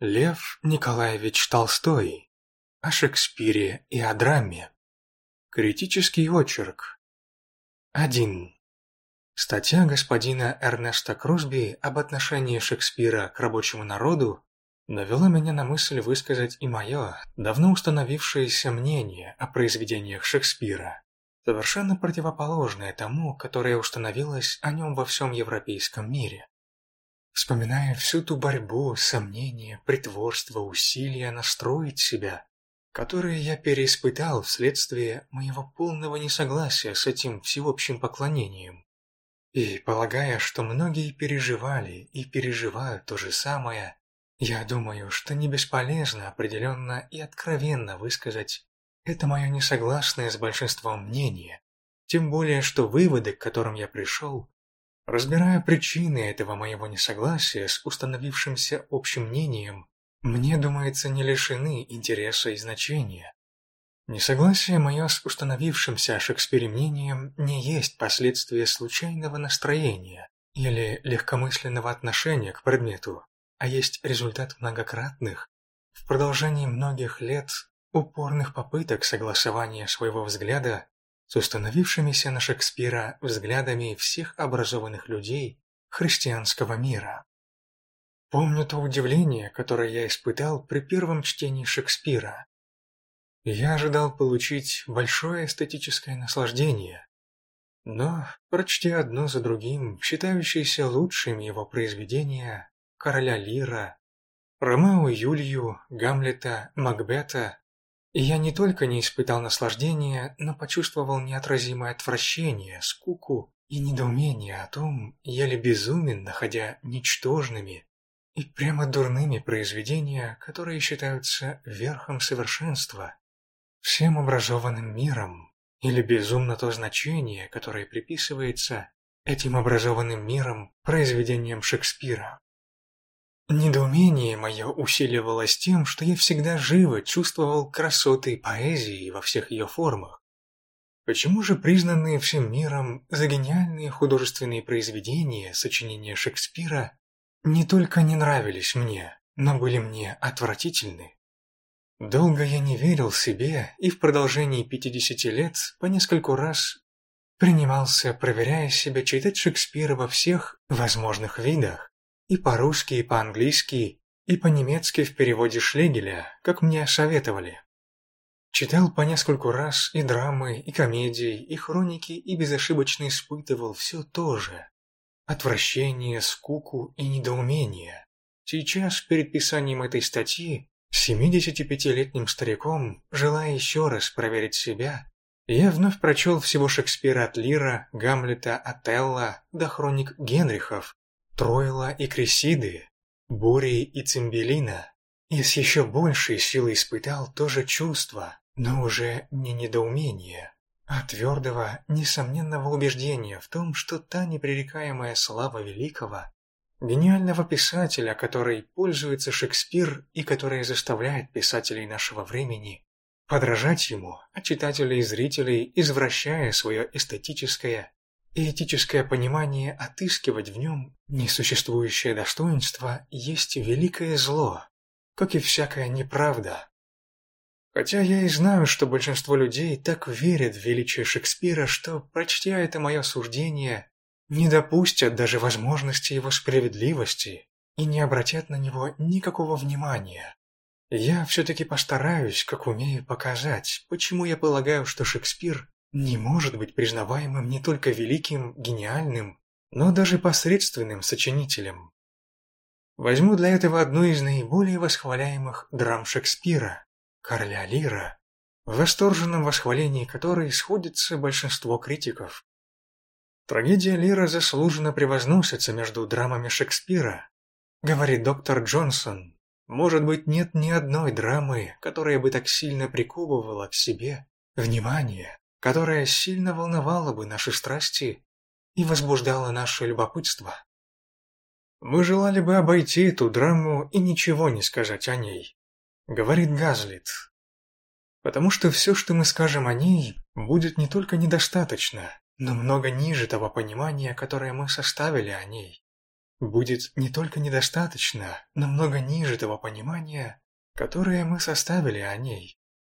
Лев Николаевич Толстой. О Шекспире и о драме. Критический очерк. 1. Статья господина Эрнеста Кросби об отношении Шекспира к рабочему народу навела меня на мысль высказать и мое, давно установившееся мнение о произведениях Шекспира, совершенно противоположное тому, которое установилось о нем во всем европейском мире. Вспоминая всю ту борьбу, сомнения, притворство, усилия настроить себя, которые я переиспытал вследствие моего полного несогласия с этим всеобщим поклонением, и полагая, что многие переживали и переживают то же самое, я думаю, что не бесполезно определенно и откровенно высказать это мое несогласное с большинством мнение, тем более, что выводы, к которым я пришел, Разбирая причины этого моего несогласия с установившимся общим мнением, мне, думается, не лишены интереса и значения. Несогласие мое с установившимся Шекспире мнением не есть последствие случайного настроения или легкомысленного отношения к предмету, а есть результат многократных, в продолжении многих лет, упорных попыток согласования своего взгляда с установившимися на Шекспира взглядами всех образованных людей христианского мира. Помню то удивление, которое я испытал при первом чтении Шекспира. Я ожидал получить большое эстетическое наслаждение, но, прочтя одно за другим, считающиеся лучшими его произведения «Короля Лира», «Ромео и Юлию», «Гамлета», «Макбета», и я не только не испытал наслаждения, но почувствовал неотразимое отвращение, скуку и недоумение о том, я ли безумен, находя ничтожными и прямо дурными произведения, которые считаются верхом совершенства, всем образованным миром, или безумно то значение, которое приписывается этим образованным миром произведениям Шекспира. Недоумение мое усиливалось тем, что я всегда живо чувствовал красоты поэзии во всех ее формах. Почему же признанные всем миром за гениальные художественные произведения сочинения Шекспира не только не нравились мне, но были мне отвратительны? Долго я не верил себе и в продолжении пятидесяти лет по нескольку раз принимался, проверяя себя, читать Шекспира во всех возможных видах и по-русски, и по-английски, и по-немецки в переводе Шлегеля, как мне советовали. Читал по нескольку раз и драмы, и комедии, и хроники, и безошибочно испытывал все то же. Отвращение, скуку и недоумение. Сейчас, перед писанием этой статьи, 75-летним стариком, желая еще раз проверить себя, я вновь прочел всего Шекспира от Лира, Гамлета, Отелла до хроник Генрихов, Тройла и Кресиды, Бури и Цимбелина, и с еще большей силой испытал то же чувство, но уже не недоумение, а твердого, несомненного убеждения в том, что та непререкаемая слава великого, гениального писателя, которой пользуется Шекспир и которая заставляет писателей нашего времени подражать ему, а читателей и зрителей, извращая свое эстетическое и этическое понимание отыскивать в нем несуществующее достоинство есть великое зло, как и всякая неправда. Хотя я и знаю, что большинство людей так верят в величие Шекспира, что, прочтя это мое суждение, не допустят даже возможности его справедливости и не обратят на него никакого внимания. Я все-таки постараюсь, как умею, показать, почему я полагаю, что Шекспир не может быть признаваемым не только великим, гениальным, но даже посредственным сочинителем. Возьму для этого одну из наиболее восхваляемых драм Шекспира «Короля Лира», в восторженном восхвалении которой сходится большинство критиков. Трагедия Лира заслуженно превозносится между драмами Шекспира, говорит доктор Джонсон. Может быть, нет ни одной драмы, которая бы так сильно приковывала к себе внимание, которая сильно волновала бы наши страсти и возбуждала наше любопытство. Мы желали бы обойти эту драму и ничего не сказать о ней, говорит Газлит. Потому что все, что мы скажем о ней, будет не только недостаточно, но много ниже того понимания, которое мы составили о ней. будет не только недостаточно, но много ниже того понимания, которое мы составили о ней.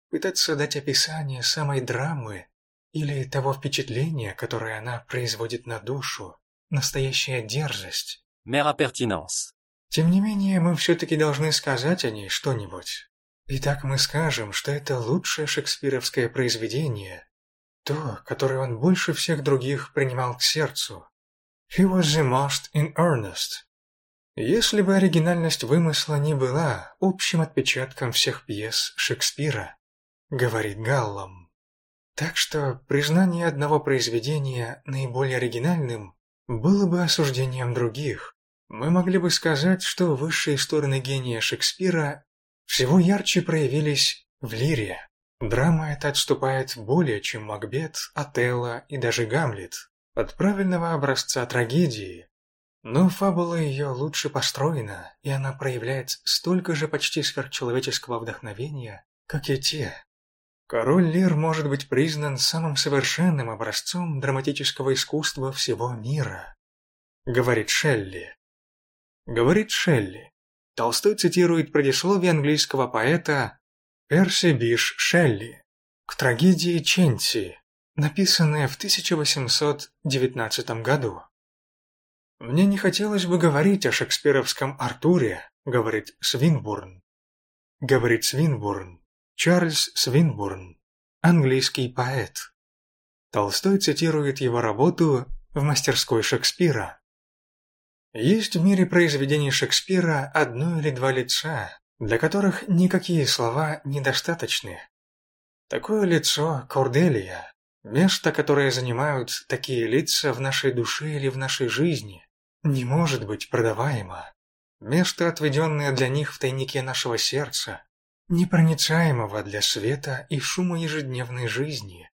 Пытаться дать описание самой драмы или того впечатления, которое она производит на душу, настоящая дерзость. Mère pertinence. Тем не менее, мы все-таки должны сказать о ней что-нибудь. Итак, мы скажем, что это лучшее шекспировское произведение, то, которое он больше всех других принимал к сердцу. He was the most in earnest. Если бы оригинальность вымысла не была общим отпечатком всех пьес Шекспира, говорит Галлам. Так что признание одного произведения наиболее оригинальным было бы осуждением других. Мы могли бы сказать, что высшие стороны гения Шекспира всего ярче проявились в лире. Драма эта отступает более, чем Макбет, Отелло и даже Гамлет от правильного образца трагедии. Но фабула ее лучше построена, и она проявляет столько же почти сверхчеловеческого вдохновения, как и те. Король Лир может быть признан самым совершенным образцом драматического искусства всего мира, говорит Шелли. Говорит Шелли. Толстой цитирует предисловие английского поэта Перси Биш Шелли к трагедии Ченси, написанное в 1819 году. «Мне не хотелось бы говорить о шекспировском Артуре», — говорит Свинбурн. Говорит Свинбурн, Чарльз Свинбурн, английский поэт. Толстой цитирует его работу в мастерской Шекспира. Есть в мире произведений Шекспира одно или два лица, для которых никакие слова недостаточны. Такое лицо – Корделия, место, которое занимают такие лица в нашей душе или в нашей жизни, не может быть продаваемо. Место, отведенное для них в тайнике нашего сердца, непроницаемого для света и шума ежедневной жизни.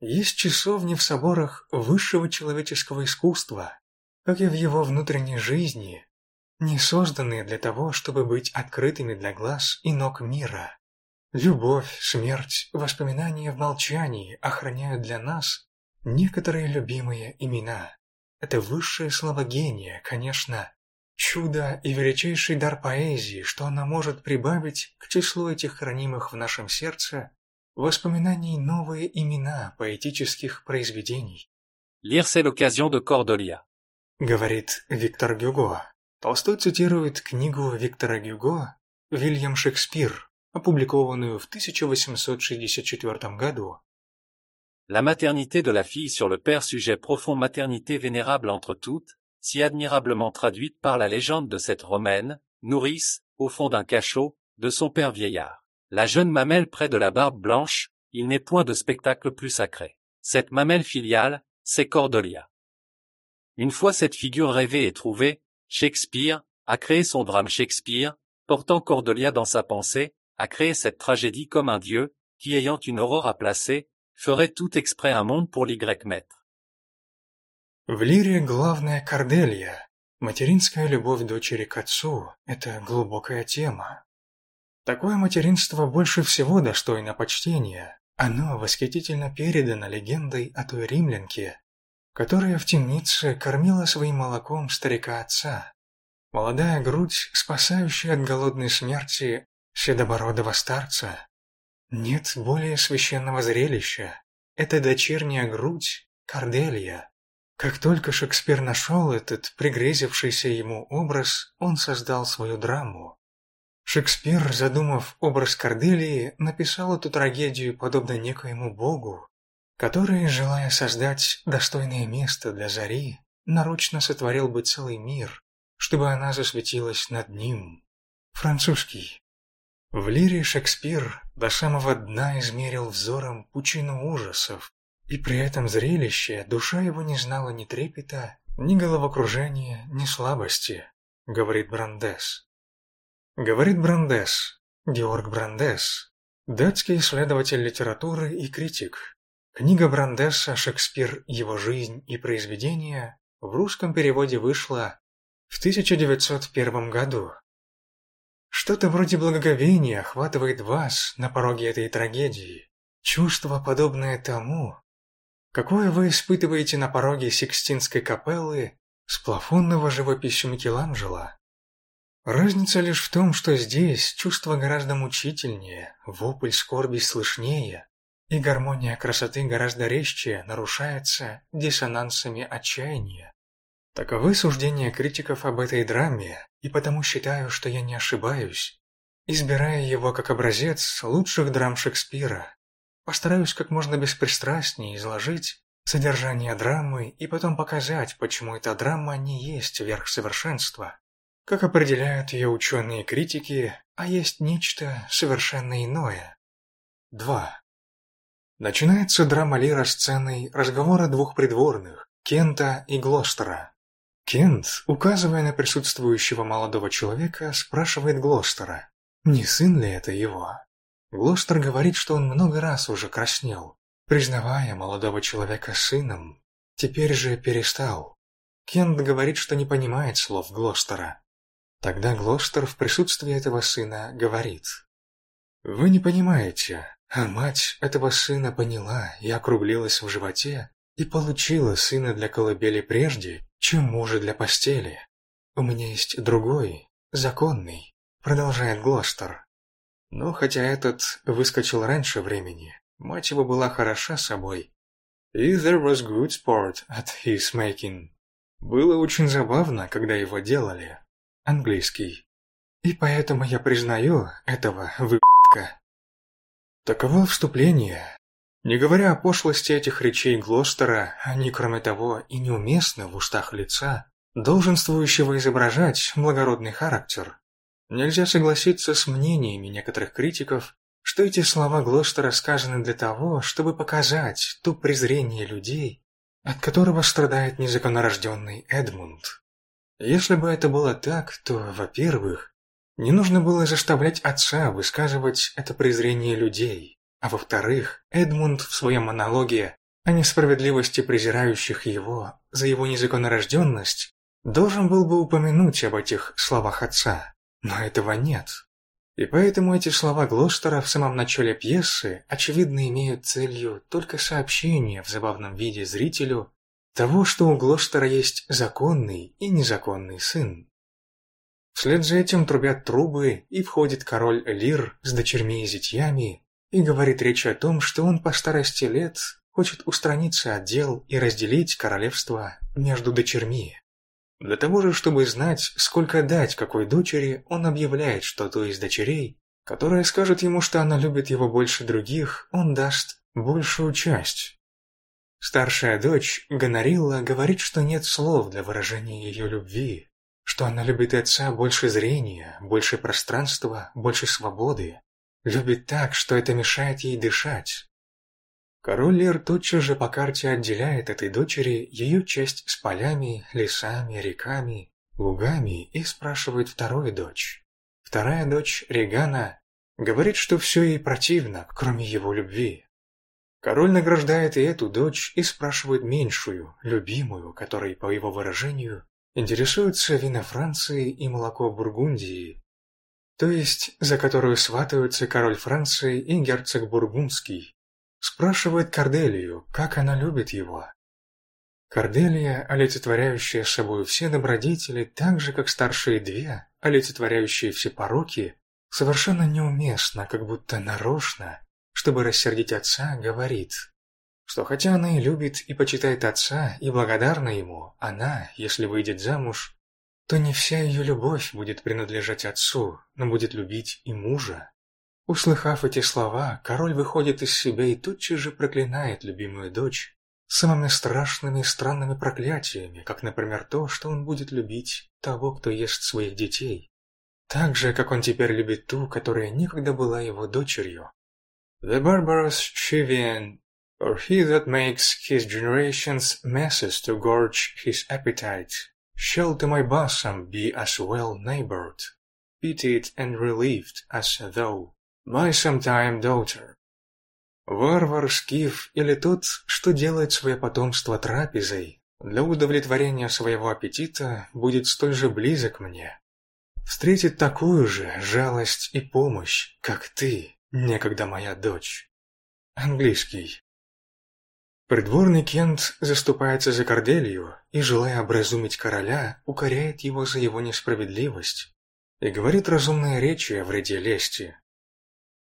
Есть часовни в соборах высшего человеческого искусства, как и в его внутренней жизни, не созданные для того, чтобы быть открытыми для глаз и ног мира. Любовь, смерть, воспоминания в молчании охраняют для нас некоторые любимые имена. Это высшая слава гения, конечно, чудо и величайший дар поэзии, что она может прибавить к числу этих хранимых в нашем сердце воспоминаний новые имена поэтических произведений. Lire c'est l'occasion de Cordelia. Говорит Виктор Гюго. Толстой цитирует книгу Виктора Гюго «Вильям Шекспир», опубликованную в 1864 году. La maternité de la fille sur le père sujet profond maternité vénérable entre toutes, si admirablement traduite par la légende de cette romaine, nourrice, au fond d'un cachot, de son père vieillard. La jeune mamelle près de la barbe blanche, il n'est point de spectacle plus sacré. Cette mamelle filiale, c'est Cordelia. Une fois cette figure rêvée et trouvée, Shakespeare, a créé son drame Shakespeare, portant Cordelia dans sa pensée, a créé cette tragédie comme un dieu, qui ayant une aurore à placer, ferait tout exprès un monde pour l'Y mettre. В лире главная Корделия, материнская любовь дочери к отцу – это глубокая тема. Такое материнство больше всего достойно почтения. Оно восхитительно передано легендой о той римлянке, которая в темнице кормила своим молоком старика-отца. Молодая грудь, спасающая от голодной смерти седобородого старца. Нет более священного зрелища. Это дочерняя грудь Корделия. Как только Шекспир нашел этот пригрезившийся ему образ, он создал свою драму. Шекспир, задумав образ Корделии, написал эту трагедию подобно некоему богу, который, желая создать достойное место для зари, нарочно сотворил бы целый мир, чтобы она засветилась над ним. Французский. В лире Шекспир до самого дна измерил взором пучину ужасов, и при этом зрелище душа его не знала ни трепета, ни головокружения, ни слабости, говорит Брандес. Говорит Брандес, Георг Брандес, датский исследователь литературы и критик, Книга Брандеса «Шекспир. Его жизнь и произведения» в русском переводе вышла в 1901 году. Что-то вроде благоговения охватывает вас на пороге этой трагедии. Чувство, подобное тому, какое вы испытываете на пороге Сикстинской капеллы с плафонного живописью Микеланджело. Разница лишь в том, что здесь чувство гораздо мучительнее, вопль скорби слышнее, и гармония красоты гораздо резче нарушается диссонансами отчаяния. Таковы суждения критиков об этой драме, и потому считаю, что я не ошибаюсь, избирая его как образец лучших драм Шекспира. Постараюсь как можно беспристрастнее изложить содержание драмы и потом показать, почему эта драма не есть верх совершенства, как определяют ее ученые критики, а есть нечто совершенно иное. 2. Начинается драма Лира сценой разговора двух придворных, Кента и Глостера. Кент, указывая на присутствующего молодого человека, спрашивает Глостера, не сын ли это его. Глостер говорит, что он много раз уже краснел, признавая молодого человека сыном. Теперь же перестал. Кент говорит, что не понимает слов Глостера. Тогда Глостер в присутствии этого сына говорит. «Вы не понимаете, а мать этого сына поняла и округлилась в животе и получила сына для колыбели прежде, чем мужа для постели. У меня есть другой, законный, продолжает Глостер. Но хотя этот выскочил раньше времени, мать его была хороша собой. И there was good sport at his making. Было очень забавно, когда его делали. Английский. И поэтому я признаю этого выпадка. Таково вступление. Не говоря о пошлости этих речей Глостера, они, кроме того, и неуместны в устах лица, долженствующего изображать благородный характер. Нельзя согласиться с мнениями некоторых критиков, что эти слова Глостера сказаны для того, чтобы показать то презрение людей, от которого страдает незаконнорожденный Эдмунд. Если бы это было так, то, во-первых, не нужно было заставлять отца высказывать это презрение людей, а во-вторых, Эдмунд в своем монологе о несправедливости презирающих его за его незаконнорожденность должен был бы упомянуть об этих словах отца, но этого нет. И поэтому эти слова Глостера в самом начале пьесы очевидно имеют целью только сообщение в забавном виде зрителю того, что у Глостера есть законный и незаконный сын. Вслед за этим трубят трубы, и входит король Лир с дочерьми и зятьями, и говорит речь о том, что он по старости лет хочет устраниться от дел и разделить королевство между дочерьми. Для того же, чтобы знать, сколько дать какой дочери, он объявляет, что то из дочерей, которая скажет ему, что она любит его больше других, он даст большую часть. Старшая дочь, Гонорилла, говорит, что нет слов для выражения ее любви, что она любит отца больше зрения, больше пространства, больше свободы. Любит так, что это мешает ей дышать. Король Лер тотчас же по карте отделяет этой дочери ее часть с полями, лесами, реками, лугами и спрашивает вторую дочь. Вторая дочь, Регана, говорит, что все ей противно, кроме его любви. Король награждает и эту дочь и спрашивает меньшую, любимую, которой, по его выражению, Интересуются вина Франции и молоко Бургундии, то есть за которую сватаются король Франции и герцог Бургундский. Спрашивает Корделию, как она любит его. Корделия, олицетворяющая собой все добродетели, так же, как старшие две, олицетворяющие все пороки, совершенно неуместно, как будто нарочно, чтобы рассердить отца, говорит что хотя она и любит и почитает отца и благодарна ему, она, если выйдет замуж, то не вся ее любовь будет принадлежать отцу, но будет любить и мужа. Услыхав эти слова, король выходит из себя и тотчас же проклинает любимую дочь самыми страшными и странными проклятиями, как, например, то, что он будет любить того, кто ест своих детей, так же, как он теперь любит ту, которая никогда была его дочерью. The barbarous Shivian or he that makes his generation's messes to gorge his appetite, shall to my bosom be as well neighbored, pitied and relieved as thou, my sometime daughter. Варвар, скиф или тот, что делает свое потомство трапезой, для удовлетворения своего аппетита будет столь же близок мне. Встретит такую же жалость и помощь, как ты, некогда моя дочь. Английский. Придворный Кент заступается за Корделию и, желая образумить короля, укоряет его за его несправедливость и говорит разумные речи о вреде лести.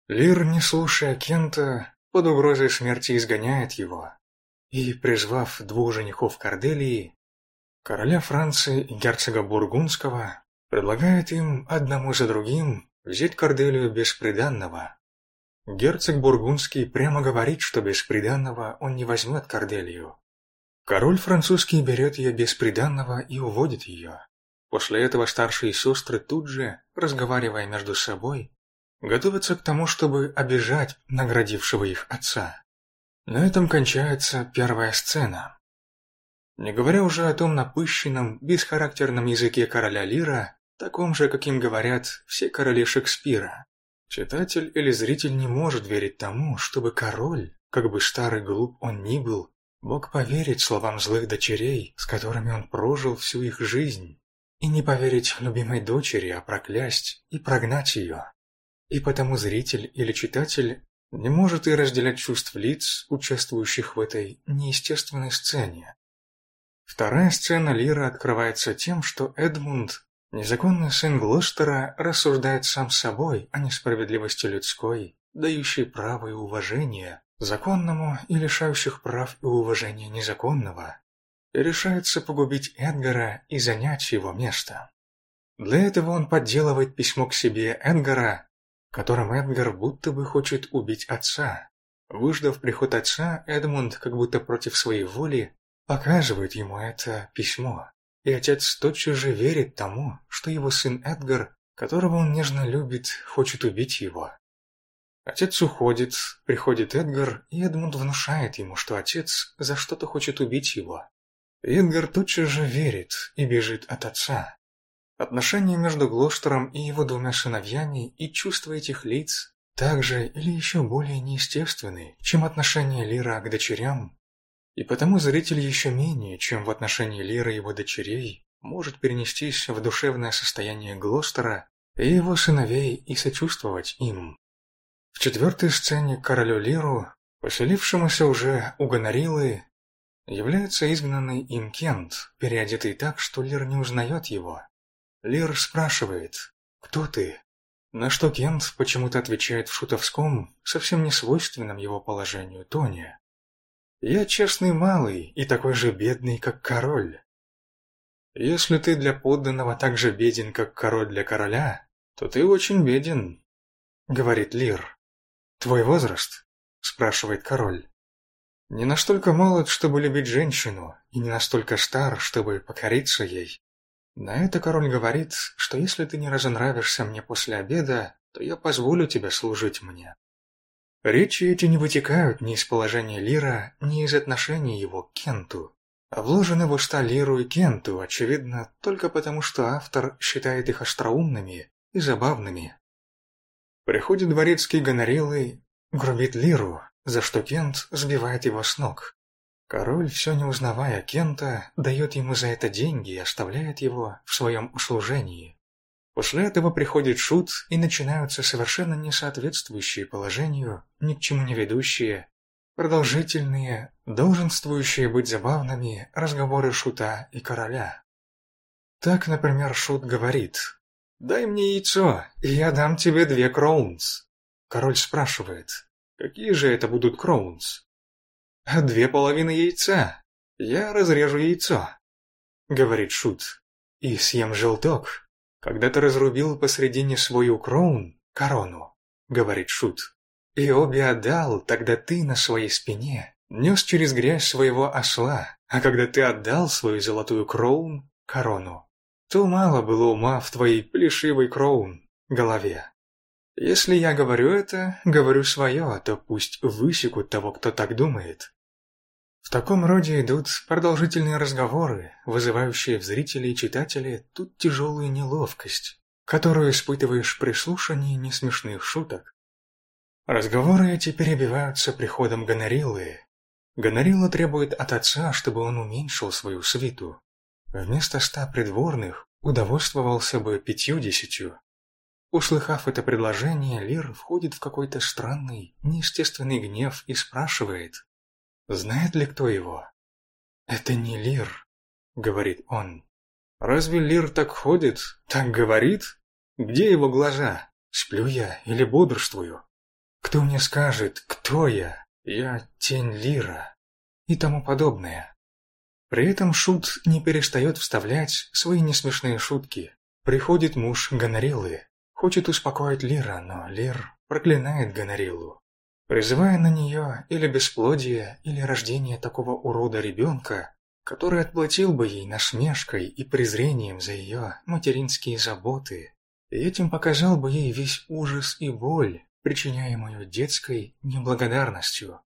Лир, не слушая Кента, под угрозой смерти изгоняет его, и, призвав двух женихов Корделии, короля Франции и герцога Бургундского, предлагает им одному за другим взять Корделию без приданного. Герцог Бургундский прямо говорит, что без приданного он не возьмет Корделию. Король французский берет ее без приданного и уводит ее. После этого старшие сестры тут же, разговаривая между собой, готовятся к тому, чтобы обижать наградившего их отца. На этом кончается первая сцена. Не говоря уже о том напыщенном, бесхарактерном языке короля Лира, таком же, каким говорят все короли Шекспира. Читатель или зритель не может верить тому, чтобы король, как бы старый глуп он ни был, мог поверить словам злых дочерей, с которыми он прожил всю их жизнь, и не поверить любимой дочери, а проклясть и прогнать ее. И потому зритель или читатель не может и разделять чувств лиц, участвующих в этой неестественной сцене. Вторая сцена Лира открывается тем, что Эдмунд, незаконный сын Глостера, рассуждает сам собой о несправедливости людской, дающей право и уважение законному и лишающих прав и уважения незаконного, и решается погубить Эдгара и занять его место. Для этого он подделывает письмо к себе Эдгара которым Эдгар будто бы хочет убить отца. Выждав приход отца, Эдмунд, как будто против своей воли, показывает ему это письмо. И отец тотчас же верит тому, что его сын Эдгар, которого он нежно любит, хочет убить его. Отец уходит, приходит Эдгар, и Эдмунд внушает ему, что отец за что-то хочет убить его. Эдгар тотчас же верит и бежит от отца. Отношения между Глоштером и его двумя сыновьями и чувства этих лиц также или еще более неестественны, чем отношение Лира к дочерям, и потому зритель еще менее, чем в отношении Лира и его дочерей, может перенестись в душевное состояние Глостера и его сыновей и сочувствовать им. В четвертой сцене королю Лиру, поселившемуся уже у Гонорилы, является изгнанный им Кент, переодетый так, что Лир не узнает его. Лир спрашивает «Кто ты?», на что Кент почему-то отвечает в шутовском, совсем не свойственном его положению тоне. «Я честный малый и такой же бедный, как король». «Если ты для подданного так же беден, как король для короля, то ты очень беден», — говорит Лир. «Твой возраст?» — спрашивает король. «Не настолько молод, чтобы любить женщину, и не настолько стар, чтобы покориться ей. На это король говорит, что если ты не разонравишься мне после обеда, то я позволю тебе служить мне. Речи эти не вытекают ни из положения Лира, ни из отношений его к Кенту, а вложены в уста Лиру и Кенту, очевидно, только потому, что автор считает их остроумными и забавными. Приходит дворецкий гонорилы, грубит Лиру, за что Кент сбивает его с ног. Король, все не узнавая Кента, дает ему за это деньги и оставляет его в своем услужении. После этого приходит Шут, и начинаются совершенно несоответствующие положению, ни к чему не ведущие, продолжительные, долженствующие быть забавными разговоры Шута и короля. Так, например, Шут говорит «Дай мне яйцо, и я дам тебе две кроунс». Король спрашивает «Какие же это будут кроунс?» «Две половины яйца. Я разрежу яйцо», — говорит Шут. «И съем желток. Когда ты разрубил посредине свою кроун, корону», — говорит Шут. «И обе отдал, тогда ты на своей спине нес через грязь своего осла, а когда ты отдал свою золотую кроун, корону, то мало было ума в твоей плешивой кроун, голове. Если я говорю это, говорю свое, то пусть высекут того, кто так думает. В таком роде идут продолжительные разговоры, вызывающие в зрителей и читателе тут тяжелую неловкость, которую испытываешь при слушании несмешных шуток. Разговоры эти перебиваются приходом Гонориллы. Гонорилла требует от отца, чтобы он уменьшил свою свиту. Вместо ста придворных удовольствовался бы пятью-десятью. Услыхав это предложение, Лир входит в какой-то странный, неестественный гнев и спрашивает, Знает ли кто его? «Это не Лир», — говорит он. «Разве Лир так ходит, так говорит? Где его глаза? Сплю я или бодрствую? Кто мне скажет, кто я? Я тень Лира» и тому подобное. При этом Шут не перестает вставлять свои несмешные шутки. Приходит муж Гонориллы, хочет успокоить Лира, но Лир проклинает Гонориллу призывая на нее или бесплодие, или рождение такого урода ребенка, который отплатил бы ей насмешкой и презрением за ее материнские заботы, и этим показал бы ей весь ужас и боль, причиняемую детской неблагодарностью.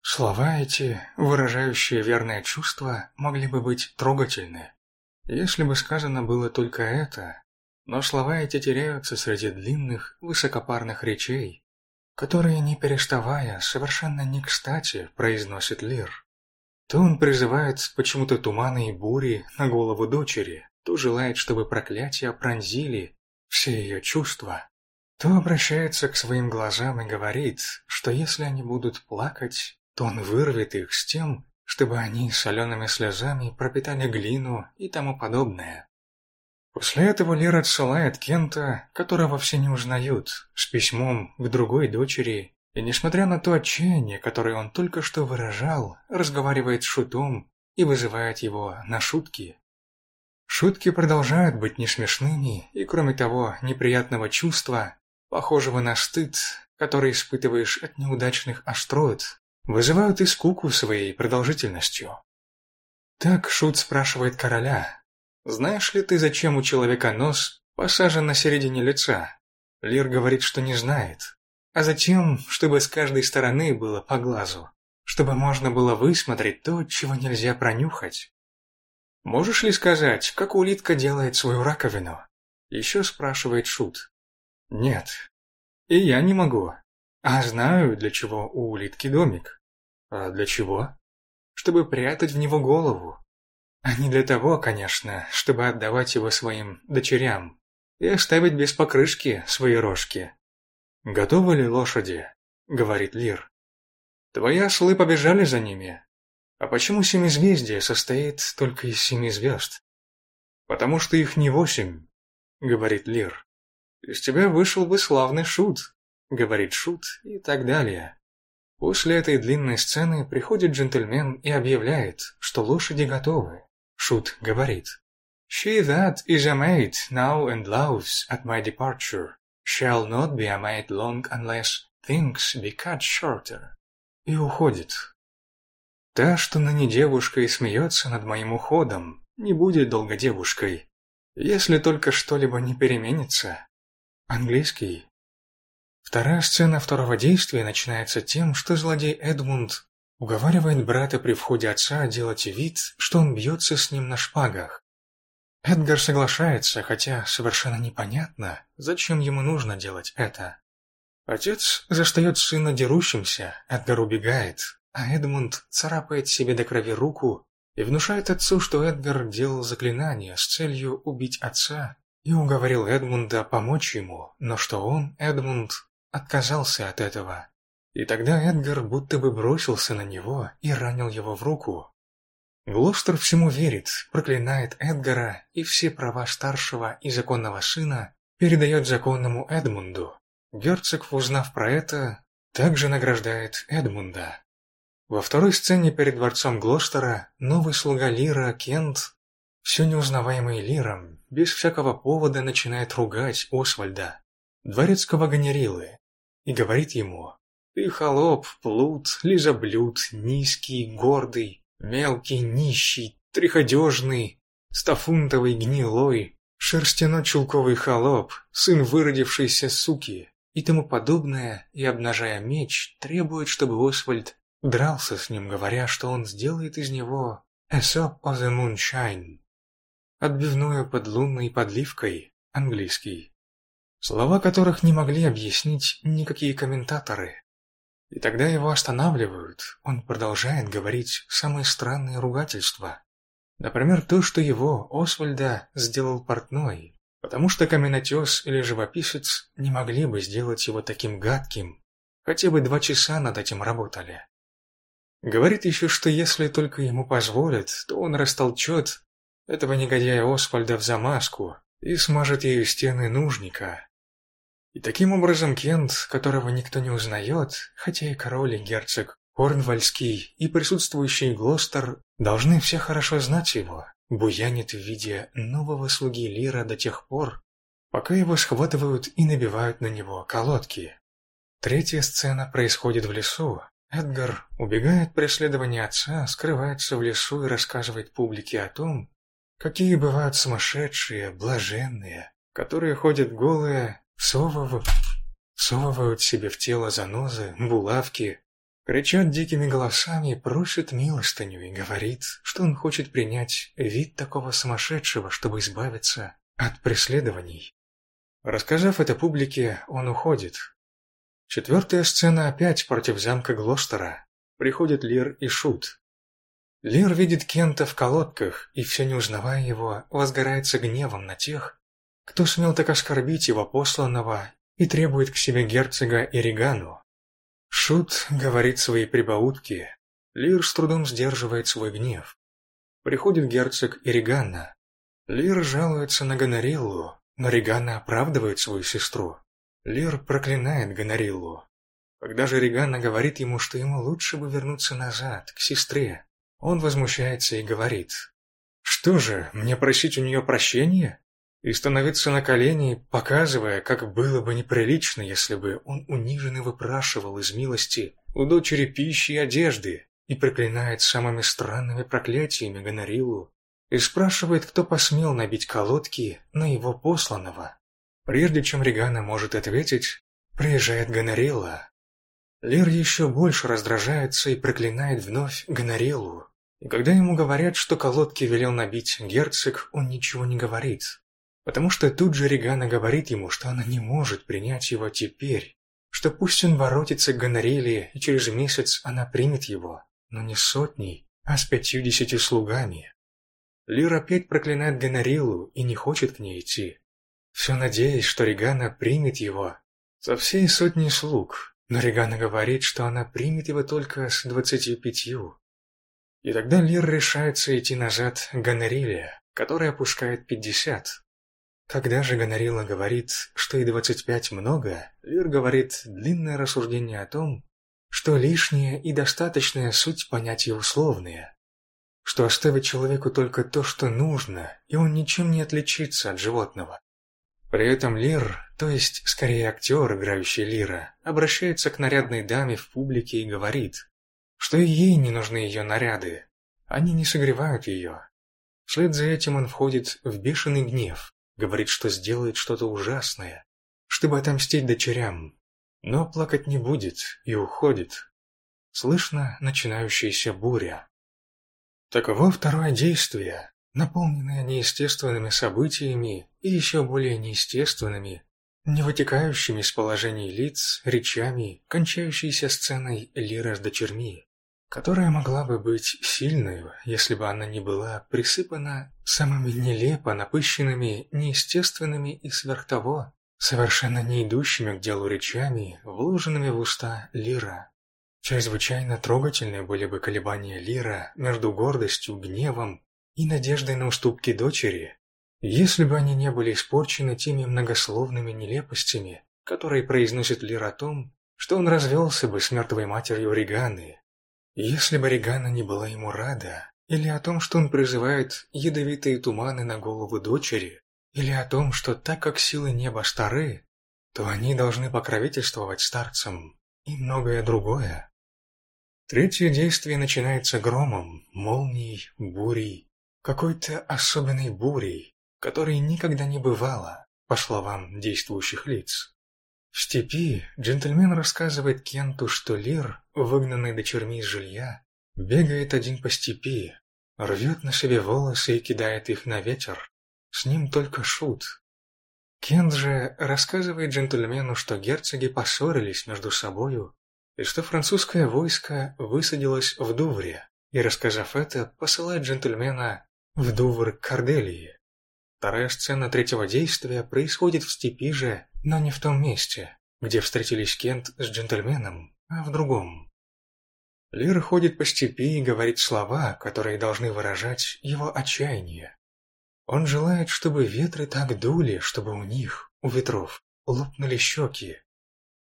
Слова эти, выражающие верное чувство, могли бы быть трогательны, если бы сказано было только это, но слова эти теряются среди длинных, высокопарных речей, которые, не переставая, совершенно не кстати, произносит Лир. То он призывает почему-то туманы и бури на голову дочери, то желает, чтобы проклятия пронзили все ее чувства, то обращается к своим глазам и говорит, что если они будут плакать, то он вырвет их с тем, чтобы они солеными слезами пропитали глину и тому подобное. После этого Лера отсылает Кента, которого все не узнают, с письмом к другой дочери, и несмотря на то отчаяние, которое он только что выражал, разговаривает с Шутом и вызывает его на шутки. Шутки продолжают быть несмешными, и кроме того неприятного чувства, похожего на стыд, который испытываешь от неудачных острот, вызывают и скуку своей продолжительностью. Так Шут спрашивает короля, знаешь ли ты, зачем у человека нос посажен на середине лица? Лир говорит, что не знает. А затем, чтобы с каждой стороны было по глазу, чтобы можно было высмотреть то, чего нельзя пронюхать. Можешь ли сказать, как улитка делает свою раковину? Еще спрашивает Шут. Нет. И я не могу. А знаю, для чего у улитки домик. А для чего? Чтобы прятать в него голову. А не для того, конечно, чтобы отдавать его своим дочерям и оставить без покрышки свои рожки. «Готовы ли лошади?» — говорит Лир. «Твои ослы побежали за ними. А почему семизвездие состоит только из семи звезд?» «Потому что их не восемь», — говорит Лир. «Из тебя вышел бы славный шут», — говорит шут и так далее. После этой длинной сцены приходит джентльмен и объявляет, что лошади готовы. Шут говорит. She that is a maid now and loves at my departure shall not be a maid long unless things be cut shorter. И уходит. Та, что ныне девушка и смеется над моим уходом, не будет долго девушкой, если только что-либо не переменится. Английский. Вторая сцена второго действия начинается тем, что злодей Эдмунд Уговаривает брата при входе отца делать вид, что он бьется с ним на шпагах. Эдгар соглашается, хотя совершенно непонятно, зачем ему нужно делать это. Отец застает сына дерущимся, Эдгар убегает, а Эдмунд царапает себе до крови руку и внушает отцу, что Эдгар делал заклинание с целью убить отца и уговорил Эдмунда помочь ему, но что он, Эдмунд, отказался от этого. И тогда Эдгар будто бы бросился на него и ранил его в руку. Глостер всему верит, проклинает Эдгара и все права старшего и законного сына передает законному Эдмунду. Герцог, узнав про это, также награждает Эдмунда. Во второй сцене перед дворцом Глостера новый слуга Лира, Кент, все неузнаваемый Лиром, без всякого повода начинает ругать Освальда, дворецкого Ганерилы, и говорит ему, ты холоп, плут, лизоблюд, низкий, гордый, мелкий, нищий, триходежный, стофунтовый, гнилой, шерстяно-чулковый холоп, сын выродившейся суки и тому подобное, и, обнажая меч, требует, чтобы Освальд дрался с ним, говоря, что он сделает из него «Aesop of the Moonshine» отбивную под лунной подливкой, английский, слова которых не могли объяснить никакие комментаторы. И тогда его останавливают, он продолжает говорить самые странные ругательства. Например, то, что его, Освальда, сделал портной, потому что каменотес или живописец не могли бы сделать его таким гадким, хотя бы два часа над этим работали. Говорит еще, что если только ему позволят, то он растолчет этого негодяя Освальда в замазку и смажет ею стены нужника. И таким образом Кент, которого никто не узнает, хотя и король, и герцог Корнвальский и присутствующий Глостер должны все хорошо знать его, буянит в виде нового слуги Лира до тех пор, пока его схватывают и набивают на него колодки. Третья сцена происходит в лесу. Эдгар убегает от преследования отца, скрывается в лесу и рассказывает публике о том, какие бывают сумасшедшие, блаженные, которые ходят голые, всовывают, всовывают себе в тело занозы, булавки, кричат дикими голосами, просят милостыню и говорит, что он хочет принять вид такого сумасшедшего, чтобы избавиться от преследований. Рассказав это публике, он уходит. Четвертая сцена опять против замка Глостера. Приходят Лир и Шут. Лир видит Кента в колодках и, все не узнавая его, возгорается гневом на тех, кто смел так оскорбить его посланного и требует к себе герцога Иригану. Шут говорит свои прибаутки. Лир с трудом сдерживает свой гнев. Приходит герцог Ириганна. Лир жалуется на Гонориллу, но Регана оправдывает свою сестру. Лир проклинает Гонориллу. Когда же Реганна говорит ему, что ему лучше бы вернуться назад, к сестре, он возмущается и говорит, «Что же, мне просить у нее прощения?» И становиться на колени, показывая, как было бы неприлично, если бы он униженно выпрашивал из милости у дочери пищи и одежды и проклинает самыми странными проклятиями Гонориллу, и спрашивает, кто посмел набить колодки на его посланного. Прежде чем Регана может ответить, приезжает Гонорилла. Лир еще больше раздражается и проклинает вновь Гонориллу. И когда ему говорят, что колодки велел набить герцог, он ничего не говорит. Потому что тут же Регана говорит ему, что она не может принять его теперь, что пусть он воротится к Гонорилле, и через месяц она примет его, но не сотней, а с пятьюдесятью слугами. Лир опять проклинает Гонориллу и не хочет к ней идти. Все надеясь, что Регана примет его со всей сотней слуг, но Регана говорит, что она примет его только с двадцатью пятью. И тогда Лир решается идти назад к Гонорилле, которая опускает пятьдесят. Когда же Гонорилла говорит, что и двадцать пять много, Лир говорит длинное рассуждение о том, что лишнее и достаточная суть понятия условные, что оставить человеку только то, что нужно, и он ничем не отличится от животного. При этом Лир, то есть скорее актер, играющий Лира, обращается к нарядной даме в публике и говорит, что и ей не нужны ее наряды, они не согревают ее. Вслед за этим он входит в бешеный гнев, говорит, что сделает что-то ужасное, чтобы отомстить дочерям, но плакать не будет и уходит. Слышно начинающаяся буря. Таково второе действие, наполненное неестественными событиями и еще более неестественными, не вытекающими из положений лиц, речами, кончающейся сценой Лира с дочерьми, которая могла бы быть сильной, если бы она не была присыпана самыми нелепо напыщенными, неестественными и сверх того, совершенно не идущими к делу речами, вложенными в уста Лира. Чрезвычайно трогательны были бы колебания Лира между гордостью, гневом и надеждой на уступки дочери, если бы они не были испорчены теми многословными нелепостями, которые произносит Лир о том, что он развелся бы с мертвой матерью Реганы, если бы Регана не была ему рада, или о том, что он призывает ядовитые туманы на голову дочери, или о том, что так как силы неба стары, то они должны покровительствовать старцам, и многое другое. Третье действие начинается громом, молнией, бурей, какой-то особенной бурей, которой никогда не бывало, по словам действующих лиц. В степи джентльмен рассказывает Кенту, что Лир, выгнанный дочерьми из жилья, бегает один по степи, рвет на себе волосы и кидает их на ветер. С ним только шут. Кент же рассказывает джентльмену, что герцоги поссорились между собою и что французское войско высадилось в Дувре, и, рассказав это, посылает джентльмена в Дувр к Корделии. Вторая сцена третьего действия происходит в степи же, но не в том месте, где встретились Кент с джентльменом, а в другом. Лир ходит по степи и говорит слова, которые должны выражать его отчаяние. Он желает, чтобы ветры так дули, чтобы у них, у ветров, лопнули щеки,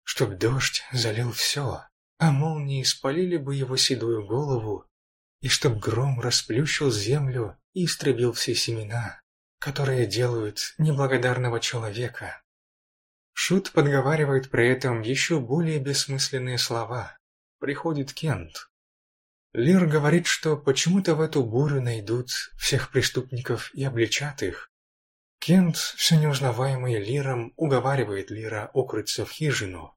чтоб дождь залил все, а молнии спалили бы его седую голову, и чтоб гром расплющил землю и истребил все семена, которые делают неблагодарного человека. Шут подговаривает при этом еще более бессмысленные слова. Приходит Кент. Лир говорит, что почему-то в эту бурю найдут всех преступников и обличат их. Кент, все неузнаваемый Лиром, уговаривает Лира укрыться в хижину.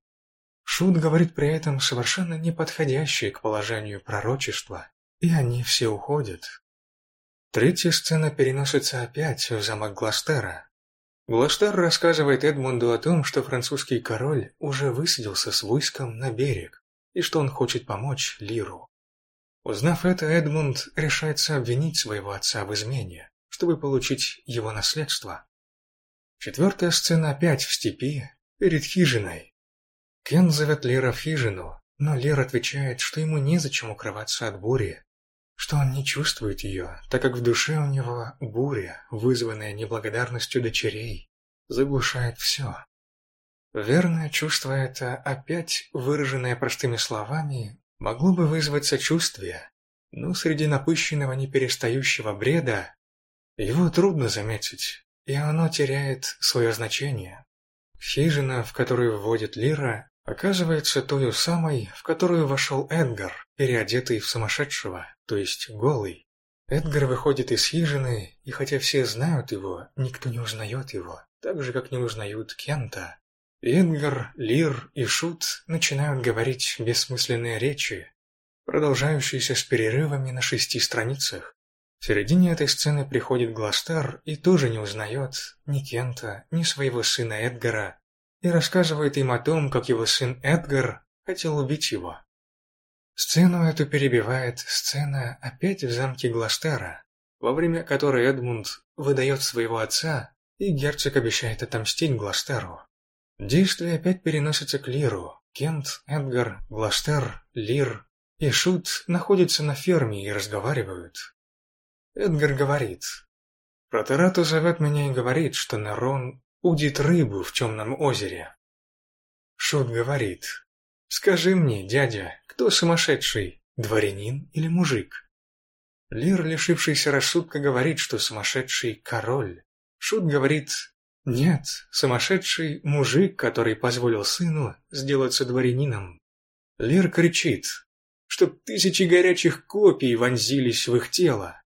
Шут говорит при этом совершенно неподходящее к положению пророчества, и они все уходят. Третья сцена переносится опять в замок Гластера. Гластер рассказывает Эдмунду о том, что французский король уже высадился с войском на берег, и что он хочет помочь Лиру. Узнав это, Эдмунд решается обвинить своего отца в измене, чтобы получить его наследство. Четвертая сцена опять в степи, перед хижиной. Кен зовет Лера в хижину, но Лер отвечает, что ему незачем укрываться от бури, что он не чувствует ее, так как в душе у него буря, вызванная неблагодарностью дочерей, заглушает все. Верное чувство это, опять выраженное простыми словами, могло бы вызвать сочувствие, но среди напыщенного неперестающего бреда его трудно заметить, и оно теряет свое значение. Хижина, в которую вводит Лира, оказывается той самой, в которую вошел Эдгар, переодетый в сумасшедшего, то есть голый. Эдгар выходит из хижины, и хотя все знают его, никто не узнает его, так же, как не узнают Кента. Эдгар, Лир и Шут начинают говорить бессмысленные речи, продолжающиеся с перерывами на шести страницах. В середине этой сцены приходит Гластер и тоже не узнает ни Кента, ни своего сына Эдгара, и рассказывает им о том, как его сын Эдгар хотел убить его. Сцену эту перебивает сцена опять в замке Гластера, во время которой Эдмунд выдает своего отца, и герцог обещает отомстить Гластеру. Действие опять переносится к Лиру. Кент, Эдгар, Гластер, Лир и Шут находятся на ферме и разговаривают. Эдгар говорит. Протерату зовет меня и говорит, что Нарон удит рыбу в темном озере. Шут говорит. Скажи мне, дядя, кто сумасшедший, дворянин или мужик? Лир, лишившийся рассудка, говорит, что сумасшедший король. Шут говорит, нет, сумасшедший мужик, который позволил сыну сделаться дворянином. Лир кричит, чтоб тысячи горячих копий вонзились в их тело.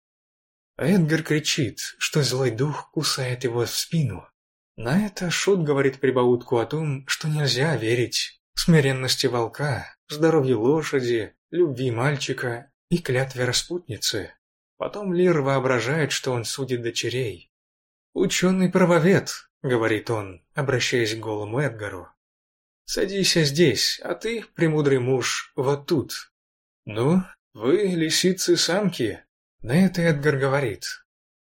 А Эдгар кричит, что злой дух кусает его в спину. На это Шут говорит прибаутку о том, что нельзя верить смиренности волка, здоровью лошади, любви мальчика и клятве распутницы. Потом Лир воображает, что он судит дочерей, «Ученый-правовед», — говорит он, обращаясь к голому Эдгару. «Садись здесь, а ты, премудрый муж, вот тут». «Ну, вы лисицы-самки?» На это Эдгар говорит.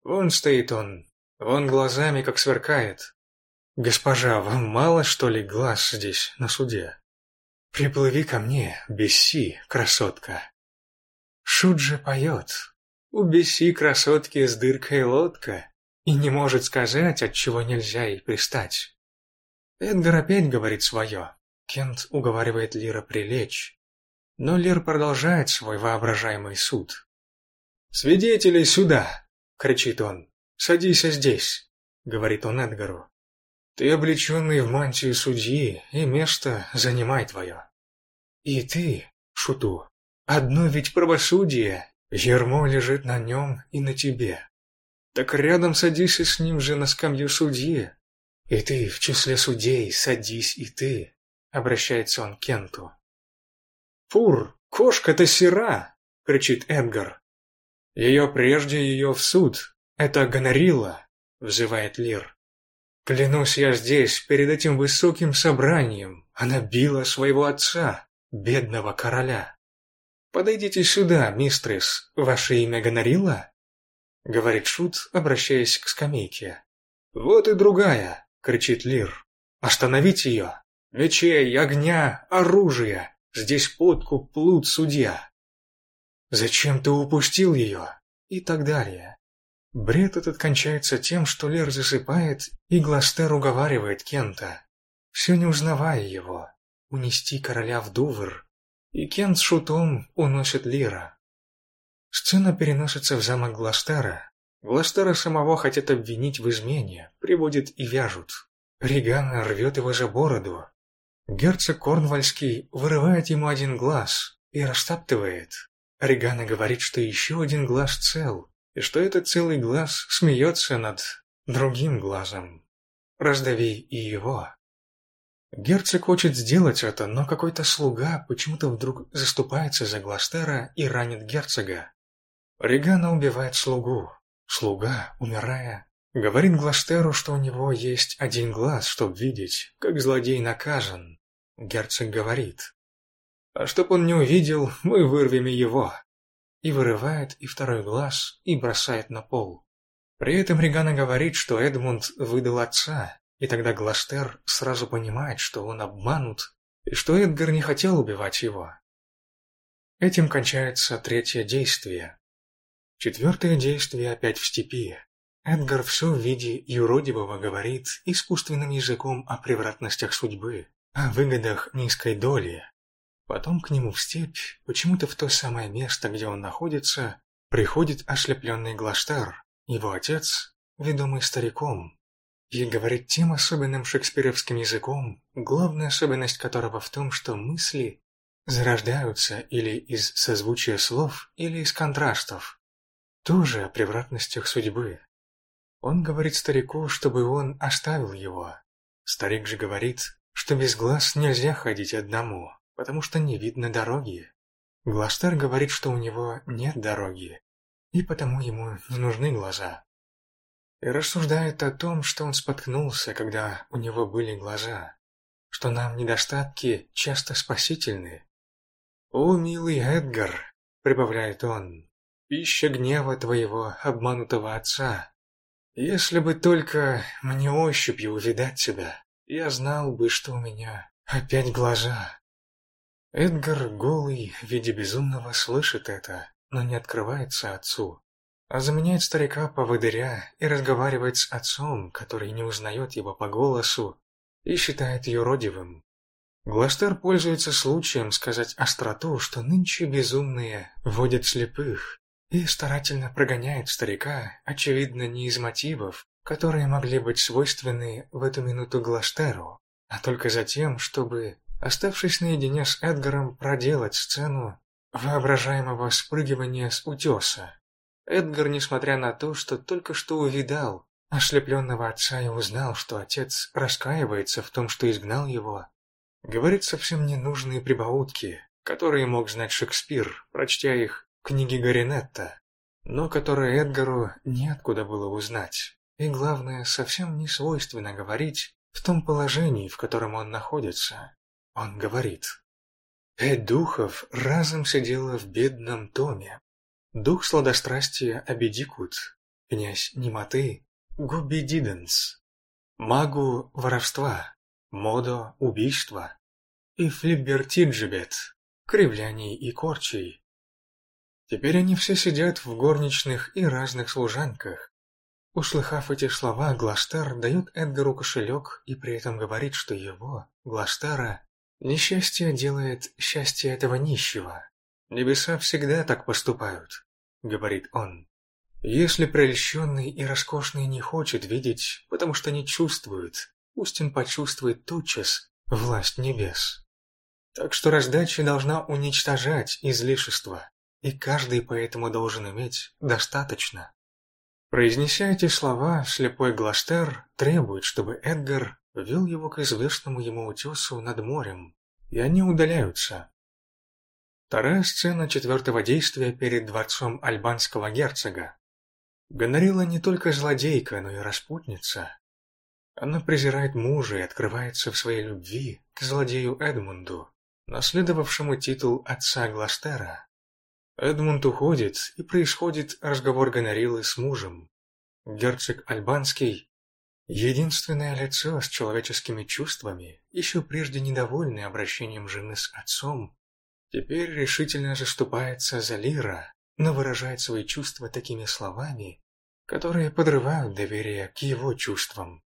«Вон стоит он, вон глазами как сверкает. Госпожа, вам мало, что ли, глаз здесь, на суде? Приплыви ко мне, беси, красотка». Шут же поет. «У беси красотки с дыркой лодка» и не может сказать, от чего нельзя ей пристать. Эдгар опять говорит свое. Кент уговаривает Лира прилечь. Но Лир продолжает свой воображаемый суд. «Свидетелей сюда!» — кричит он. «Садись здесь!» — говорит он Эдгару. «Ты облеченный в мантию судьи, и место занимай твое. И ты, Шуту, одно ведь правосудие, ермо лежит на нем и на тебе. Так рядом садись и с ним же на скамью судьи. И ты, в числе судей, садись и ты, обращается он к Кенту. Фур, кошка-то сера, кричит Эдгар. Ее прежде ее в суд, это гонорила, взывает Лир. Клянусь я здесь, перед этим высоким собранием, она била своего отца, бедного короля. Подойдите сюда, мистрис, ваше имя Гонорила? — говорит Шут, обращаясь к скамейке. «Вот и другая!» — кричит Лир. «Остановить ее! Мечей, огня, оружия! Здесь подкуп, плут, судья! «Зачем ты упустил ее?» и так далее. Бред этот кончается тем, что Лер засыпает, и Гластер уговаривает Кента, все не узнавая его, унести короля в Дувр, и Кент с шутом уносит Лира. Сцена переносится в замок Гластера. Гластера самого хотят обвинить в измене, приводят и вяжут. Регана рвет его за бороду. Герцог Корнвальский вырывает ему один глаз и растаптывает. Регана говорит, что еще один глаз цел, и что этот целый глаз смеется над другим глазом. Раздави и его. Герцог хочет сделать это, но какой-то слуга почему-то вдруг заступается за Гластера и ранит герцога. Регана убивает слугу. Слуга, умирая, говорит Гластеру, что у него есть один глаз, чтобы видеть, как злодей наказан. Герцог говорит, а чтоб он не увидел, мы вырвем его. И вырывает и второй глаз, и бросает на пол. При этом Регана говорит, что Эдмунд выдал отца, и тогда Гластер сразу понимает, что он обманут, и что Эдгар не хотел убивать его. Этим кончается третье действие. Четвертое действие опять в степи. Эдгар все в виде юродивого говорит искусственным языком о превратностях судьбы, о выгодах низкой доли. Потом к нему в степь, почему-то в то самое место, где он находится, приходит ослепленный Глаштар, его отец, ведомый стариком, и говорит тем особенным шекспировским языком, главная особенность которого в том, что мысли зарождаются или из созвучия слов, или из контрастов. Тоже о превратностях судьбы. Он говорит старику, чтобы он оставил его. Старик же говорит, что без глаз нельзя ходить одному, потому что не видно дороги. Гластер говорит, что у него нет дороги, и потому ему не нужны глаза и рассуждает о том, что он споткнулся, когда у него были глаза, что нам недостатки часто спасительны. «О, милый Эдгар!» — прибавляет он, — «пища гнева твоего обманутого отца. Если бы только мне ощупью увидать тебя, я знал бы, что у меня опять глаза». Эдгар, голый, в виде безумного, слышит это, но не открывается отцу а заменяет старика-поводыря и разговаривает с отцом, который не узнает его по голосу и считает ее родивым. Гластер пользуется случаем сказать остроту, что нынче безумные водят слепых, и старательно прогоняет старика, очевидно, не из мотивов, которые могли быть свойственны в эту минуту Гластеру, а только за тем, чтобы, оставшись наедине с Эдгаром, проделать сцену воображаемого спрыгивания с утеса. Эдгар, несмотря на то, что только что увидал ослепленного отца и узнал, что отец раскаивается в том, что изгнал его, говорит совсем ненужные прибаутки, которые мог знать Шекспир, прочтя их в книге Гаринетта, но которые Эдгару неоткуда было узнать. И главное, совсем не свойственно говорить в том положении, в котором он находится. Он говорит. Пять духов разом сидела в бедном томе, Дух сладострастия Абедикут, князь Немоты, Губидиденс, магу воровства, Модо убийства и Флибертиджибет, кривляний и корчей. Теперь они все сидят в горничных и разных служанках. Услыхав эти слова, Гластер дает Эдгару кошелек и при этом говорит, что его, Гластера, несчастье делает счастье этого нищего. «Небеса всегда так поступают», — говорит он. «Если прельщенный и роскошный не хочет видеть, потому что не чувствует, пусть он почувствует тотчас власть небес. Так что раздача должна уничтожать излишество, и каждый поэтому должен иметь достаточно». Произнеся эти слова, слепой Гластер требует, чтобы Эдгар вел его к известному ему утесу над морем, и они удаляются. Вторая сцена четвертого действия перед дворцом альбанского герцога. Гонорила не только злодейка, но и распутница. Она презирает мужа и открывается в своей любви к злодею Эдмунду, наследовавшему титул отца Гластера. Эдмунд уходит, и происходит разговор Гонорилы с мужем. Герцог Альбанский — единственное лицо с человеческими чувствами, еще прежде недовольный обращением жены с отцом, Теперь решительно заступается за Лира, но выражает свои чувства такими словами, которые подрывают доверие к его чувствам.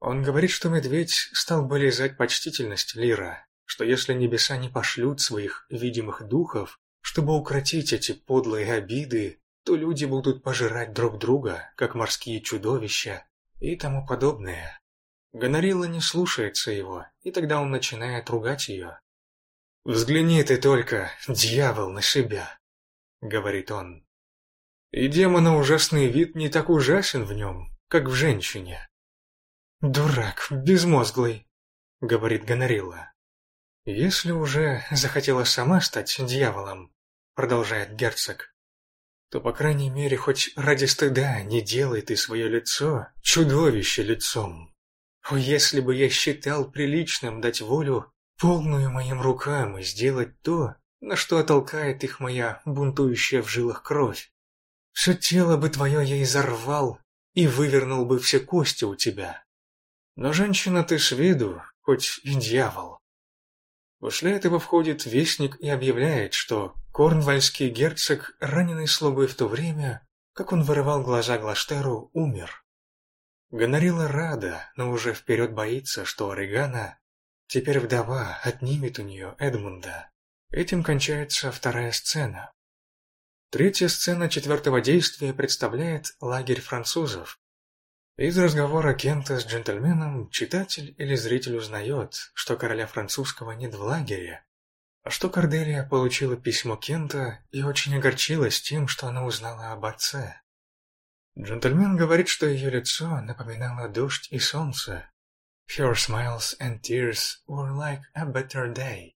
Он говорит, что медведь стал бы почтительность Лира, что если небеса не пошлют своих видимых духов, чтобы укротить эти подлые обиды, то люди будут пожирать друг друга, как морские чудовища и тому подобное. Гонорилла не слушается его, и тогда он начинает ругать ее. «Взгляни ты только, дьявол, на себя!» — говорит он. «И демона ужасный вид не так ужасен в нем, как в женщине». «Дурак, безмозглый», — говорит Гонорилла. «Если уже захотела сама стать дьяволом», — продолжает герцог, то, по крайней мере, хоть ради стыда не делай ты свое лицо чудовище лицом. О, если бы я считал приличным дать волю полную моим рукам и сделать то, на что толкает их моя бунтующая в жилах кровь. Все тело бы твое я изорвал и вывернул бы все кости у тебя. Но женщина ты с виду, хоть и дьявол. После этого входит вестник и объявляет, что корнвальский герцог, раненый слугой в то время, как он вырывал глаза Глаштеру, умер. Гонорила рада, но уже вперед боится, что Орегана, теперь вдова, отнимет у нее Эдмунда. Этим кончается вторая сцена. Третья сцена четвертого действия представляет лагерь французов, из разговора Кента с джентльменом читатель или зритель узнает, что короля французского нет в лагере, а что Корделия получила письмо Кента и очень огорчилась тем, что она узнала об отце. Джентльмен говорит, что ее лицо напоминало дождь и солнце. Her smiles and tears were like a better day.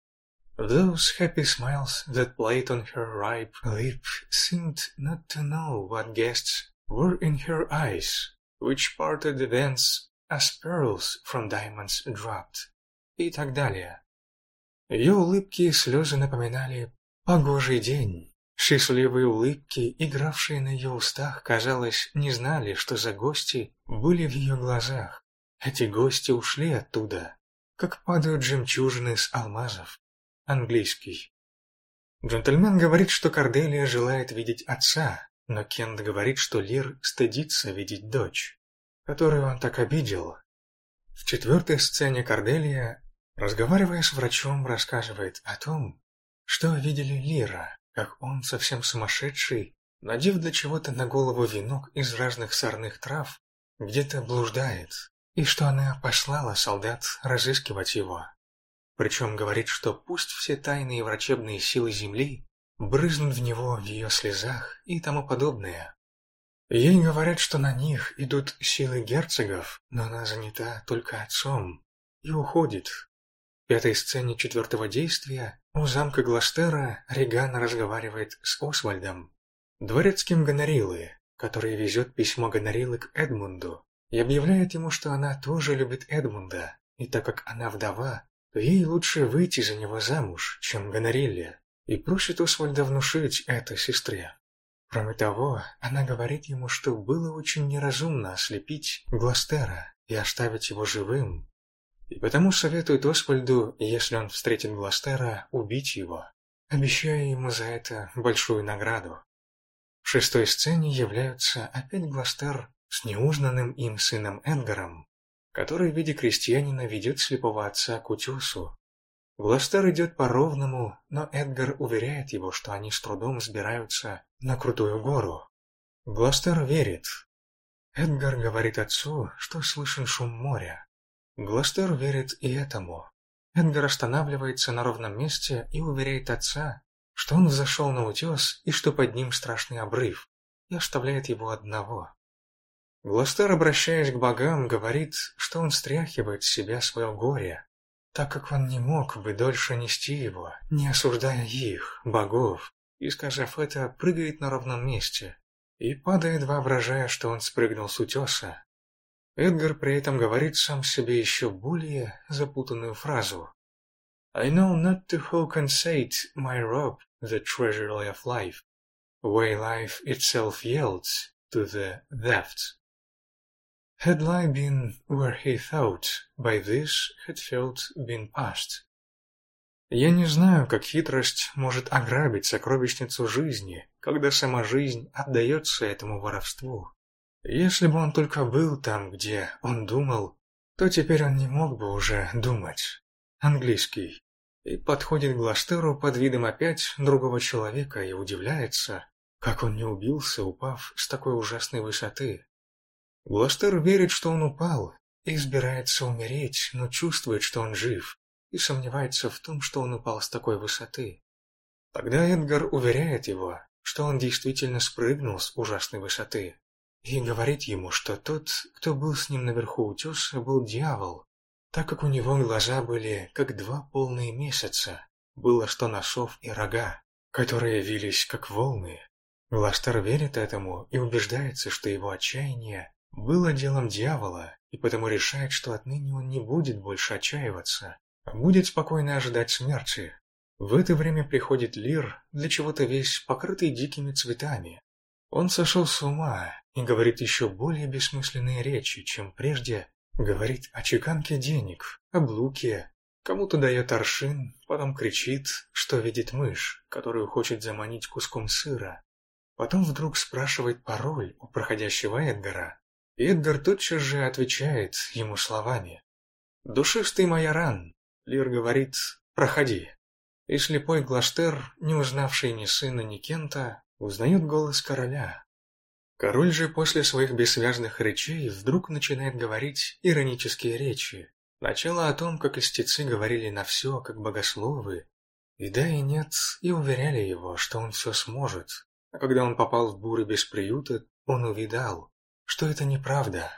Those happy smiles that played on her ripe lip seemed not to know what guests were in her eyes which parted thence as pearls from diamonds dropped, и так далее. Ее улыбки и слезы напоминали погожий день. Счастливые улыбки, игравшие на ее устах, казалось, не знали, что за гости были в ее глазах. Эти гости ушли оттуда, как падают жемчужины с алмазов. Английский. Джентльмен говорит, что Корделия желает видеть отца, но Кент говорит, что Лир стыдится видеть дочь, которую он так обидел. В четвертой сцене Корделия, разговаривая с врачом, рассказывает о том, что видели Лира, как он совсем сумасшедший, надев для чего-то на голову венок из разных сорных трав, где-то блуждает, и что она послала солдат разыскивать его. Причем говорит, что пусть все тайные врачебные силы Земли брызнут в него в ее слезах и тому подобное. Ей говорят, что на них идут силы герцогов, но она занята только отцом и уходит. В пятой сцене четвертого действия у замка Гластера Реган разговаривает с Освальдом, дворецким Гонорилы, который везет письмо Гонорилы к Эдмунду и объявляет ему, что она тоже любит Эдмунда, и так как она вдова, то ей лучше выйти за него замуж, чем Гонорилле и просит Освальда внушить это сестре. Кроме того, она говорит ему, что было очень неразумно ослепить Гластера и оставить его живым, и потому советует Освальду, если он встретит Гластера, убить его, обещая ему за это большую награду. В шестой сцене являются опять Гластер с неузнанным им сыном Эдгаром, который в виде крестьянина ведет слепого отца к утесу, Гластер идет по ровному, но Эдгар уверяет его, что они с трудом взбираются на крутую гору. Гластер верит. Эдгар говорит отцу, что слышен шум моря. Гластер верит и этому. Эдгар останавливается на ровном месте и уверяет отца, что он взошел на утес и что под ним страшный обрыв, и оставляет его одного. Гластер, обращаясь к богам, говорит, что он стряхивает с себя свое горе, так как он не мог бы дольше нести его, не осуждая их, богов, и, сказав это, прыгает на ровном месте и падает, воображая, что он спрыгнул с утеса. Эдгар при этом говорит сам себе еще более запутанную фразу. I know not to who concede my robe the treasury of life, way life itself yields to the theft. Had lie been where he thought, by this had felt been past. Я не знаю, как хитрость может ограбить сокровищницу жизни, когда сама жизнь отдается этому воровству. Если бы он только был там, где он думал, то теперь он не мог бы уже думать. Английский. И подходит к Глаштеру под видом опять другого человека и удивляется, как он не убился, упав с такой ужасной высоты. Глаштер верит, что он упал, и избирается умереть, но чувствует, что он жив, и сомневается в том, что он упал с такой высоты. Тогда Эдгар уверяет его, что он действительно спрыгнул с ужасной высоты, и говорит ему, что тот, кто был с ним наверху утеса, был дьявол, так как у него глаза были как два полные месяца, было что носов и рога, которые вились как волны, Глаштар верит этому и убеждается, что его отчаяние было делом дьявола, и потому решает, что отныне он не будет больше отчаиваться, а будет спокойно ожидать смерти. В это время приходит Лир, для чего-то весь покрытый дикими цветами. Он сошел с ума и говорит еще более бессмысленные речи, чем прежде говорит о чеканке денег, об луке, кому-то дает аршин, потом кричит, что видит мышь, которую хочет заманить куском сыра, Потом вдруг спрашивает пароль у проходящего Эдгара. И Эдгар тотчас же отвечает ему словами. «Душистый Майоран», — Лир говорит, — «проходи». И слепой Глаштер, не узнавший ни сына, ни Кента, узнает голос короля. Король же после своих бессвязных речей вдруг начинает говорить иронические речи. Начало о том, как истецы говорили на все, как богословы, и да и нет, и уверяли его, что он все сможет, а когда он попал в буры без приюта, он увидал, что это неправда.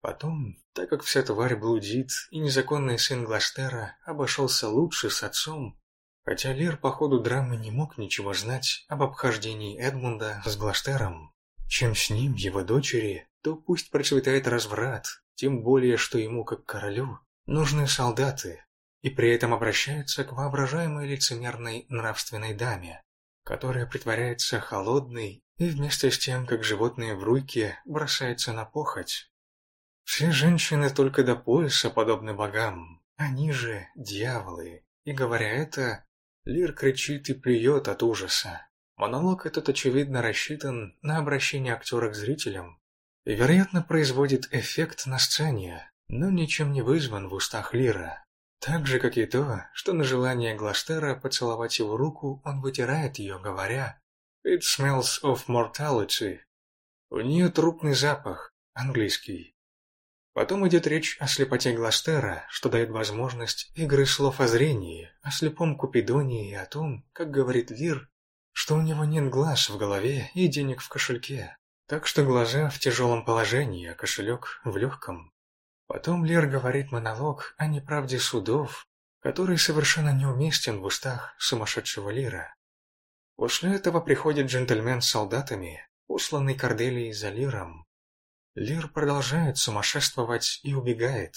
Потом, так как вся тварь блудит, и незаконный сын Глаштера обошелся лучше с отцом, хотя Лир по ходу драмы не мог ничего знать об обхождении Эдмунда с Глаштером, чем с ним, его дочери, то пусть процветает разврат, тем более, что ему, как королю, нужны солдаты, и при этом обращаются к воображаемой лицемерной нравственной даме, которая притворяется холодной и вместе с тем, как животные в руйке, бросается на похоть. Все женщины только до пояса подобны богам, они же дьяволы, и говоря это, Лир кричит и плюет от ужаса. Монолог этот, очевидно, рассчитан на обращение актера к зрителям и, вероятно, производит эффект на сцене, но ничем не вызван в устах Лира. Так же, как и то, что на желание Глаштера поцеловать его руку, он вытирает ее, говоря «It smells of mortality». У нее трупный запах, английский. Потом идет речь о слепоте Глаштера, что дает возможность игры слов о зрении, о слепом Купидоне и о том, как говорит Лир, что у него нет глаз в голове и денег в кошельке. Так что глаза в тяжелом положении, а кошелек в легком. Потом Лер говорит монолог о неправде судов, который совершенно неуместен в устах сумасшедшего Лира. После этого приходит джентльмен с солдатами, посланный Корделией за Лиром. Лир продолжает сумасшествовать и убегает.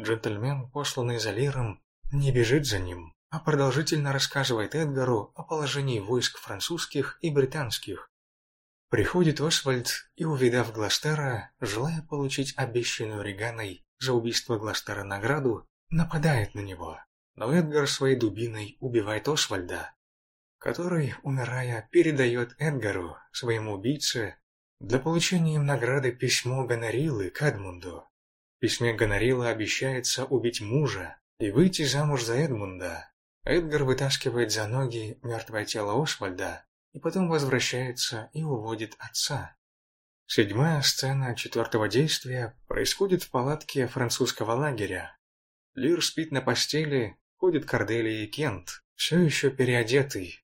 Джентльмен, посланный за Лиром, не бежит за ним, а продолжительно рассказывает Эдгару о положении войск французских и британских. Приходит Освальд и, увидав Гластера, желая получить обещанную Реганой за убийство Гластера награду, нападает на него. Но Эдгар своей дубиной убивает Освальда, который, умирая, передает Эдгару, своему убийце, для получения им награды письмо Гонорилы к Эдмунду. В письме Гонорила обещается убить мужа и выйти замуж за Эдмунда. Эдгар вытаскивает за ноги мертвое тело Освальда и потом возвращается и уводит отца. Седьмая сцена четвертого действия происходит в палатке французского лагеря. Лир спит на постели, ходит Корделия и Кент, все еще переодетый.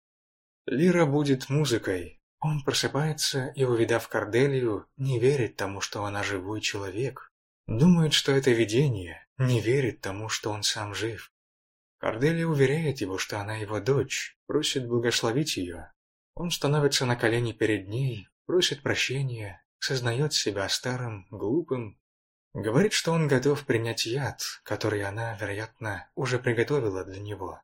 Лира будет музыкой. Он просыпается и, увидав Корделию, не верит тому, что она живой человек. Думает, что это видение, не верит тому, что он сам жив. Корделия уверяет его, что она его дочь, просит благословить ее. Он становится на колени перед ней, просит прощения сознает себя старым, глупым, говорит, что он готов принять яд, который она, вероятно, уже приготовила для него,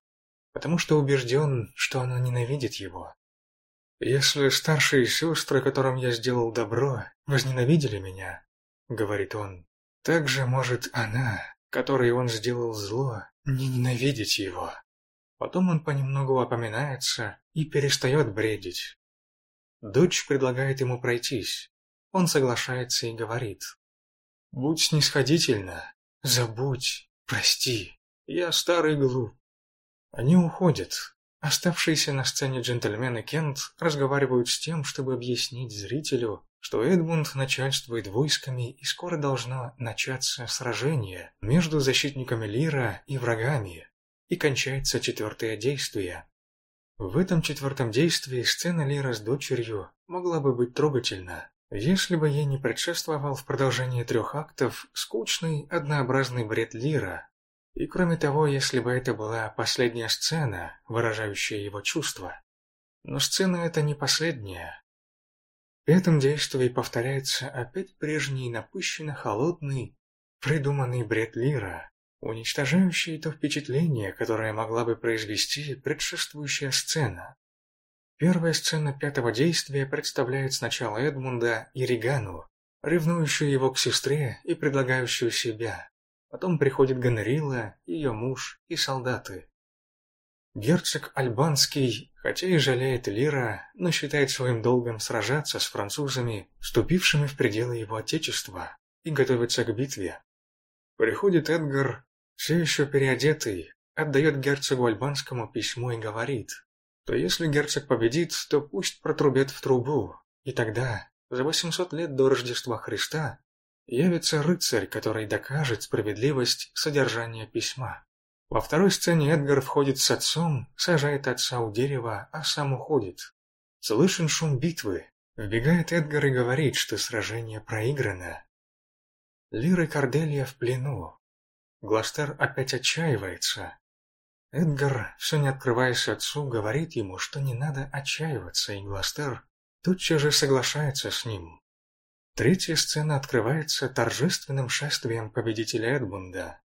потому что убежден, что она ненавидит его. «Если старшие сестры, которым я сделал добро, возненавидели меня, — говорит он, — так же может она, которой он сделал зло, не ненавидеть его». Потом он понемногу опоминается и перестает бредить. Дочь предлагает ему пройтись. Он соглашается и говорит. «Будь снисходительна, забудь, прости, я старый глуп». Они уходят. Оставшиеся на сцене джентльмен и Кент разговаривают с тем, чтобы объяснить зрителю, что Эдмунд начальствует войсками и скоро должно начаться сражение между защитниками Лира и врагами, и кончается четвертое действие. В этом четвертом действии сцена Лира с дочерью могла бы быть трогательна, если бы ей не предшествовал в продолжении трех актов скучный, однообразный бред Лира, и кроме того, если бы это была последняя сцена, выражающая его чувства. Но сцена эта не последняя, в этом действии повторяется опять прежний напыщенно холодный, придуманный бред Лира, уничтожающий то впечатление, которое могла бы произвести предшествующая сцена. Первая сцена пятого действия представляет сначала Эдмунда и Ригану, ревнующую его к сестре и предлагающую себя. Потом приходит Гонорилла, ее муж и солдаты. Герцог Альбанский, хотя и жалеет Лира, но считает своим долгом сражаться с французами, вступившими в пределы его отечества, и готовится к битве. Приходит Эдгар, все еще переодетый, отдает герцогу Альбанскому письмо и говорит, что если герцог победит, то пусть протрубят в трубу, и тогда, за 800 лет до Рождества Христа, явится рыцарь, который докажет справедливость содержания письма. Во второй сцене Эдгар входит с отцом, сажает отца у дерева, а сам уходит. Слышен шум битвы. Вбегает Эдгар и говорит, что сражение проиграно. Лир и Корделия в плену. Гластер опять отчаивается. Эдгар, все не открываясь отцу, говорит ему, что не надо отчаиваться, и Гластер тотчас же соглашается с ним. Третья сцена открывается торжественным шествием победителя Эдмунда.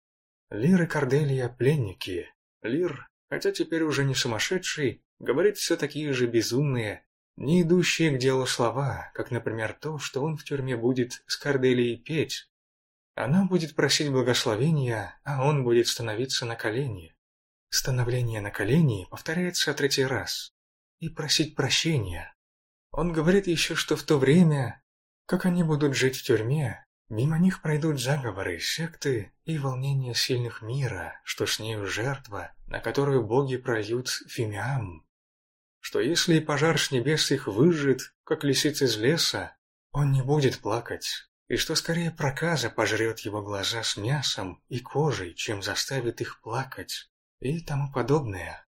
Лир и Корделия – пленники. Лир, хотя теперь уже не сумасшедший, говорит все такие же безумные, не идущие к делу слова, как, например, то, что он в тюрьме будет с Корделией петь. Она будет просить благословения, а он будет становиться на колени. Становление на колени повторяется третий раз. И просить прощения. Он говорит еще, что в то время, как они будут жить в тюрьме, Мимо них пройдут заговоры, секты и волнения сильных мира, что с нею жертва, на которую боги прольют фимиам. Что если пожар с небес их выжжет, как лисиц из леса, он не будет плакать, и что скорее проказа пожрет его глаза с мясом и кожей, чем заставит их плакать, и тому подобное.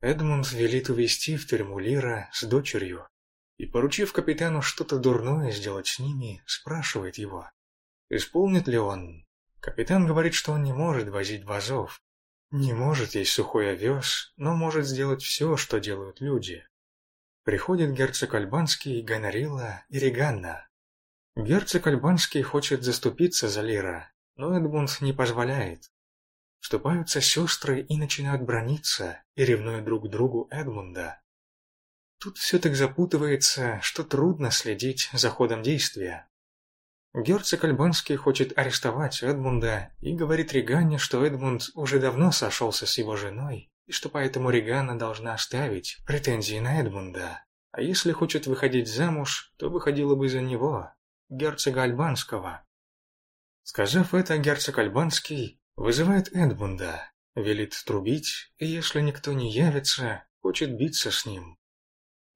Эдмунд велит увести в тюрьму Лира с дочерью, и, поручив капитану что-то дурное сделать с ними, спрашивает его, Исполнит ли он? Капитан говорит, что он не может возить вазов. Не может есть сухой овес, но может сделать все, что делают люди. Приходит герцог Альбанский, Гонорилла и Реганна. Герцог Альбанский хочет заступиться за Лира, но Эдмунд не позволяет. Вступаются сестры и начинают брониться, и ревнуют друг к другу Эдмунда. Тут все так запутывается, что трудно следить за ходом действия. Герцог Альбанский хочет арестовать Эдмунда и говорит Регане, что Эдмунд уже давно сошелся с его женой, и что поэтому Регана должна оставить претензии на Эдмунда. А если хочет выходить замуж, то выходила бы за него, герцога Альбанского. Сказав это, герцог Альбанский вызывает Эдмунда, велит трубить, и если никто не явится, хочет биться с ним.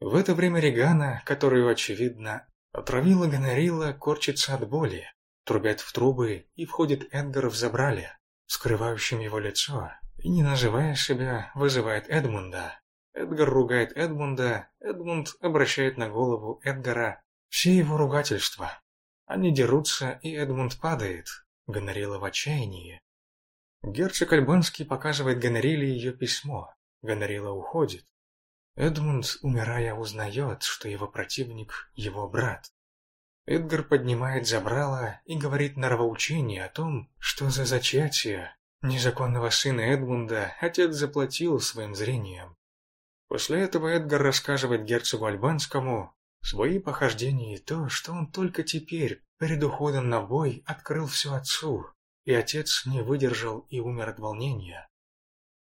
В это время Регана, которую, очевидно, Отравила гонорила корчится от боли. Трубят в трубы, и входит Эдгар в забрале, скрывающим его лицо, и, не называя себя, вызывает Эдмунда. Эдгар ругает Эдмунда, Эдмунд обращает на голову Эдгара все его ругательства. Они дерутся, и Эдмунд падает. Гонорила в отчаянии. Герцог Альбанский показывает Гонориле ее письмо. Гонорила уходит. Эдмунд, умирая, узнает, что его противник – его брат. Эдгар поднимает забрало и говорит норовоучение о том, что за зачатие незаконного сына Эдмунда отец заплатил своим зрением. После этого Эдгар рассказывает герцогу Альбанскому свои похождения и то, что он только теперь, перед уходом на бой, открыл все отцу, и отец не выдержал и умер от волнения.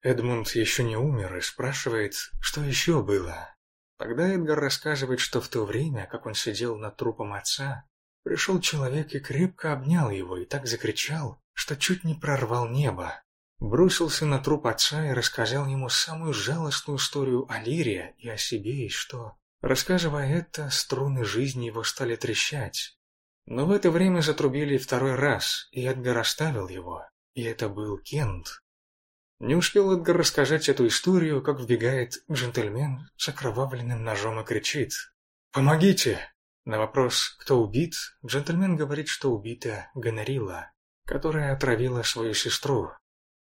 Эдмунд еще не умер и спрашивает, что еще было. Тогда Эдгар рассказывает, что в то время, как он сидел над трупом отца, пришел человек и крепко обнял его и так закричал, что чуть не прорвал небо. Бросился на труп отца и рассказал ему самую жалостную историю о Лире и о себе, и что, рассказывая это, струны жизни его стали трещать. Но в это время затрубили второй раз, и Эдгар оставил его, и это был Кент. Не успел Эдгар рассказать эту историю, как вбегает джентльмен с окровавленным ножом и кричит «Помогите!». На вопрос «Кто убит?» джентльмен говорит, что убита Гонорилла, которая отравила свою сестру.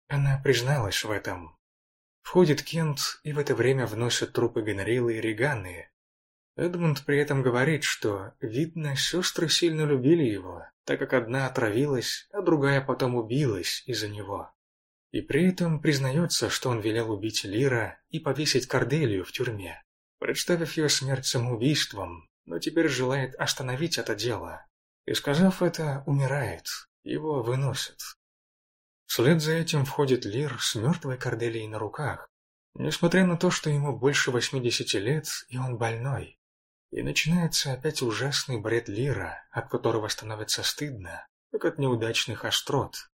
Она призналась в этом. Входит Кент и в это время вносят трупы Гонориллы и Реганы. Эдмунд при этом говорит, что, видно, сестры сильно любили его, так как одна отравилась, а другая потом убилась из-за него. И при этом признается, что он велел убить Лира и повесить Корделию в тюрьме, представив ее смерть самоубийством, но теперь желает остановить это дело. И сказав это, умирает, его выносят. Вслед за этим входит Лир с мертвой Корделией на руках, несмотря на то, что ему больше 80 лет и он больной. И начинается опять ужасный бред Лира, от которого становится стыдно, как от неудачных острот.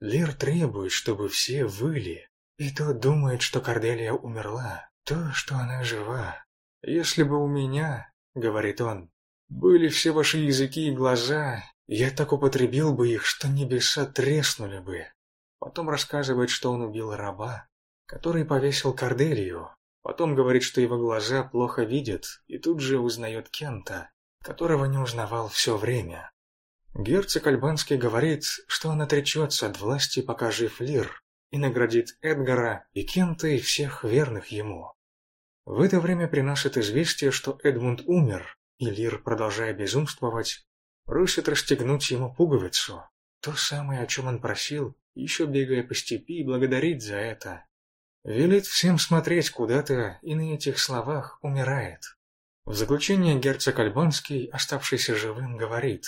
Лир требует, чтобы все выли, и тот думает, что Корделия умерла, то, что она жива. «Если бы у меня, — говорит он, — были все ваши языки и глаза, я так употребил бы их, что небеса треснули бы». Потом рассказывает, что он убил раба, который повесил Корделию. Потом говорит, что его глаза плохо видят, и тут же узнает Кента, которого не узнавал все время. Герцог Альбанский говорит, что он отречется от власти, пока жив Лир, и наградит Эдгара и Кента и всех верных ему. В это время приносит известие, что Эдмунд умер, и Лир, продолжая безумствовать, просит расстегнуть ему пуговицу, то самое, о чем он просил, еще бегая по степи и благодарит за это. Велит всем смотреть куда-то и на этих словах умирает. В заключение герцог Альбанский, оставшийся живым, говорит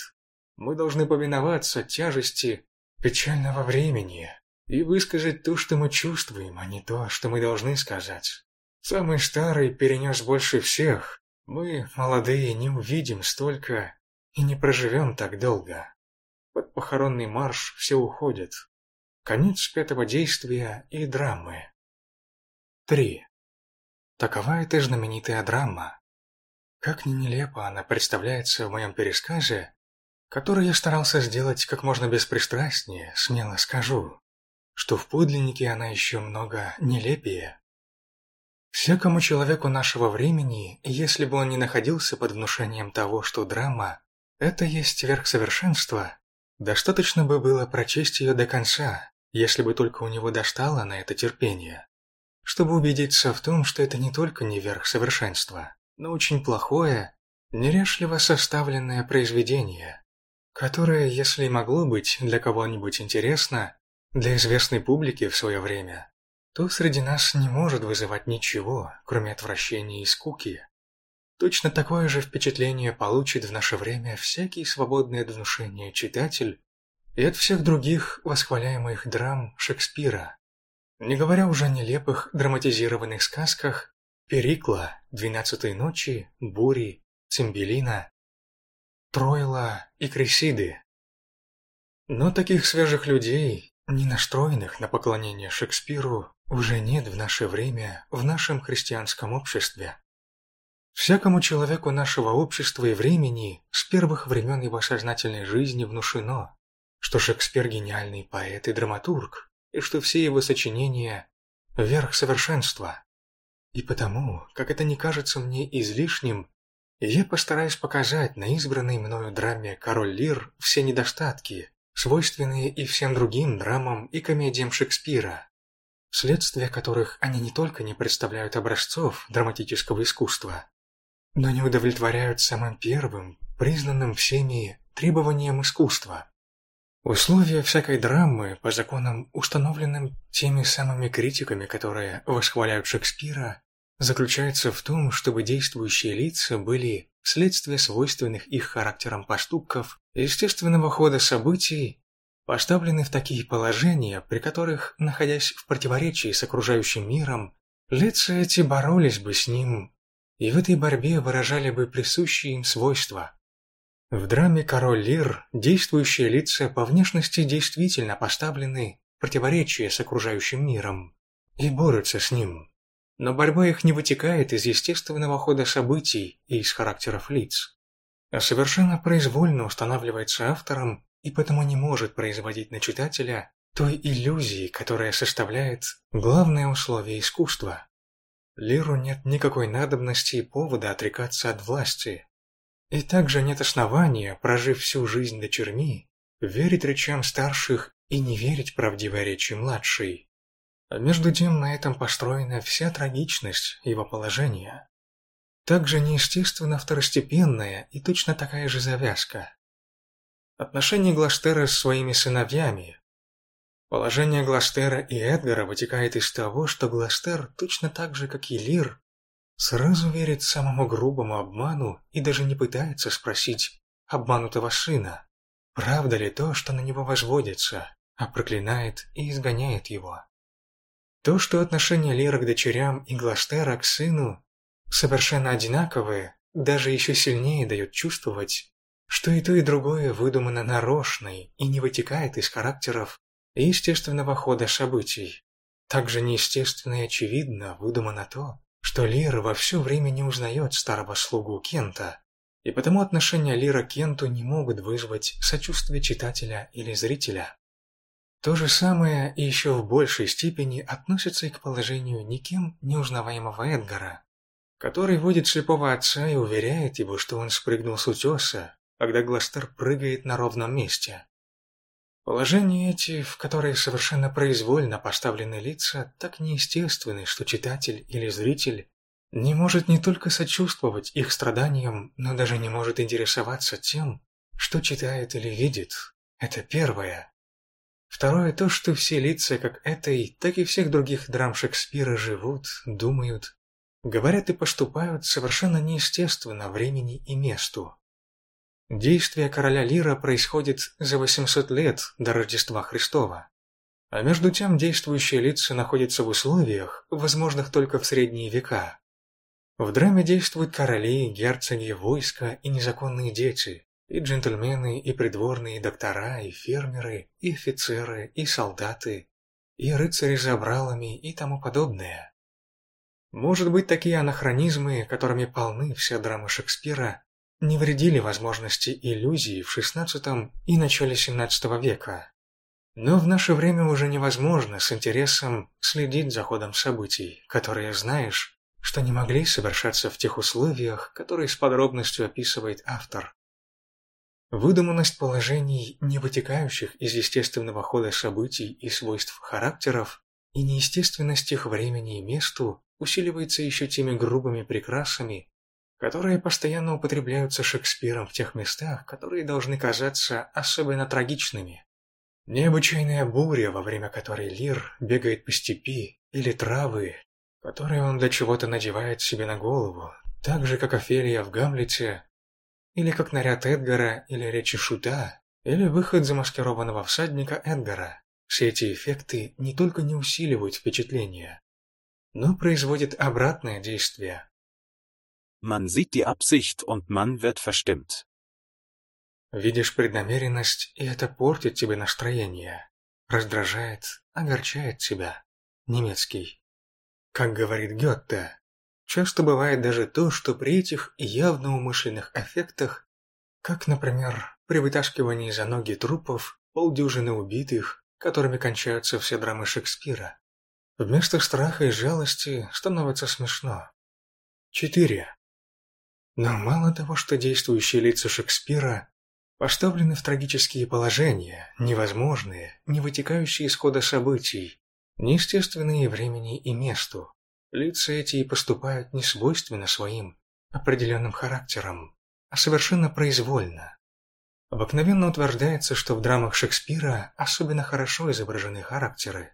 мы должны повиноваться тяжести печального времени и высказать то, что мы чувствуем, а не то, что мы должны сказать. Самый старый перенес больше всех. Мы, молодые, не увидим столько и не проживем так долго. Под похоронный марш все уходят. Конец пятого действия и драмы. 3. Такова эта знаменитая драма. Как ни нелепо она представляется в моем пересказе, который я старался сделать как можно беспристрастнее, смело скажу, что в подлиннике она еще много нелепее. Всякому человеку нашего времени, если бы он не находился под внушением того, что драма – это есть верх совершенства, достаточно бы было прочесть ее до конца, если бы только у него достало на это терпение, чтобы убедиться в том, что это не только не верх совершенства, но очень плохое, неряшливо составленное произведение – которое, если могло быть для кого-нибудь интересно, для известной публики в свое время, то среди нас не может вызывать ничего, кроме отвращения и скуки. Точно такое же впечатление получит в наше время всякий свободный от внушения читатель и от всех других восхваляемых драм Шекспира, не говоря уже о нелепых драматизированных сказках Перикла, «Двенадцатой ночи», «Бури», «Цимбелина» Тройла и Кресиды. Но таких свежих людей, не настроенных на поклонение Шекспиру, уже нет в наше время в нашем христианском обществе. Всякому человеку нашего общества и времени с первых времен его сознательной жизни внушено, что Шекспир гениальный поэт и драматург, и что все его сочинения – верх совершенства. И потому, как это не кажется мне излишним, я постараюсь показать на избранной мною драме «Король Лир» все недостатки, свойственные и всем другим драмам и комедиям Шекспира, вследствие которых они не только не представляют образцов драматического искусства, но не удовлетворяют самым первым, признанным всеми требованиям искусства. Условия всякой драмы, по законам, установленным теми самыми критиками, которые восхваляют Шекспира, заключается в том, чтобы действующие лица были вследствие свойственных их характерам поступков, естественного хода событий, поставлены в такие положения, при которых, находясь в противоречии с окружающим миром, лица эти боролись бы с ним, и в этой борьбе выражали бы присущие им свойства. В драме «Король Лир» действующие лица по внешности действительно поставлены в противоречие с окружающим миром и борются с ним. Но борьба их не вытекает из естественного хода событий и из характеров лиц, а совершенно произвольно устанавливается автором и потому не может производить на читателя той иллюзии, которая составляет главное условие искусства. Лиру нет никакой надобности и повода отрекаться от власти, и также нет основания, прожив всю жизнь дочерьми, верить речам старших и не верить правдивой речи младшей. А между тем на этом построена вся трагичность его положения. Также неестественно второстепенная и точно такая же завязка. Отношения Гластера с своими сыновьями. Положение Гластера и Эдгара вытекает из того, что Гластер, точно так же, как и Лир, Сразу верит самому грубому обману и даже не пытается спросить обманутого сына, правда ли то, что на него возводится, а проклинает и изгоняет его. То, что отношения Лира к дочерям и Гластера к сыну совершенно одинаковые, даже еще сильнее дает чувствовать, что и то, и другое выдумано нарочно и не вытекает из характеров и естественного хода событий. Также неестественно и очевидно выдумано то, что Лира во все время не узнает старого слугу Кента, и потому отношения Лира к Кенту не могут вызвать сочувствие читателя или зрителя. То же самое и еще в большей степени относится и к положению никем неузнаваемого Эдгара, который водит слепого отца и уверяет его, что он спрыгнул с утеса, когда Гластер прыгает на ровном месте. Положения эти, в которые совершенно произвольно поставлены лица, так неестественны, что читатель или зритель не может не только сочувствовать их страданиям, но даже не может интересоваться тем, что читает или видит. Это первое. Второе то, что все лица как этой, так и всех других драм Шекспира живут, думают, говорят и поступают совершенно неестественно времени и месту. Действие короля Лира происходит за 800 лет до Рождества Христова. А между тем действующие лица находятся в условиях, возможных только в средние века. В драме действуют короли, герцоги, войска и незаконные дети, и джентльмены, и придворные, и доктора, и фермеры, и офицеры, и солдаты, и рыцари с забралами и тому подобное. Может быть, такие анахронизмы, которыми полны все драмы Шекспира, не вредили возможности иллюзии в XVI и начале XVII века. Но в наше время уже невозможно с интересом следить за ходом событий, которые знаешь, что не могли совершаться в тех условиях, которые с подробностью описывает автор. Выдуманность положений, не вытекающих из естественного хода событий и свойств характеров, и неестественность их времени и месту усиливается еще теми грубыми прикрасами, которые постоянно употребляются Шекспиром в тех местах, которые должны казаться особенно трагичными. Необычайная буря, во время которой Лир бегает по степи, или травы, которые он для чего-то надевает себе на голову, так же, как Офелия в Гамлете, или как наряд Эдгара, или речи Шута, или выход замаскированного всадника Эдгара. Все эти эффекты не только не усиливают впечатление, но производят обратное действие, Man sieht die Absicht und man wird verstimmt. Видишь преднамеренность, и это портит тебе настроение. Раздражает, огорчает тебя. Немецкий. Как говорит Гетте, часто бывает даже то, что при этих явно умышленных эффектах, как, например, при вытаскивании за ноги трупов полдюжины убитых, которыми кончаются все драмы Шекспира, вместо страха и жалости становится смешно. 4. Но мало того, что действующие лица Шекспира поставлены в трагические положения, невозможные, не вытекающие из хода событий, неестественные времени и месту, лица эти и поступают не свойственно своим определенным характерам, а совершенно произвольно. Обыкновенно утверждается, что в драмах Шекспира особенно хорошо изображены характеры,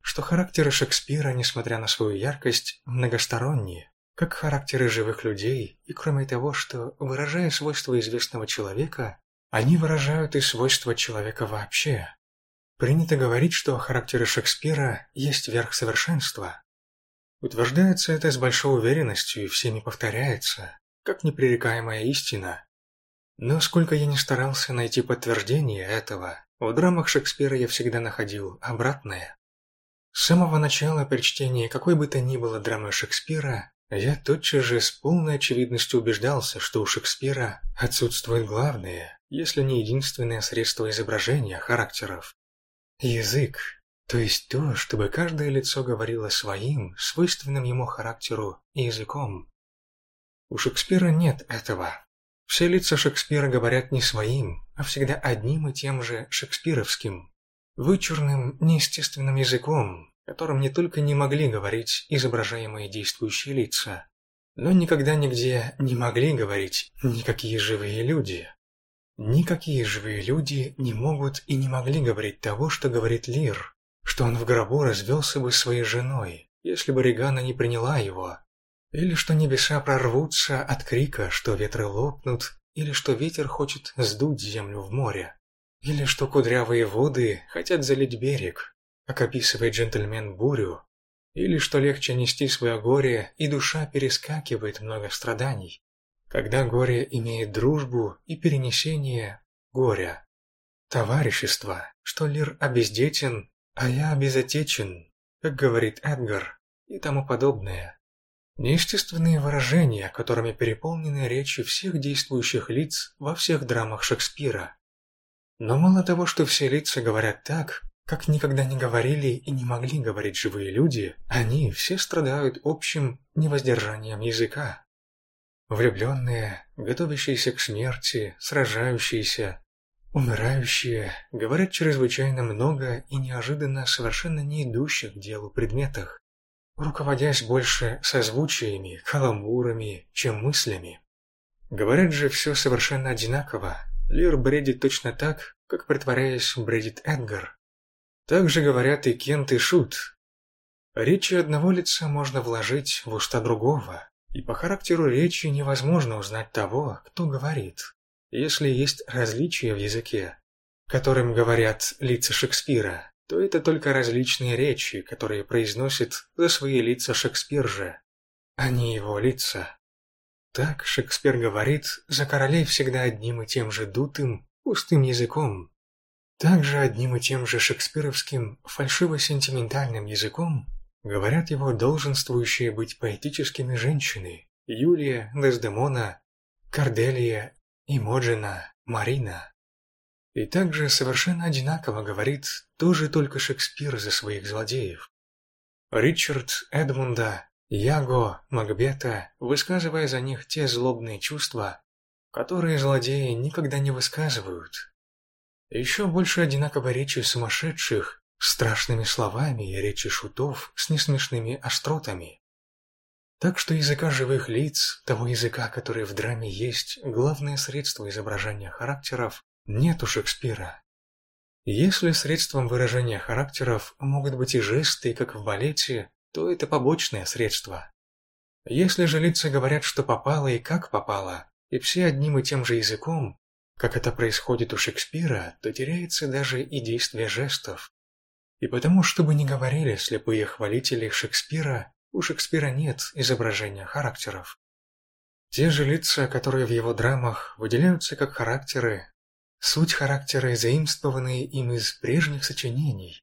что характеры Шекспира, несмотря на свою яркость, многосторонние, как характеры живых людей, и кроме того, что, выражая свойства известного человека, они выражают и свойства человека вообще, Принято говорить, что характеры Шекспира есть верх совершенства. Утверждается это с большой уверенностью и всеми повторяется, как непререкаемая истина. Но сколько я не старался найти подтверждение этого, в драмах Шекспира я всегда находил обратное. С самого начала при чтении какой бы то ни было драмы Шекспира, я тотчас же с полной очевидностью убеждался, что у Шекспира отсутствует главное, если не единственное средство изображения характеров. Язык, то есть то, чтобы каждое лицо говорило своим, свойственным ему характеру языком. У Шекспира нет этого. Все лица Шекспира говорят не своим, а всегда одним и тем же шекспировским, вычурным, неестественным языком, которым не только не могли говорить изображаемые действующие лица, но никогда нигде не могли говорить никакие живые люди. Никакие живые люди не могут и не могли говорить того, что говорит Лир, что он в гробу развелся бы своей женой, если бы Регана не приняла его, или что небеса прорвутся от крика, что ветры лопнут, или что ветер хочет сдуть землю в море. Или что кудрявые воды хотят залить берег, как описывает джентльмен бурю. Или что легче нести свое горе, и душа перескакивает много страданий, когда горе имеет дружбу и перенесение горя. Товарищество, что Лир обездетен, а я безотечен, как говорит Эдгар, и тому подобное. Неестественные выражения, которыми переполнены речи всех действующих лиц во всех драмах Шекспира. Но мало того, что все лица говорят так, как никогда не говорили и не могли говорить живые люди, они все страдают общим невоздержанием языка. Влюбленные, готовящиеся к смерти, сражающиеся, умирающие, говорят чрезвычайно много и неожиданно совершенно не идущих к делу предметах руководясь больше созвучиями, каламбурами, чем мыслями. Говорят же все совершенно одинаково. Лир бредит точно так, как, притворяясь, бредит Эдгар. Так же говорят и Кент и Шут. Речи одного лица можно вложить в уста другого, и по характеру речи невозможно узнать того, кто говорит, если есть различия в языке, которым говорят лица Шекспира то это только различные речи, которые произносит за свои лица Шекспир же, а не его лица. Так Шекспир говорит за королей всегда одним и тем же дутым, пустым языком. Также одним и тем же шекспировским фальшиво-сентиментальным языком говорят его долженствующие быть поэтическими женщины Юлия, Дездемона, Корделия, Имоджина, Марина. И также совершенно одинаково говорит тоже только Шекспир за своих злодеев. Ричард Эдмунда, Яго, Макбета, высказывая за них те злобные чувства, которые злодеи никогда не высказывают. Еще больше одинаково речи сумасшедших, страшными словами и речи шутов с несмешными остротами. Так что языка живых лиц, того языка, который в драме есть, главное средство изображения характеров, нет у Шекспира. Если средством выражения характеров могут быть и жесты, как в балете, то это побочное средство. Если же лица говорят, что попало и как попало, и все одним и тем же языком, как это происходит у Шекспира, то теряется даже и действие жестов. И потому, чтобы не говорили слепые хвалители Шекспира, у Шекспира нет изображения характеров. Те же лица, которые в его драмах выделяются как характеры, Суть характера, заимствованные им из прежних сочинений,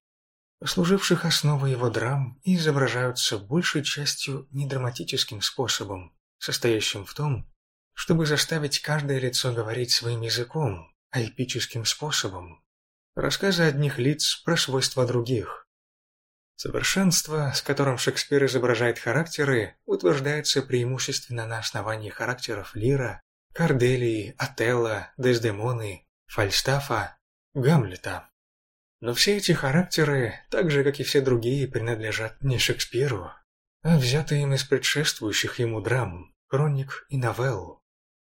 служивших основой его драм, и изображаются большей частью недраматическим способом, состоящим в том, чтобы заставить каждое лицо говорить своим языком, а эпическим способом. Рассказы одних лиц про свойства других. Совершенство, с которым Шекспир изображает характеры, утверждается преимущественно на основании характеров Лира, Корделии, Отелло, Дездемоны Фальстафа, Гамлета. Но все эти характеры, так же как и все другие, принадлежат не Шекспиру, а взяты им из предшествующих ему драм, хроник и новелл.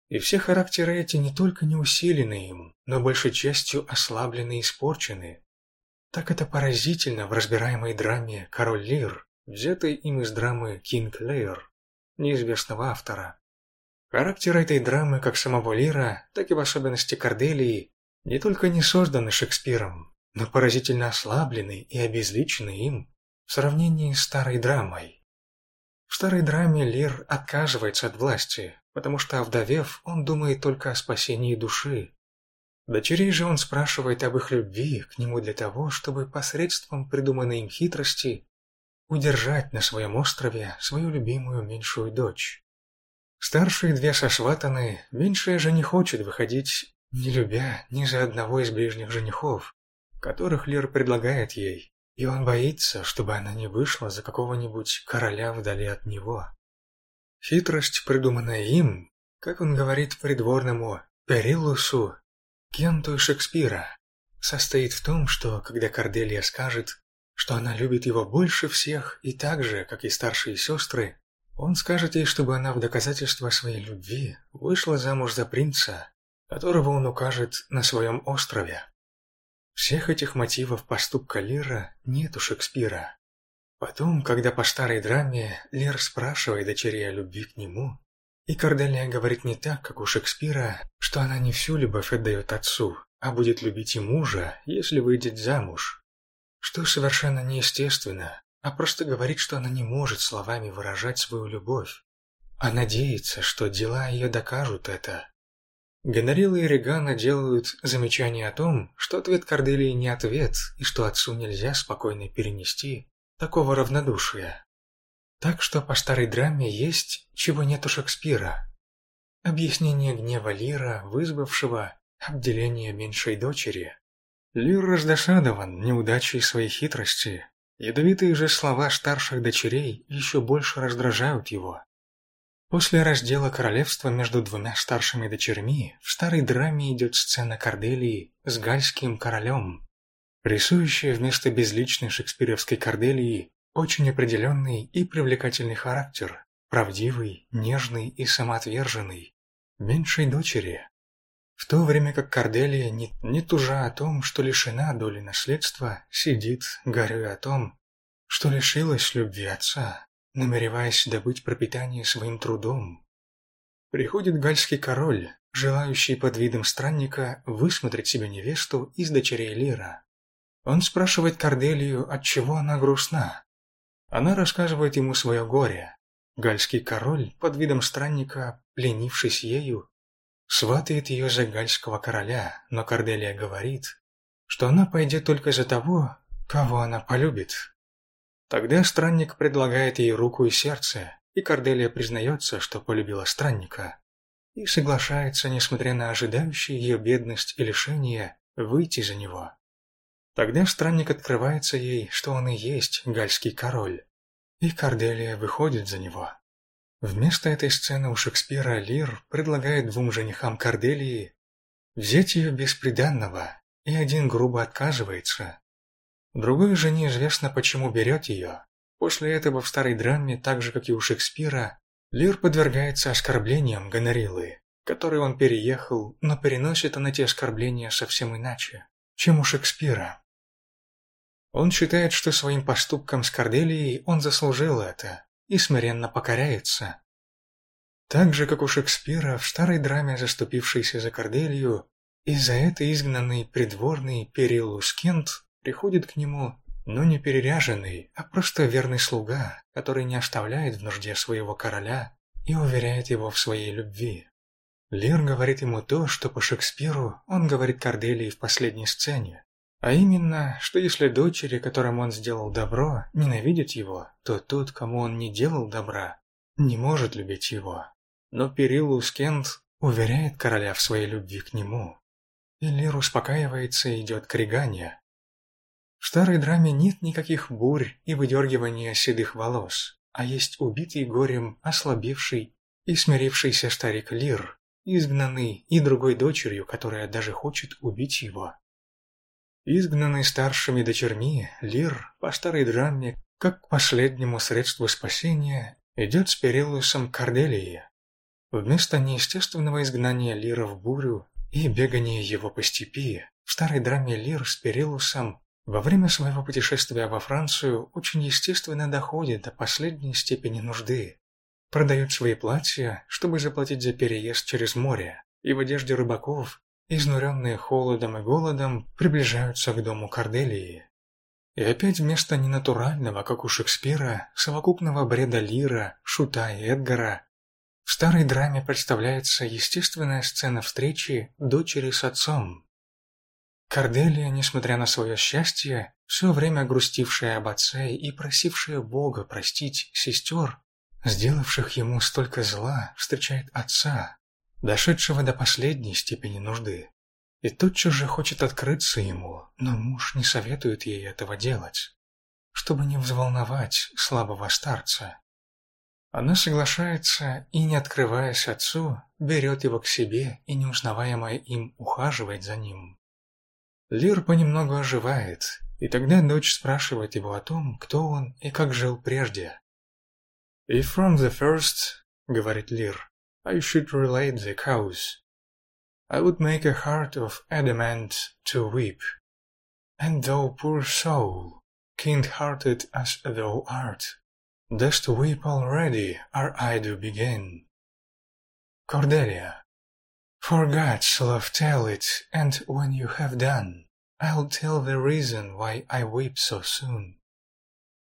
И все характеры эти не только не усилены им, но большей частью ослаблены и испорчены. Так это поразительно в разбираемой драме «Король Лир», взятой им из драмы «Кинг Лейр» неизвестного автора. Характер этой драмы, как самого Лира, так и в особенности Корделии, не только не созданы Шекспиром, но поразительно ослабленный и обезличенный им в сравнении с старой драмой. В старой драме Лир отказывается от власти, потому что, овдовев, он думает только о спасении души. Дочерей же он спрашивает об их любви к нему для того, чтобы посредством придуманной им хитрости удержать на своем острове свою любимую меньшую дочь. Старшие две сошватаны, меньшая же не хочет выходить, не любя ни за одного из ближних женихов, которых Лир предлагает ей, и он боится, чтобы она не вышла за какого-нибудь короля вдали от него. Хитрость, придуманная им, как он говорит придворному Периллусу, Кенту Шекспира, состоит в том, что когда Корделия скажет, что она любит его больше всех и так же, как и старшие сестры, он скажет ей, чтобы она в доказательство своей любви вышла замуж за принца, которого он укажет на своем острове. Всех этих мотивов поступка Лира нет у Шекспира. Потом, когда по старой драме Лир спрашивает дочерей о любви к нему, и Корделия говорит не так, как у Шекспира, что она не всю любовь отдает отцу, а будет любить и мужа, если выйдет замуж. Что совершенно неестественно, а просто говорит, что она не может словами выражать свою любовь, а надеется, что дела ее докажут это. Гонорилла и Регана делают замечание о том, что ответ Корделии не ответ, и что отцу нельзя спокойно перенести такого равнодушия. Так что по старой драме есть, чего нет у Шекспира. Объяснение гнева Лира, вызвавшего обделение меньшей дочери. Лир раздосадован неудачей своей хитрости, Ядовитые же слова старших дочерей еще больше раздражают его. После раздела королевства между двумя старшими дочерьми в старой драме идет сцена Корделии с гальским королем, рисующая вместо безличной шекспировской Корделии очень определенный и привлекательный характер, правдивый, нежный и самоотверженный, меньшей дочери. В то время как Корделия, не, не тужа о том, что лишена доли наследства, сидит, горюя о том, что лишилась любви отца, намереваясь добыть пропитание своим трудом. Приходит гальский король, желающий под видом странника высмотреть себе невесту из дочерей Лира. Он спрашивает Корделию, от чего она грустна. Она рассказывает ему свое горе. Гальский король, под видом странника, пленившись ею, сватает ее за гальского короля, но Корделия говорит, что она пойдет только за того, кого она полюбит. Тогда странник предлагает ей руку и сердце, и Корделия признается, что полюбила странника, и соглашается, несмотря на ожидающие ее бедность и лишение, выйти за него. Тогда странник открывается ей, что он и есть гальский король, и Корделия выходит за него. Вместо этой сцены у Шекспира Лир предлагает двум женихам Корделии взять ее без приданного, и один грубо отказывается. Другой же неизвестно, почему берет ее. После этого в старой драме, так же как и у Шекспира, Лир подвергается оскорблениям Гонориллы, которые он переехал, но переносит он эти оскорбления совсем иначе, чем у Шекспира. Он считает, что своим поступком с Корделией он заслужил это, и смиренно покоряется. Так же, как у Шекспира в старой драме, заступившейся за Корделию, и за это изгнанный придворный Перилус Кент приходит к нему, но не переряженный, а просто верный слуга, который не оставляет в нужде своего короля и уверяет его в своей любви. Лир говорит ему то, что по Шекспиру он говорит Корделии в последней сцене, а именно, что если дочери, которым он сделал добро, ненавидят его, то тот, кому он не делал добра, не может любить его. Но Периллус Кент уверяет короля в своей любви к нему. И Лир успокаивается и идет к Регане. В старой драме нет никаких бурь и выдергивания седых волос, а есть убитый горем, ослабевший и смирившийся старик Лир, изгнанный и другой дочерью, которая даже хочет убить его. Изгнанный старшими дочерьми, Лир по старой драме, как к последнему средству спасения, идет с Периллусом Корделии. Вместо неестественного изгнания Лира в бурю и бегания его по степи, в старой драме Лир с Периллусом во время своего путешествия во Францию очень естественно доходит до последней степени нужды. Продают свои платья, чтобы заплатить за переезд через море, и в одежде рыбаков изнуренные холодом и голодом, приближаются к дому Корделии. И опять вместо ненатурального, как у Шекспира, совокупного бреда Лира, Шута и Эдгара, в старой драме представляется естественная сцена встречи дочери с отцом. Корделия, несмотря на свое счастье, все время грустившая об отце и просившая Бога простить сестер, сделавших ему столько зла, встречает отца, дошедшего до последней степени нужды. И тотчас же хочет открыться ему, но муж не советует ей этого делать, чтобы не взволновать слабого старца. Она соглашается и, не открываясь отцу, берет его к себе и, неузнаваемая им, ухаживает за ним. Лир понемногу оживает, и тогда дочь спрашивает его о том, кто он и как жил прежде. «If from the first, — говорит Лир, — I should relate the cause, I would make a heart of adamant to weep. And thou, poor soul, kind-hearted as thou art, dost weep already ere I do begin. Cordelia, for God's love tell it, and when you have done, I'll tell the reason why I weep so soon.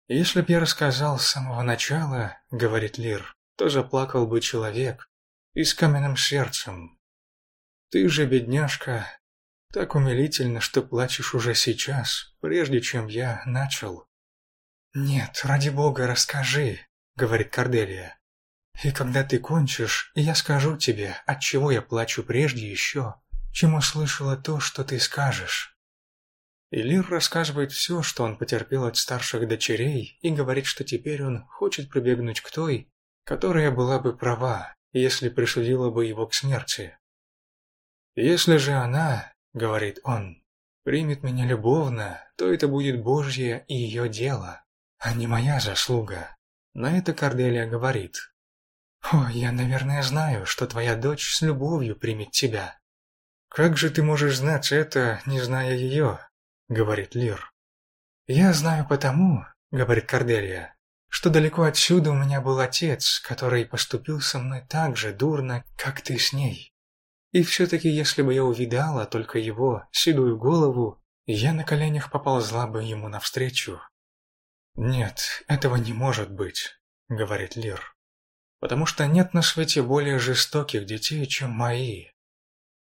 Если б я рассказал с самого начала, говорит Лир, то заплакал бы человек и с каменным сердцем, ты же, бедняжка, так умилительно, что плачешь уже сейчас, прежде чем я начал. Нет, ради бога, расскажи, говорит Корделия. И когда ты кончишь, я скажу тебе, от чего я плачу прежде еще, чем услышала то, что ты скажешь. И Лир рассказывает все, что он потерпел от старших дочерей, и говорит, что теперь он хочет прибегнуть к той, которая была бы права, если присудила бы его к смерти. «Если же она, — говорит он, — примет меня любовно, то это будет Божье и ее дело, а не моя заслуга». На это Корделия говорит. «О, я, наверное, знаю, что твоя дочь с любовью примет тебя». «Как же ты можешь знать это, не зная ее?» — говорит Лир. «Я знаю потому, — говорит Корделия, — что далеко отсюда у меня был отец, который поступил со мной так же дурно, как ты с ней. И все-таки, если бы я увидала только его седую голову, я на коленях поползла бы ему навстречу. «Нет, этого не может быть», — говорит Лир. «Потому что нет на свете более жестоких детей, чем мои».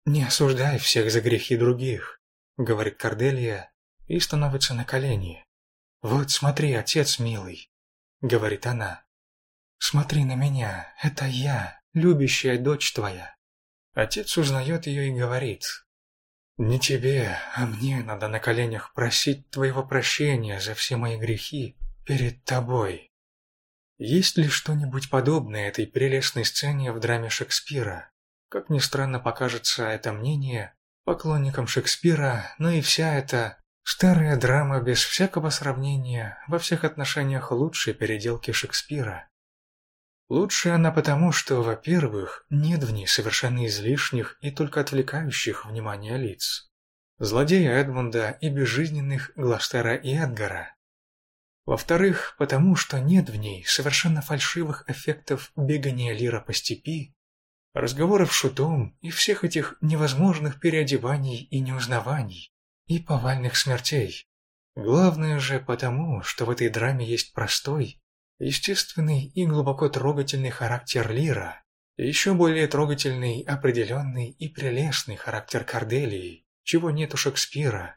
«Не осуждай всех за грехи других», — говорит Корделия и становится на колени. «Вот смотри, отец милый», — говорит она. «Смотри на меня, это я, любящая дочь твоя. Отец узнает ее и говорит, «Не тебе, а мне надо на коленях просить твоего прощения за все мои грехи перед тобой». Есть ли что-нибудь подобное этой прелестной сцене в драме Шекспира? Как ни странно покажется это мнение поклонникам Шекспира, но и вся эта старая драма без всякого сравнения во всех отношениях лучшей переделки Шекспира. Лучше она потому, что, во-первых, нет в ней совершенно излишних и только отвлекающих внимание лиц. Злодея Эдмунда и безжизненных Глаштера и Эдгара. Во-вторых, потому что нет в ней совершенно фальшивых эффектов бегания Лира по степи, разговоров шутом и всех этих невозможных переодеваний и неузнаваний, и повальных смертей. Главное же потому, что в этой драме есть простой, Естественный и глубоко трогательный характер Лира, еще более трогательный, определенный и прелестный характер Корделии, чего нет у Шекспира.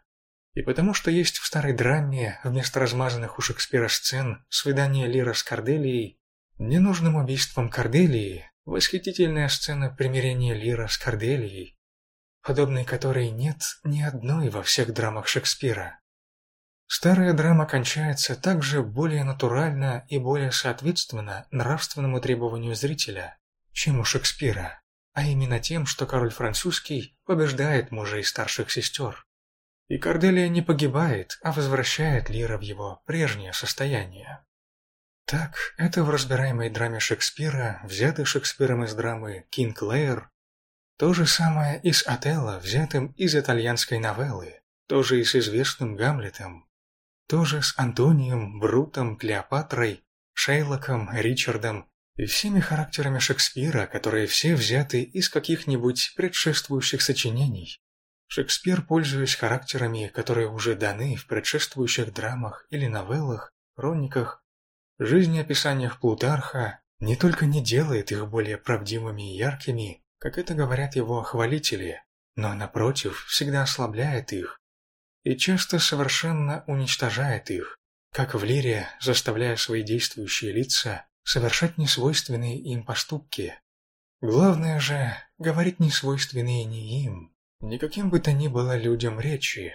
И потому что есть в старой драме, вместо размазанных у Шекспира сцен, свидание Лира с Корделией, ненужным убийством Корделии, восхитительная сцена примирения Лира с Корделией, подобной которой нет ни одной во всех драмах Шекспира. Старая драма кончается также более натурально и более соответственно нравственному требованию зрителя, чем у Шекспира, а именно тем, что король французский побеждает мужей старших сестер. И Корделия не погибает, а возвращает Лира в его прежнее состояние. Так, это в разбираемой драме Шекспира, взятой Шекспиром из драмы «Кинг Лейр», то же самое и с Отелло, взятым из итальянской новеллы, то же и с известным Гамлетом, тоже с Антонием, Брутом, Клеопатрой, Шейлоком, Ричардом и всеми характерами Шекспира, которые все взяты из каких-нибудь предшествующих сочинений. Шекспир, пользуясь характерами, которые уже даны в предшествующих драмах или новеллах, хрониках, жизнеописаниях Плутарха, не только не делает их более правдивыми и яркими, как это говорят его хвалители, но, напротив, всегда ослабляет их и часто совершенно уничтожает их, как в лире, заставляя свои действующие лица совершать несвойственные им поступки. Главное же, говорить несвойственные не им, никаким бы то ни было людям речи.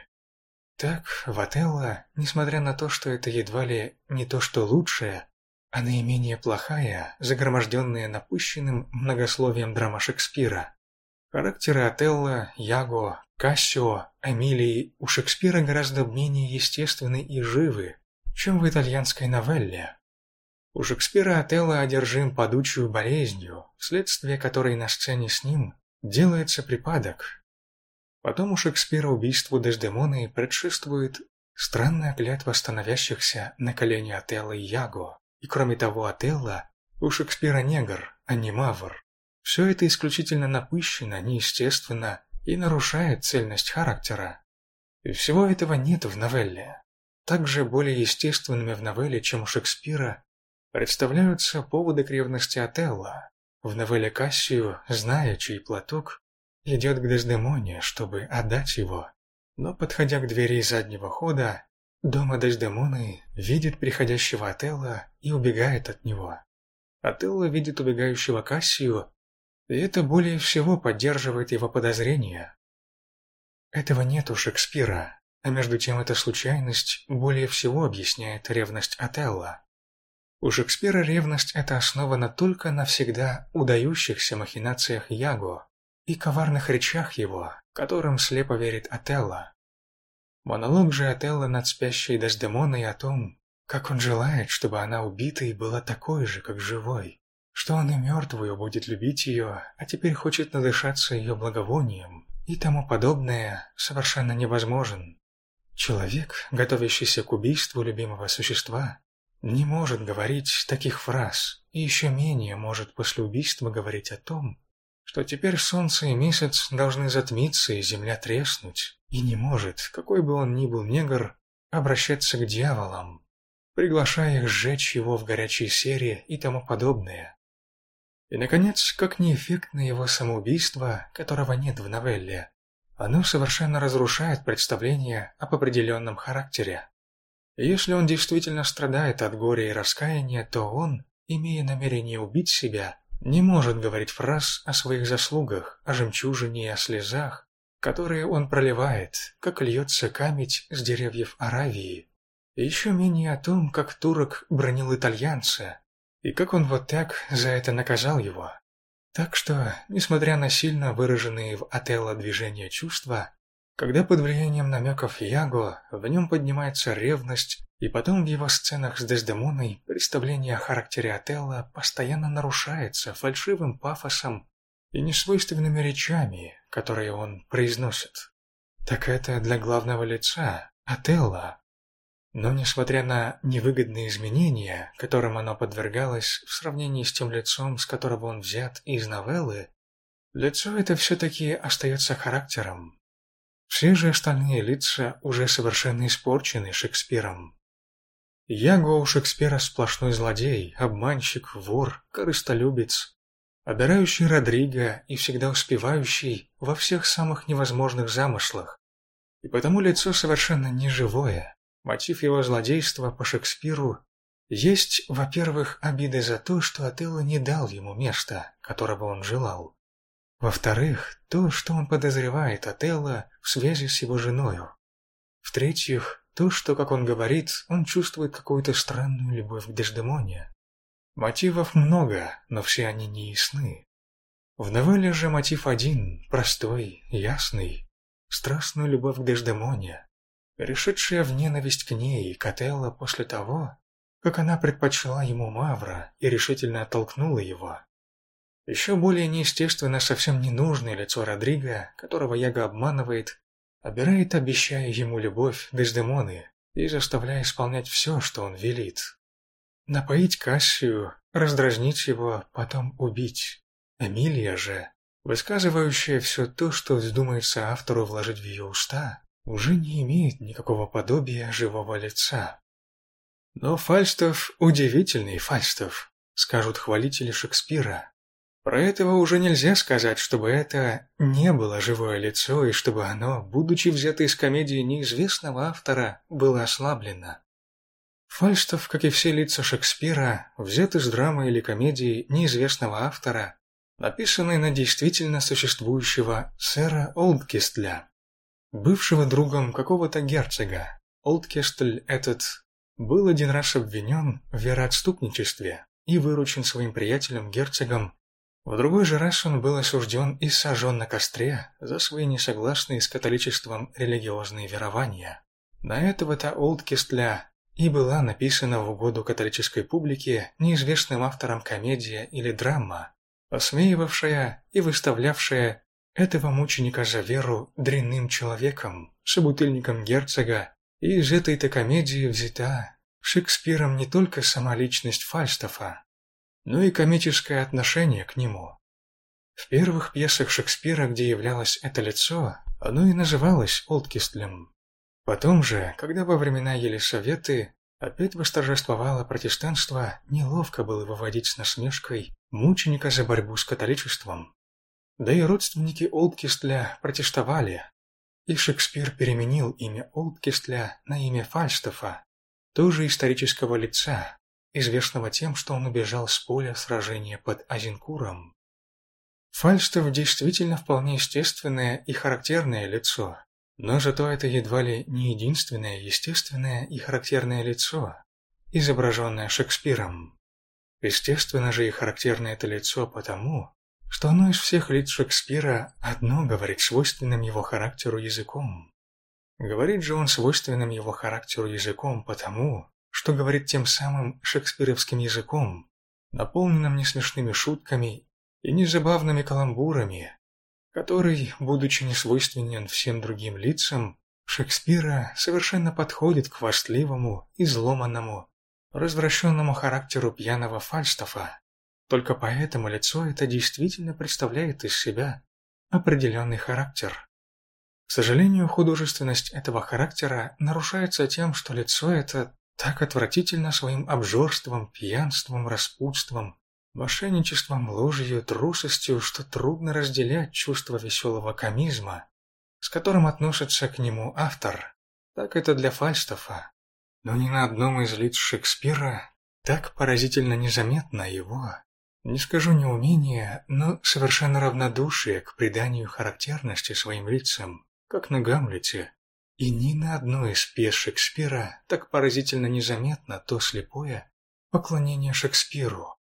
Так, в Отелло, несмотря на то, что это едва ли не то, что лучшее, а наименее плохая, загроможденная напыщенным многословием драма Шекспира. Характеры Отелло, Яго, Кассио, Эмилии у Шекспира гораздо менее естественны и живы, чем в итальянской новелле. У Шекспира Отелло одержим падучую болезнью, вследствие которой на сцене с ним делается припадок. Потом у Шекспира убийству Дездемоны предшествует странная клятва становящихся на колени Отелло и Яго. И кроме того, Отелло у Шекспира негр, а не мавр. Все это исключительно напыщенно, неестественно и нарушает цельность характера. И всего этого нет в новелле. Также более естественными в новелле, чем у Шекспира, представляются поводы к ревности Отелло. В новелле Кассию, зная, чей платок, идет к Дездемоне, чтобы отдать его. Но, подходя к двери заднего хода, дома Дездемоны видит приходящего Отелло и убегает от него. Отелло видит убегающего Кассию, и это более всего поддерживает его подозрения. Этого нет у Шекспира, а между тем эта случайность более всего объясняет ревность Отелло. У Шекспира ревность эта основана только на всегда удающихся махинациях Яго и коварных речах его, которым слепо верит Отелло. Монолог же Отелло над спящей Дездемоной о том, как он желает, чтобы она убитой была такой же, как живой, что он и мертвую будет любить ее, а теперь хочет надышаться ее благовонием и тому подобное, совершенно невозможен. Человек, готовящийся к убийству любимого существа, не может говорить таких фраз, и еще менее может после убийства говорить о том, что теперь солнце и месяц должны затмиться и земля треснуть, и не может, какой бы он ни был негр, обращаться к дьяволам, приглашая их сжечь его в горячей сере и тому подобное. И, наконец, как неэффектно его самоубийство, которого нет в новелле, оно совершенно разрушает представление об определенном характере. Если он действительно страдает от горя и раскаяния, то он, имея намерение убить себя, не может говорить фраз о своих заслугах, о жемчужине и о слезах, которые он проливает, как льется камедь с деревьев Аравии. И еще менее о том, как турок бронил итальянца, и как он вот так за это наказал его. Так что, несмотря на сильно выраженные в Отелло движения чувства, когда под влиянием намеков Яго в нем поднимается ревность, и потом в его сценах с Дездемоной представление о характере Отелло постоянно нарушается фальшивым пафосом и несвойственными речами, которые он произносит. Так это для главного лица, Отелло. Но несмотря на невыгодные изменения, которым оно подвергалось в сравнении с тем лицом, с которого он взят из новеллы, лицо это все-таки остается характером, все же остальные лица уже совершенно испорчены Шекспиром. Яго у Шекспира сплошной злодей, обманщик, вор, корыстолюбец, одаряющий Родриго и всегда успевающий во всех самых невозможных замыслах. И потому лицо совершенно неживое. Мотив его злодейства по Шекспиру есть, во-первых, обида за то, что Отелло не дал ему места, которого он желал. Во-вторых, то, что он подозревает Отелло в связи с его женою. В-третьих, то, что, как он говорит, он чувствует какую-то странную любовь к Деждемоне. Мотивов много, но все они не ясны. В новелле же мотив один, простой, ясный. Страстную любовь к Деждемоне, решившая в ненависть к ней и к Отелло после того, как она предпочла ему Мавра и решительно оттолкнула его. Еще более неестественно совсем ненужное лицо Родриго, которого Яга обманывает, обирает, обещая ему любовь Дездемоны и заставляя исполнять все, что он велит. Напоить Кассию, раздразнить его, потом убить. Эмилия же, высказывающая все то, что вздумается автору вложить в ее уста, уже не имеет никакого подобия живого лица. Но Фальстов – удивительный Фальстов, скажут хвалители Шекспира. Про этого уже нельзя сказать, чтобы это не было живое лицо, и чтобы оно, будучи взято из комедии неизвестного автора, было ослаблено. Фальстов, как и все лица Шекспира, взят из драмы или комедии неизвестного автора, написанной на действительно существующего сэра Олдкистля, бывшего другом какого-то герцога. Олдкистль этот был один раз обвинен в вероотступничестве и выручен своим приятелем-герцогом. В другой же раз он был осужден и сожжен на костре за свои несогласные с католичеством религиозные верования. На этого-то Олдкистля и была написана в угоду католической публике неизвестным автором комедия или драма, посмеивавшая и выставлявшая этого мученика за веру дрянным человеком, собутыльником герцога, и из этой-то комедии взята Шекспиром не только сама личность Фальстафа, но и комическое отношение к нему. В первых пьесах Шекспира, где являлось это лицо, оно и называлось Олдкистлем. Потом же, когда во времена Елисаветы опять восторжествовало протестанство, неловко было выводить с насмешкой мученика за борьбу с католичеством. Да и родственники Олдкистля протестовали, и Шекспир переменил имя Олдкистля на имя Фальстафа, тоже исторического лица, известного тем, что он убежал с поля сражения под Азинкуром. Фальстов действительно вполне естественное и характерное лицо, но зато это едва ли не единственное естественное и характерное лицо, изображенное Шекспиром. Естественно же и характерное это лицо потому, что оно из всех лиц Шекспира одно говорит свойственным его характеру языком. Говорит же он свойственным его характеру языком потому, что говорит тем самым шекспировским языком, наполненным несмешными шутками и незабавными каламбурами, который, будучи несвойственен всем другим лицам, Шекспира совершенно подходит к хвастливому, изломанному, развращенному характеру пьяного Фальстафа. Только поэтому лицо это действительно представляет из себя определенный характер. К сожалению, художественность этого характера нарушается тем, что лицо это так отвратительно своим обжорством, пьянством, распутством, мошенничеством, ложью, трусостью, что трудно разделять чувство веселого комизма, с которым относится к нему автор. Так это для Фальстафа. Но ни на одном из лиц Шекспира так поразительно незаметно его, не скажу неумение, но совершенно равнодушие к приданию характерности своим лицам как на Гамлете, и ни на одной из пьес Шекспира так поразительно незаметно то слепое поклонение Шекспиру,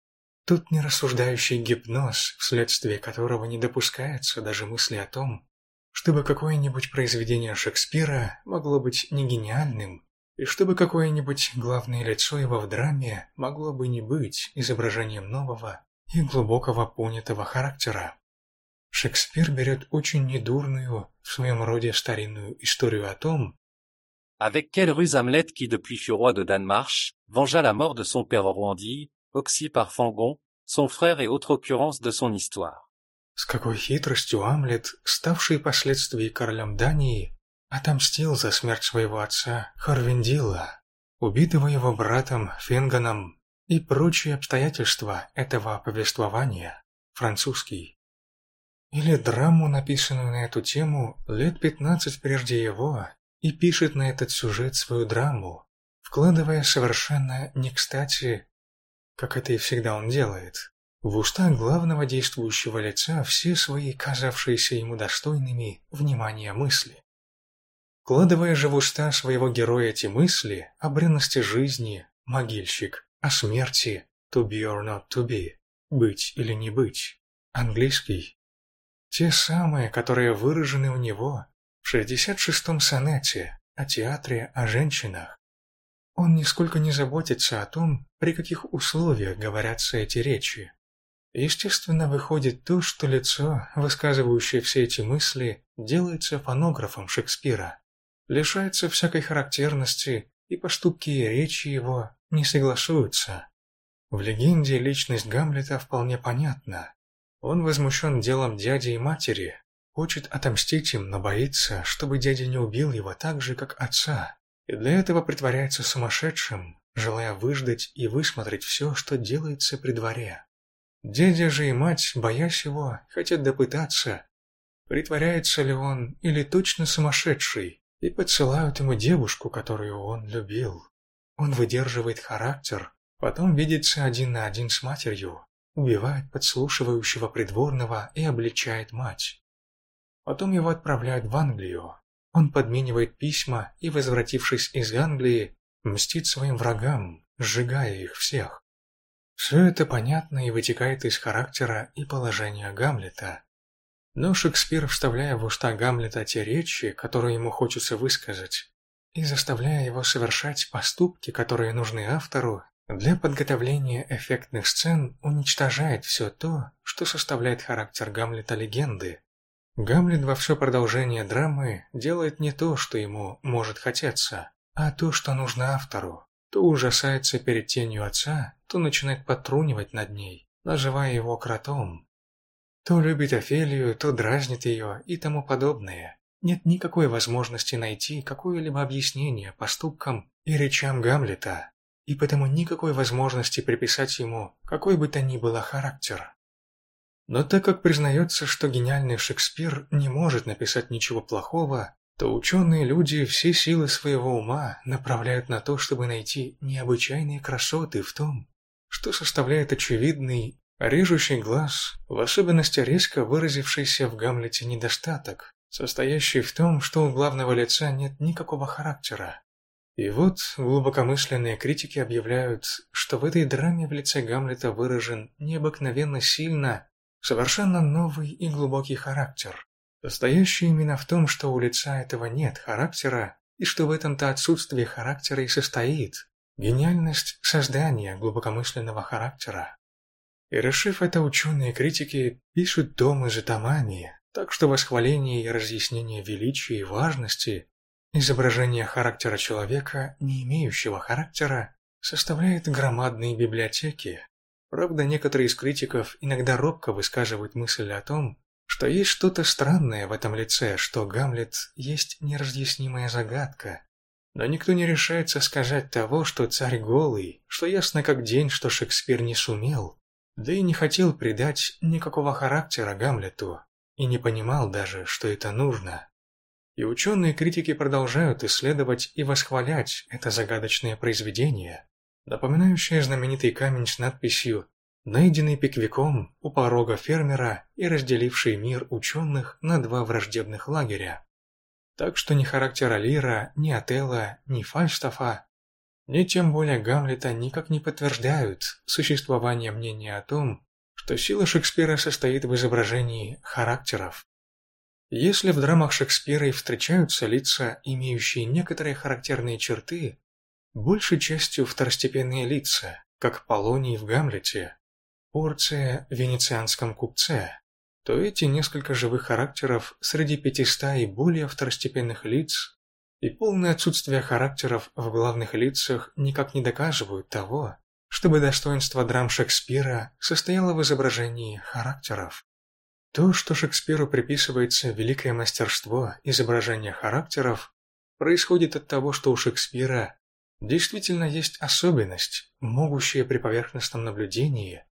тот нерассуждающий гипноз, вследствие которого не допускается даже мысли о том, чтобы какое-нибудь произведение Шекспира могло быть не гениальным, и чтобы какое-нибудь главное лицо его в драме могло бы не быть изображением нового и глубокого понятого характера. Шекспир берет очень недурную, в своем роде старинную историю о том, Avec quelle ruse Hamlet qui depuis fut roi de Danemark, vengea la mort de son père Roandi, oxy par Fangon, son frère et autres occurrences de son histoire. С какой хитростью Амлет, ставший впоследствии королем Дании, отомстил за смерть своего отца Харвиндила, убитого его братом Фенганом, и прочие обстоятельства этого повествования, французский. Или драму, написанную на эту тему лет пятнадцать прежде его, и пишет на этот сюжет свою драму, вкладывая совершенно не кстати, как это и всегда он делает, в уста главного действующего лица все свои казавшиеся ему достойными внимания мысли. Вкладывая же в уста своего героя эти мысли о бренности жизни, могильщик, о смерти, to be or not to be, быть или не быть, английский, те самые, которые выражены у него в 66-м сонете о театре о женщинах. Он нисколько не заботится о том, при каких условиях говорятся эти речи. Естественно, выходит то, что лицо, высказывающее все эти мысли, делается фонографом Шекспира, лишается всякой характерности, и поступки и речи его не согласуются. В легенде личность Гамлета вполне понятна. Он возмущен делом дяди и матери, хочет отомстить им, но боится, чтобы дядя не убил его так же, как отца, и для этого притворяется сумасшедшим, желая выждать и высмотреть все, что делается при дворе. Дядя же и мать, боясь его, хотят допытаться, притворяется ли он или точно сумасшедший, и подсылают ему девушку, которую он любил. Он выдерживает характер, потом видится один на один с матерью, убивает подслушивающего придворного и обличает мать. Потом его отправляют в Англию. Он подменивает письма и, возвратившись из Англии, мстит своим врагам, сжигая их всех. Все это понятно и вытекает из характера и положения Гамлета. Но Шекспир, вставляя в уста Гамлета те речи, которые ему хочется высказать, и заставляя его совершать поступки, которые нужны автору, для подготовления эффектных сцен уничтожает все то, что составляет характер Гамлета легенды. Гамлет во все продолжение драмы делает не то, что ему может хотеться, а то, что нужно автору. То ужасается перед тенью отца, то начинает потрунивать над ней, называя его кротом. То любит Офелию, то дразнит ее и тому подобное. Нет никакой возможности найти какое-либо объяснение поступкам и речам Гамлета, и потому никакой возможности приписать ему какой бы то ни было характер. Но так как признается, что гениальный Шекспир не может написать ничего плохого, то ученые люди все силы своего ума направляют на то, чтобы найти необычайные красоты в том, что составляет очевидный, режущий глаз, в особенности резко выразившийся в Гамлете недостаток, состоящий в том, что у главного лица нет никакого характера, и вот глубокомысленные критики объявляют, что в этой драме в лице Гамлета выражен необыкновенно сильно, совершенно новый и глубокий характер, состоящий именно в том, что у лица этого нет характера, и что в этом-то отсутствие характера и состоит гениальность создания глубокомысленного характера. И решив это, ученые критики пишут томы за томами, так что восхваление и разъяснение величия и важности Изображение характера человека, не имеющего характера, составляет громадные библиотеки. Правда, некоторые из критиков иногда робко высказывают мысль о том, что есть что-то странное в этом лице, что Гамлет есть неразъяснимая загадка. Но никто не решается сказать того, что царь голый, что ясно как день, что Шекспир не сумел, да и не хотел придать никакого характера Гамлету, и не понимал даже, что это нужно. И ученые-критики продолжают исследовать и восхвалять это загадочное произведение, напоминающее знаменитый камень с надписью найденный пиквиком у порога фермера и разделивший мир ученых на два враждебных лагеря. Так что ни характера Лира, ни Отелла, ни Фальстафа, ни тем более Гамлета никак не подтверждают существование мнения о том, что сила Шекспира состоит в изображении характеров. Если в драмах Шекспира и встречаются лица, имеющие некоторые характерные черты, большей частью второстепенные лица, как Полоний в Гамлете, Порция в венецианском купце, то эти несколько живых характеров среди пятиста и более второстепенных лиц и полное отсутствие характеров в главных лицах никак не доказывают того, чтобы достоинство драм Шекспира состояло в изображении характеров. То, что Шекспиру приписывается великое мастерство изображения характеров, происходит от того, что у Шекспира действительно есть особенность, могущая при поверхностном наблюдении,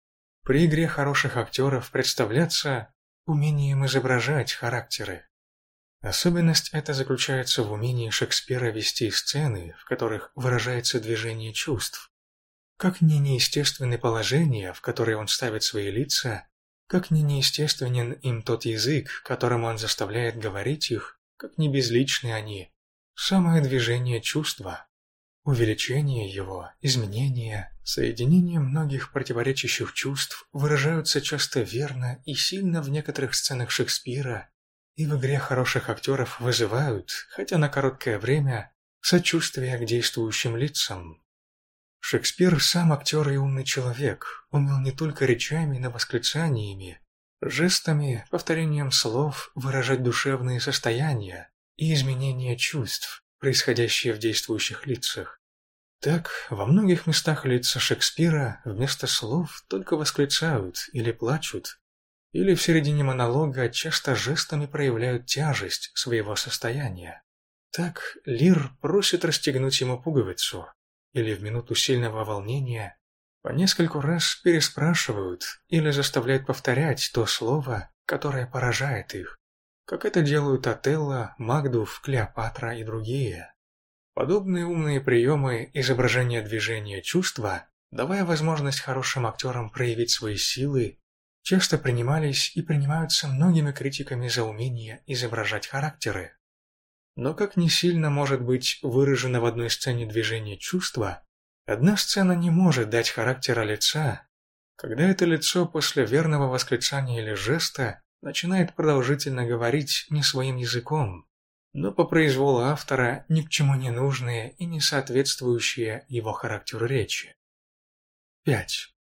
при игре хороших актеров представляться умением изображать характеры. Особенность эта заключается в умении Шекспира вести сцены, в которых выражается движение чувств. Как не неестественны положения, в которые он ставит свои лица, как не неестественен им тот язык, которым он заставляет говорить их, как не безличны они. Самое движение чувства, увеличение его, изменение, соединение многих противоречащих чувств выражаются часто верно и сильно в некоторых сценах Шекспира, и в игре хороших актеров вызывают, хотя на короткое время, сочувствие к действующим лицам. Шекспир сам актер и умный человек, умел не только речами, но восклицаниями, жестами, повторением слов выражать душевные состояния и изменения чувств, происходящие в действующих лицах. Так, во многих местах лица Шекспира вместо слов только восклицают или плачут, или в середине монолога часто жестами проявляют тяжесть своего состояния. Так Лир просит расстегнуть ему пуговицу, или в минуту сильного волнения по нескольку раз переспрашивают или заставляют повторять то слово, которое поражает их, как это делают Отелло, Магдув, Клеопатра и другие. Подобные умные приемы изображения движения чувства, давая возможность хорошим актерам проявить свои силы, часто принимались и принимаются многими критиками за умение изображать характеры. Но как не сильно может быть выражено в одной сцене движение чувства, одна сцена не может дать характера лица, когда это лицо после верного восклицания или жеста начинает продолжительно говорить не своим языком, но по произволу автора ни к чему не нужные и не соответствующие его характеру речи. 5.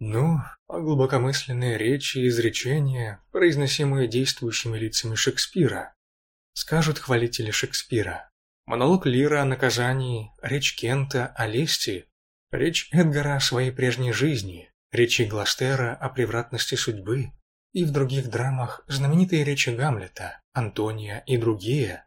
Ну, а глубокомысленные речи и изречения, произносимые действующими лицами Шекспира, скажут хвалители Шекспира. Монолог Лира о наказании, речь Кента о лести, речь Эдгара о своей прежней жизни, речи Гластера о превратности судьбы, и в других драмах знаменитые речи Гамлета, Антония и другие.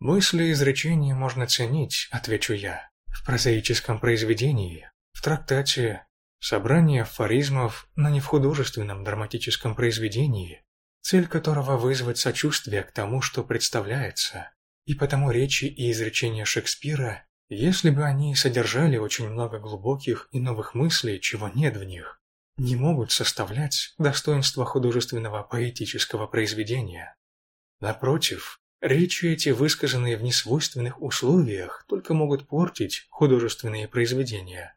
Мысли и изречения можно ценить, отвечу я, в прозаическом произведении, в трактате, собрании афоризмов, но не в художественном драматическом произведении, цель которого вызвать сочувствие к тому, что представляется. И потому речи и изречения Шекспира, если бы они содержали очень много глубоких и новых мыслей, чего нет в них, не могут составлять достоинства художественного поэтического произведения. Напротив, Речи эти, высказанные в несвойственных условиях, только могут портить художественные произведения.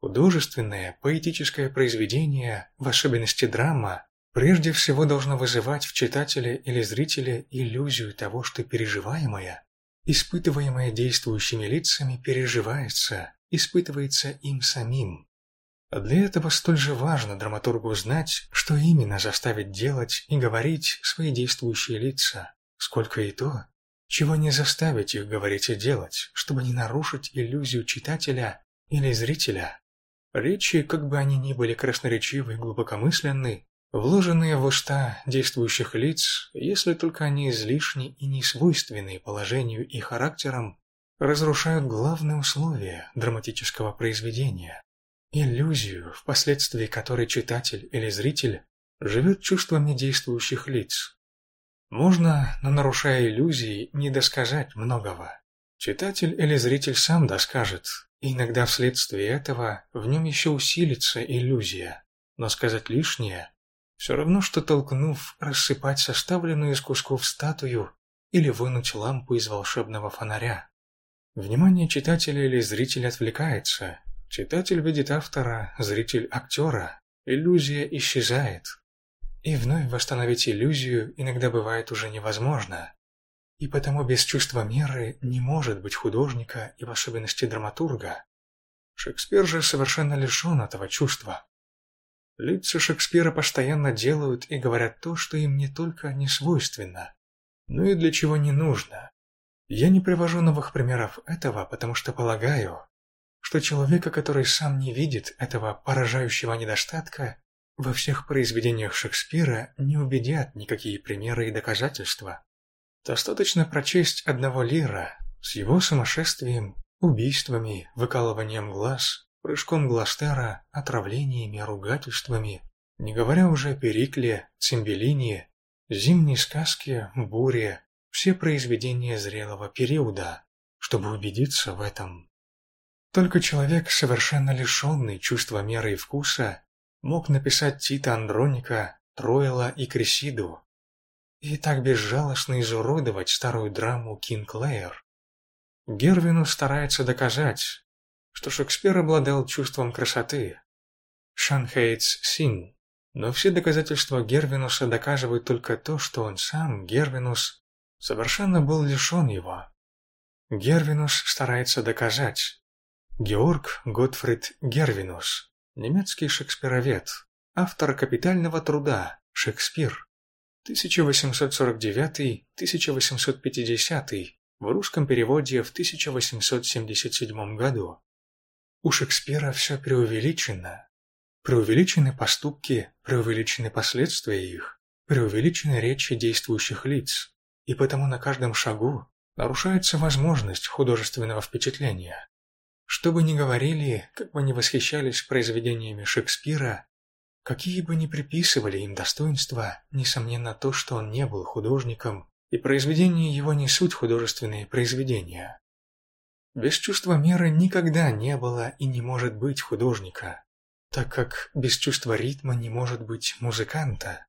Художественное, поэтическое произведение, в особенности драма, прежде всего должно вызывать в читателе или зрителе иллюзию того, что переживаемое, испытываемое действующими лицами, переживается, испытывается им самим. А для этого столь же важно драматургу знать, что именно заставить делать и говорить свои действующие лица, сколько и то, чего не заставить их говорить и делать, чтобы не нарушить иллюзию читателя или зрителя. Речи, как бы они ни были красноречивы и глубокомысленны, вложенные в уста действующих лиц, если только они излишни и не свойственны положению и характерам, разрушают главные условия драматического произведения. Иллюзию, впоследствии которой читатель или зритель живет чувствами действующих лиц, можно, но нарушая иллюзии, не досказать многого. Читатель или зритель сам доскажет, и иногда вследствие этого в нем еще усилится иллюзия. Но сказать лишнее – все равно, что толкнув, рассыпать составленную из кусков статую или вынуть лампу из волшебного фонаря. Внимание читателя или зрителя отвлекается. Читатель видит автора, зритель – актера. Иллюзия исчезает. И вновь восстановить иллюзию иногда бывает уже невозможно. И потому без чувства меры не может быть художника и в особенности драматурга. Шекспир же совершенно лишен этого чувства. Лица Шекспира постоянно делают и говорят то, что им не только не свойственно, но и для чего не нужно. Я не привожу новых примеров этого, потому что полагаю, что человека, который сам не видит этого поражающего недостатка, во всех произведениях Шекспира не убедят никакие примеры и доказательства. Достаточно прочесть одного Лира с его сумасшествием, убийствами, выкалыванием глаз, прыжком Гластера, отравлениями, ругательствами, не говоря уже о Перикле, Цимбелине, зимней сказке, буре, все произведения зрелого периода, чтобы убедиться в этом. Только человек, совершенно лишенный чувства меры и вкуса, мог написать Тита Андроника, Троила и Кресиду, и так безжалостно изуродовать старую драму Кинг Лейер. Гервину старается доказать, что Шекспир обладал чувством красоты. Шанхейтс Син. Но все доказательства Гервинуса доказывают только то, что он сам, Гервинус, совершенно был лишен его. Гервинус старается доказать. Георг Готфрид Гервинус немецкий шекспировед, автор капитального труда «Шекспир» 1849-1850, в русском переводе в 1877 году. У Шекспира все преувеличено. Преувеличены поступки, преувеличены последствия их, преувеличены речи действующих лиц, и потому на каждом шагу нарушается возможность художественного впечатления. Что бы ни говорили, как бы ни восхищались произведениями Шекспира, какие бы ни приписывали им достоинства, несомненно то, что он не был художником, и произведения его не суть художественные произведения. Без чувства меры никогда не было и не может быть художника, так как без чувства ритма не может быть музыканта.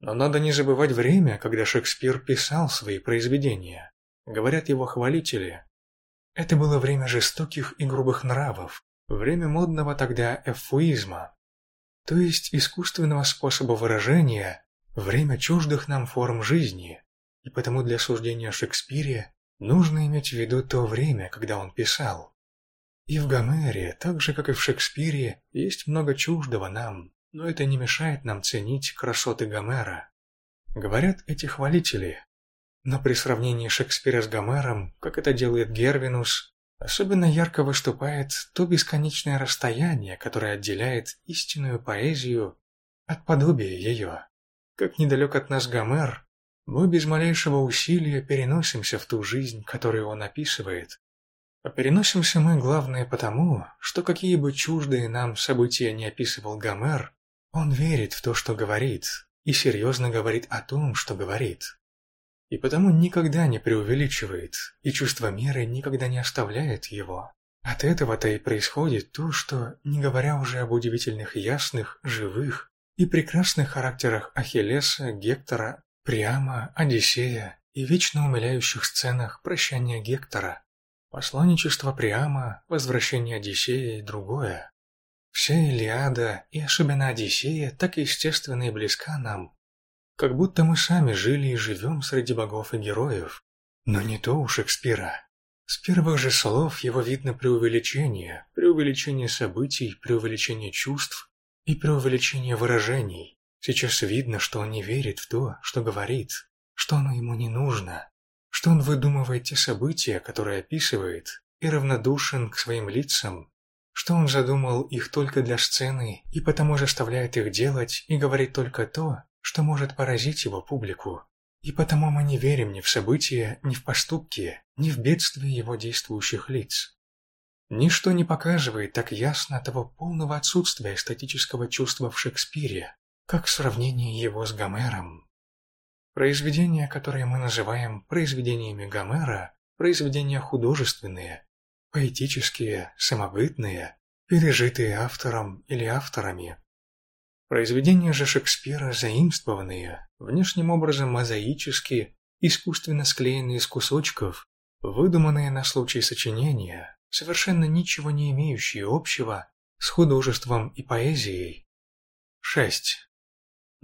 Но надо не забывать время, когда Шекспир писал свои произведения. Говорят его хвалители. Это было время жестоких и грубых нравов, время модного тогда эфуизма, то есть искусственного способа выражения, время чуждых нам форм жизни, и потому для суждения о Шекспире нужно иметь в виду то время, когда он писал. И в Гомере, так же как и в Шекспире, есть много чуждого нам, но это не мешает нам ценить красоты Гомера. Говорят эти хвалители. Но при сравнении Шекспира с Гомером, как это делает Гервинус, особенно ярко выступает то бесконечное расстояние, которое отделяет истинную поэзию от подобия ее. Как недалек от нас Гомер, мы без малейшего усилия переносимся в ту жизнь, которую он описывает, а переносимся мы, главное, потому, что какие бы чуждые нам события не описывал Гомер, он верит в то, что говорит, и серьезно говорит о том, что говорит. И потому никогда не преувеличивает, и чувство меры никогда не оставляет его. От этого-то и происходит то, что, не говоря уже об удивительных ясных, живых и прекрасных характерах Ахиллеса, Гектора, Приама, Одиссея и вечно умиляющих сценах прощания Гектора, Посланничество Приама, возвращение Одиссея и другое. Вся Илиада и особенно Одиссея так естественно и близка нам, как будто мы сами жили и живем среди богов и героев. Но не то у Шекспира. С первых же слов его видно преувеличение, преувеличение событий, преувеличение чувств и преувеличение выражений. Сейчас видно, что он не верит в то, что говорит, что оно ему не нужно что он выдумывает те события, которые описывает, и равнодушен к своим лицам, что он задумал их только для сцены и потому заставляет их делать и говорит только то, что может поразить его публику. И потому мы не верим ни в события, ни в поступки, ни в бедствия его действующих лиц. Ничто не показывает так ясно того полного отсутствия эстетического чувства в Шекспире, как сравнение его с Гомером. Произведения, которые мы называем произведениями Гомера, произведения художественные, поэтические, самобытные, пережитые автором или авторами. Произведения же Шекспира заимствованные, внешним образом мозаически, искусственно склеенные из кусочков, выдуманные на случай сочинения, совершенно ничего не имеющие общего с художеством и поэзией. 6.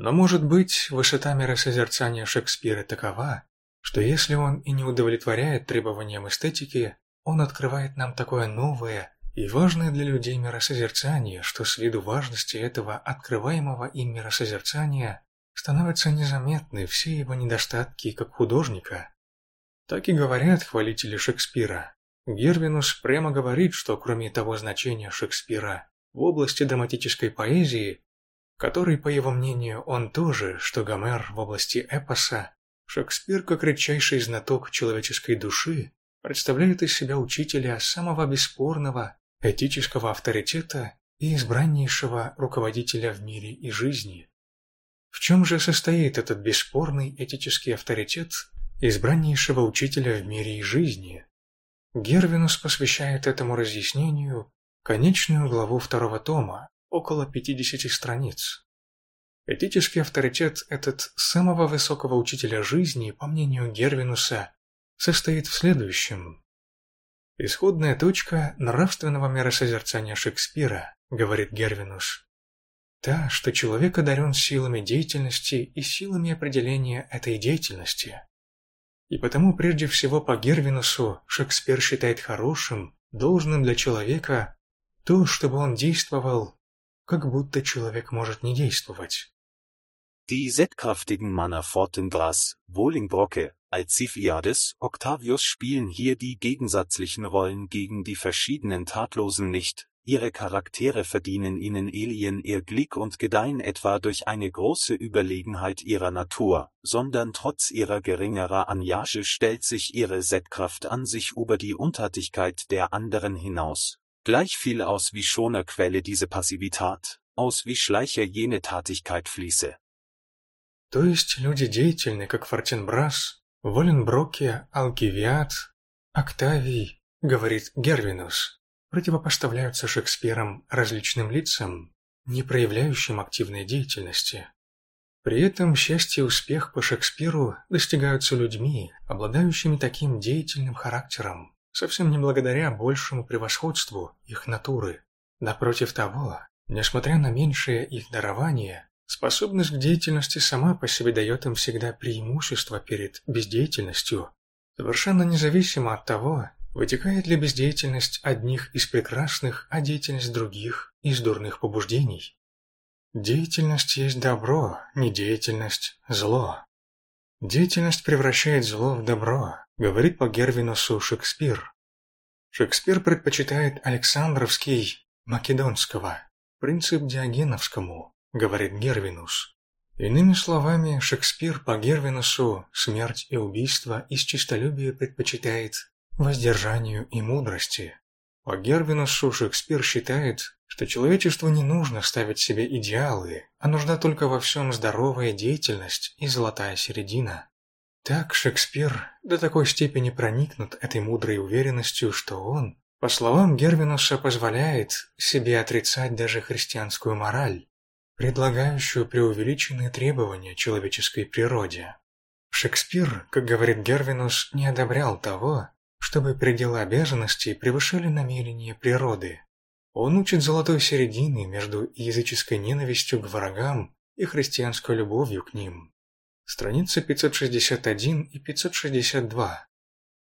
Но, может быть, высота миросозерцания Шекспира такова, что если он и не удовлетворяет требованиям эстетики, он открывает нам такое новое и важное для людей миросозерцание, что с виду важности этого открываемого им миросозерцания становятся незаметны все его недостатки как художника. Так и говорят хвалители Шекспира. Гервинус прямо говорит, что кроме того значения Шекспира в области драматической поэзии, который, по его мнению, он тоже, что Гомер в области эпоса, Шекспир, как редчайший знаток человеческой души, представляет из себя учителя самого бесспорного этического авторитета и избраннейшего руководителя в мире и жизни. В чем же состоит этот бесспорный этический авторитет избраннейшего учителя в мире и жизни? Гервинус посвящает этому разъяснению конечную главу второго тома, около 50 страниц. Этический авторитет этот самого высокого учителя жизни, по мнению Гервинуса, состоит в следующем. Исходная точка нравственного миросозерцания Шекспира, говорит Гервинус, та, что человек одарен силами деятельности и силами определения этой деятельности. И потому прежде всего по Гервинусу Шекспир считает хорошим, должным для человека то, чтобы он действовал как будто человек может не действовать. Die Z-kraftigen Manner Fortengras, Bolingbroke Alcibiades, Octavius spielen hier die gegensätzlichen Rollen gegen die verschiedenen Tatlosen nicht, ihre Charaktere verdienen ihnen Elien ihr Glück und gedeihen etwa durch eine große Überlegenheit ihrer Natur, sondern trotz ihrer geringerer Anjage stellt sich ihre Settkraft an sich über die Untätigkeit der anderen hinaus. Gleich viel aus wie schoner Quelle diese Passivität, aus wie Schleicher jene Tatigkeit fließe. То есть люди деятельны, как Фортенбрас, Воленброке, Алкивиад, Октавий, говорит Гервинус, противопоставляются Шекспиром различным лицам, не проявляющим активной деятельности. При этом счастье и успех по Шекспиру достигаются людьми, обладающими таким деятельным характером, совсем не благодаря большему превосходству их натуры. Напротив того, несмотря на меньшее их дарование, Способность к деятельности сама по себе дает им всегда преимущество перед бездеятельностью, совершенно независимо от того, вытекает ли бездеятельность одних из прекрасных, а деятельность других из дурных побуждений. Деятельность есть добро, не деятельность – зло. Деятельность превращает зло в добро, говорит по Гервинусу Шекспир. Шекспир предпочитает Александровский, Македонского, принцип Диогеновскому, говорит Гервинус. Иными словами, Шекспир по Гервинусу смерть и убийство из честолюбия предпочитает воздержанию и мудрости. По Гервинусу Шекспир считает, что человечеству не нужно ставить себе идеалы, а нужна только во всем здоровая деятельность и золотая середина. Так Шекспир до такой степени проникнут этой мудрой уверенностью, что он, по словам Гервинуса, позволяет себе отрицать даже христианскую мораль, предлагающую преувеличенные требования человеческой природе. Шекспир, как говорит Гервинус, не одобрял того, чтобы пределы обязанностей превышали намерения природы. Он учит золотой середины между языческой ненавистью к врагам и христианской любовью к ним. Страница 561 и 562.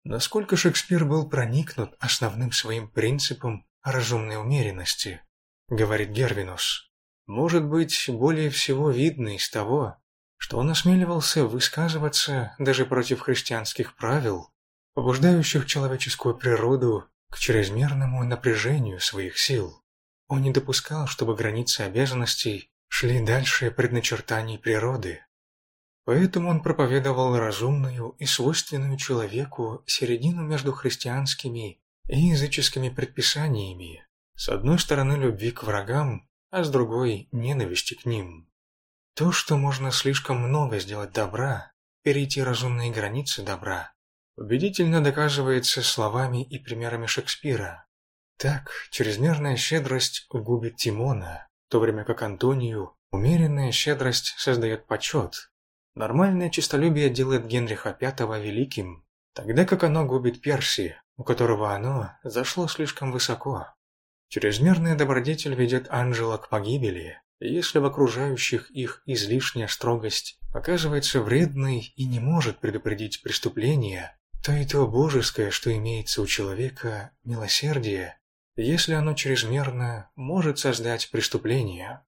Насколько Шекспир был проникнут основным своим принципом разумной умеренности, говорит Гервинус может быть более всего видно из того, что он осмеливался высказываться даже против христианских правил, побуждающих человеческую природу к чрезмерному напряжению своих сил. Он не допускал, чтобы границы обязанностей шли дальше предначертаний природы. Поэтому он проповедовал разумную и свойственную человеку середину между христианскими и языческими предписаниями, с одной стороны любви к врагам, а с другой – ненависти к ним. То, что можно слишком много сделать добра, перейти разумные границы добра, убедительно доказывается словами и примерами Шекспира. Так, чрезмерная щедрость губит Тимона, в то время как Антонию умеренная щедрость создает почет. Нормальное честолюбие делает Генриха V великим, тогда как оно губит Перси, у которого оно зашло слишком высоко. Чрезмерная добродетель ведет ангела к погибели, если в окружающих их излишняя строгость оказывается вредной и не может предупредить преступление, то и то божеское, что имеется у человека, милосердие, если оно чрезмерно, может создать преступление.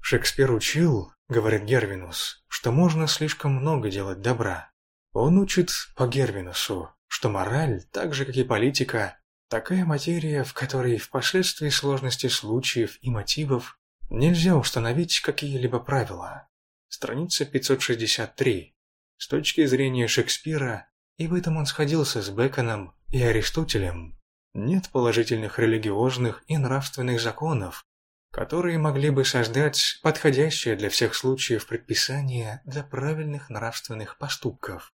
Шекспир учил, говорит Гервинус, что можно слишком много делать добра. Он учит по Гервинусу, что мораль, так же как и политика, Такая материя, в которой впоследствии сложности случаев и мотивов нельзя установить какие-либо правила. Страница 563. С точки зрения Шекспира, и в этом он сходился с Беконом и Аристотелем, нет положительных религиозных и нравственных законов, которые могли бы создать подходящее для всех случаев предписание для правильных нравственных поступков.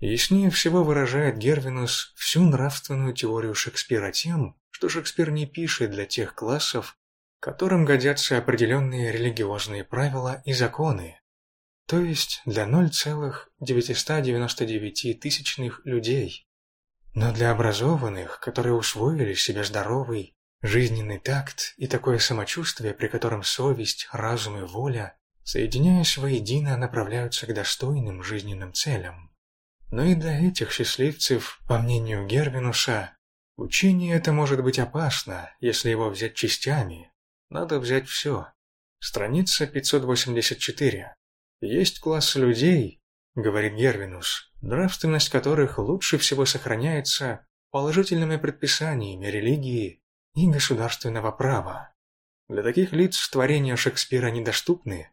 Яснее всего выражает Гервинус всю нравственную теорию Шекспира тем, что Шекспир не пишет для тех классов, которым годятся определенные религиозные правила и законы, то есть для 0,999 тысячных людей. Но для образованных, которые усвоили себе здоровый, жизненный такт и такое самочувствие, при котором совесть, разум и воля, соединяясь воедино, направляются к достойным жизненным целям. Но и для этих счастливцев, по мнению Гервинуса, учение это может быть опасно, если его взять частями. Надо взять все. Страница 584. Есть класс людей, говорит Гервинус, нравственность которых лучше всего сохраняется положительными предписаниями религии и государственного права. Для таких лиц творения Шекспира недоступны.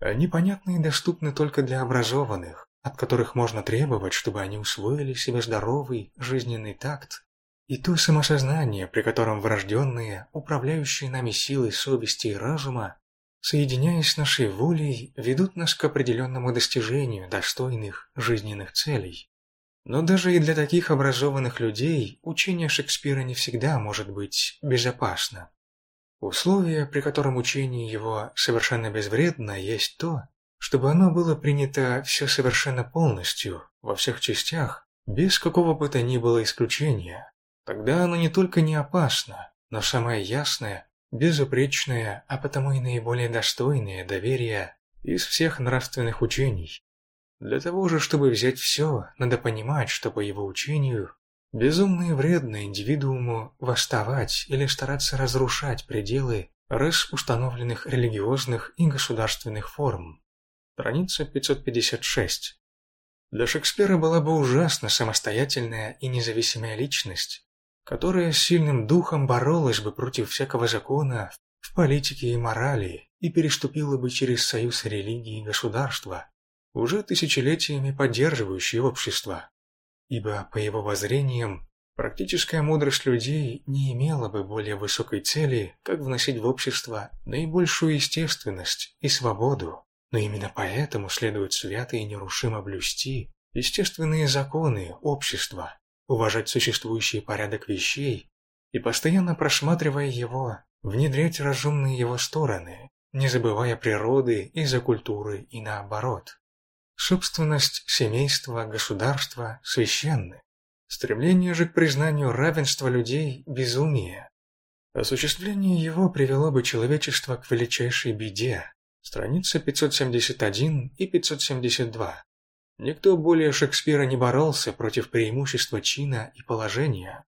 Они понятны и доступны только для образованных, от которых можно требовать, чтобы они усвоили себе здоровый жизненный такт и то самосознание, при котором врожденные, управляющие нами силы совести и разума, соединяясь с нашей волей, ведут нас к определенному достижению достойных жизненных целей. Но даже и для таких образованных людей учение Шекспира не всегда может быть безопасно. Условие, при котором учение его совершенно безвредно, есть то, чтобы оно было принято все совершенно полностью, во всех частях, без какого бы то ни было исключения. Тогда оно не только не опасно, но самое ясное, безупречное, а потому и наиболее достойное доверия из всех нравственных учений. Для того же, чтобы взять все, надо понимать, что по его учению безумно и вредно индивидууму восставать или стараться разрушать пределы раз установленных религиозных и государственных форм. Страница 556. Для Шекспира была бы ужасно самостоятельная и независимая личность, которая с сильным духом боролась бы против всякого закона в политике и морали и переступила бы через союз религии и государства, уже тысячелетиями поддерживающие общество. Ибо, по его воззрениям, практическая мудрость людей не имела бы более высокой цели, как вносить в общество наибольшую естественность и свободу. Но именно поэтому следует свято и нерушимо блюсти естественные законы общества, уважать существующий порядок вещей и, постоянно просматривая его, внедрять разумные его стороны, не забывая природы из-за культуры и наоборот. Собственность семейства, государства священны. Стремление же к признанию равенства людей – безумие. Осуществление его привело бы человечество к величайшей беде. Страница 571 и 572. Никто более Шекспира не боролся против преимущества чина и положения.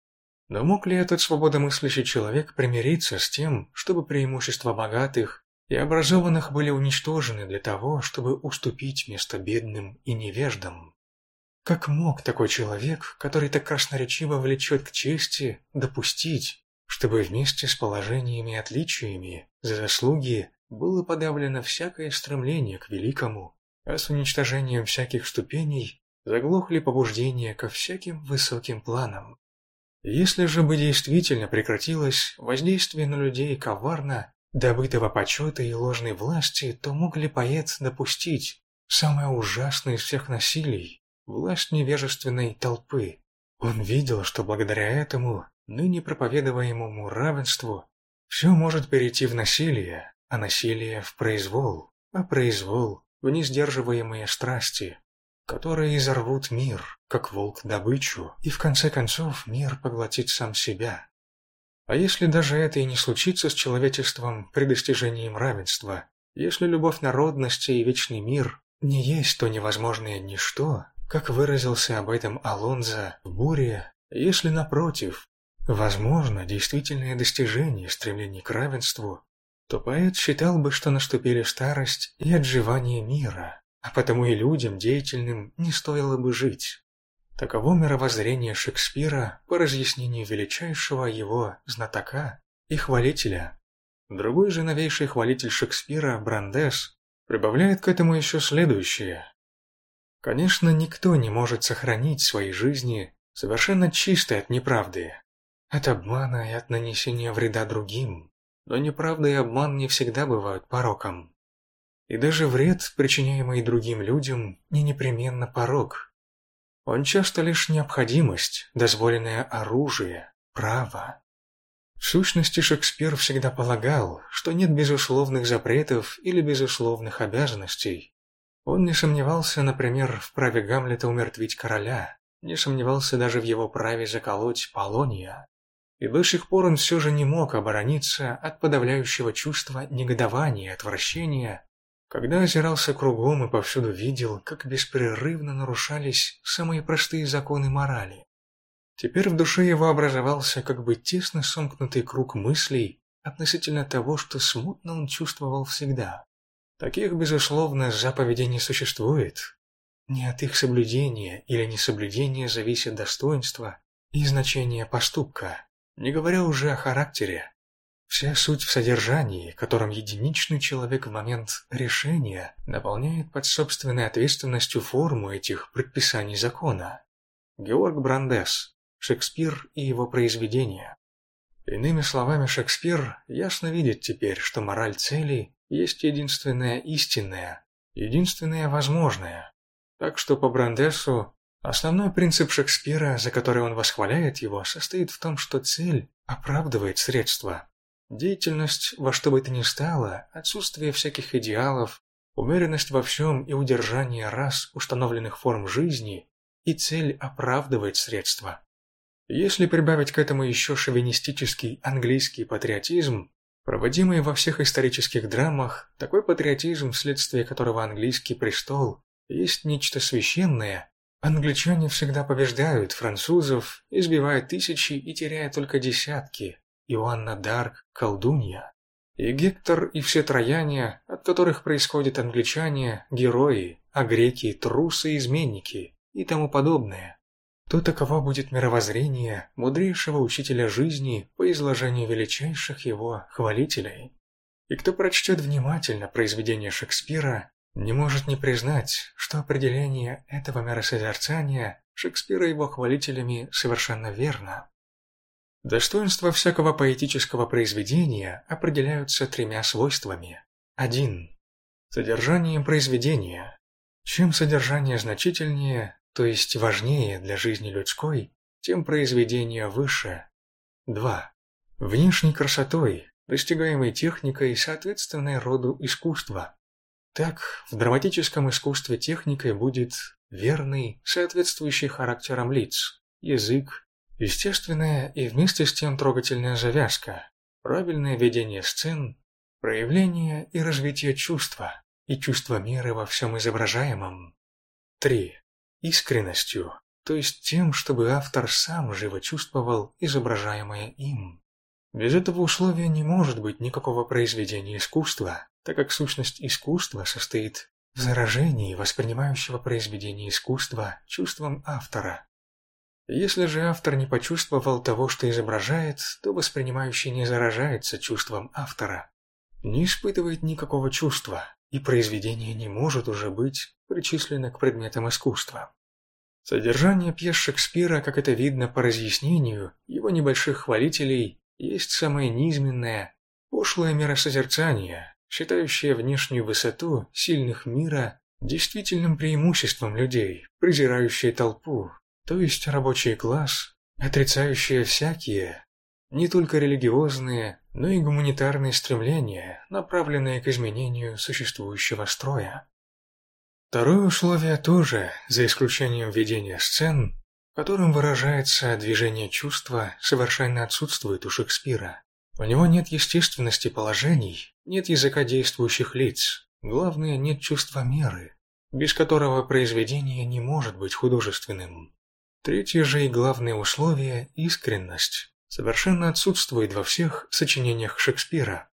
Но мог ли этот свободомыслящий человек примириться с тем, чтобы преимущества богатых и образованных были уничтожены для того, чтобы уступить место бедным и невеждам. Как мог такой человек, который так красноречиво влечет к чести, допустить, чтобы вместе с положениями и отличиями за заслуги было подавлено всякое стремление к великому, а с уничтожением всяких ступеней заглохли побуждения ко всяким высоким планам? Если же бы действительно прекратилось воздействие на людей коварно добытого почета и ложной власти, то мог ли поэт допустить самое ужасное из всех насилий – власть невежественной толпы? Он видел, что благодаря этому, ныне проповедуемому равенству, все может перейти в насилие, а насилие в произвол, а произвол в несдерживаемые страсти, которые изорвут мир, как волк добычу, и в конце концов мир поглотит сам себя. А если даже это и не случится с человечеством при достижении им равенства, если любовь народности и вечный мир не есть то невозможное ничто, как выразился об этом Алонзо в «Буре», если, напротив, возможно действительное достижение стремлений к равенству, то поэт считал бы, что наступили старость и отживание мира, а потому и людям деятельным не стоило бы жить. Таково мировоззрение Шекспира по разъяснению величайшего его знатока и хвалителя. Другой же новейший хвалитель Шекспира, Брандес, прибавляет к этому еще следующее. Конечно, никто не может сохранить своей жизни совершенно чистой от неправды, от обмана и от нанесения вреда другим, но неправда и обман не всегда бывают пороком. И даже вред, причиняемый другим людям, не непременно порок – он часто лишь необходимость, дозволенное оружие, право. В сущности, Шекспир всегда полагал, что нет безусловных запретов или безусловных обязанностей. Он не сомневался, например, в праве Гамлета умертвить короля, не сомневался даже в его праве заколоть Полония. И до сих пор он все же не мог оборониться от подавляющего чувства негодования и отвращения, когда озирался кругом и повсюду видел, как беспрерывно нарушались самые простые законы морали. Теперь в душе его образовался как бы тесно сомкнутый круг мыслей относительно того, что смутно он чувствовал всегда. Таких, безусловно, заповедей не существует. не от их соблюдения или несоблюдения зависит достоинство и значение поступка, не говоря уже о характере. Вся суть в содержании, которым единичный человек в момент решения наполняет под собственной ответственностью форму этих предписаний закона. Георг Брандес, Шекспир и его произведения. Иными словами, Шекспир ясно видит теперь, что мораль цели есть единственная истинная, единственное возможное. Так что по Брандесу основной принцип Шекспира, за который он восхваляет его, состоит в том, что цель оправдывает средства. Деятельность во что бы то ни стало, отсутствие всяких идеалов, умеренность во всем и удержание раз установленных форм жизни и цель оправдывает средства. Если прибавить к этому еще шовинистический английский патриотизм, проводимый во всех исторических драмах, такой патриотизм, вследствие которого английский престол есть нечто священное, англичане всегда побеждают французов, избивая тысячи и теряя только десятки, Иоанна Дарк – колдунья. И Гектор, и все трояне, от которых происходят англичане – герои, а греки – трусы и изменники и тому подобное. То таково будет мировоззрение мудрейшего учителя жизни по изложению величайших его хвалителей. И кто прочтет внимательно произведение Шекспира, не может не признать, что определение этого миросозерцания Шекспира его хвалителями совершенно верно. Достоинства всякого поэтического произведения определяются тремя свойствами. 1. Содержанием произведения. Чем содержание значительнее, то есть важнее для жизни людской, тем произведение выше. 2. Внешней красотой, достигаемой техникой, соответственной роду искусства. Так, в драматическом искусстве техникой будет верный, соответствующий характерам лиц, язык, Естественная и вместе с тем трогательная завязка, правильное ведение сцен, проявление и развитие чувства и чувство меры во всем изображаемом. 3. Искренностью, то есть тем, чтобы автор сам живо чувствовал изображаемое им. Без этого условия не может быть никакого произведения искусства, так как сущность искусства состоит в заражении воспринимающего произведение искусства чувством автора. Если же автор не почувствовал того, что изображает, то воспринимающий не заражается чувством автора, не испытывает никакого чувства, и произведение не может уже быть причислено к предметам искусства. Содержание пьес Шекспира, как это видно по разъяснению его небольших хвалителей, есть самое низменное, пошлое миросозерцание, считающее внешнюю высоту сильных мира действительным преимуществом людей, презирающее толпу, то есть рабочий класс, отрицающие всякие, не только религиозные, но и гуманитарные стремления, направленные к изменению существующего строя. Второе условие тоже, за исключением введения сцен, в котором выражается движение чувства, совершенно отсутствует у Шекспира. У него нет естественности положений, нет языка действующих лиц, главное, нет чувства меры, без которого произведение не может быть художественным. Третье же и главное условие – искренность – совершенно отсутствует во всех сочинениях Шекспира.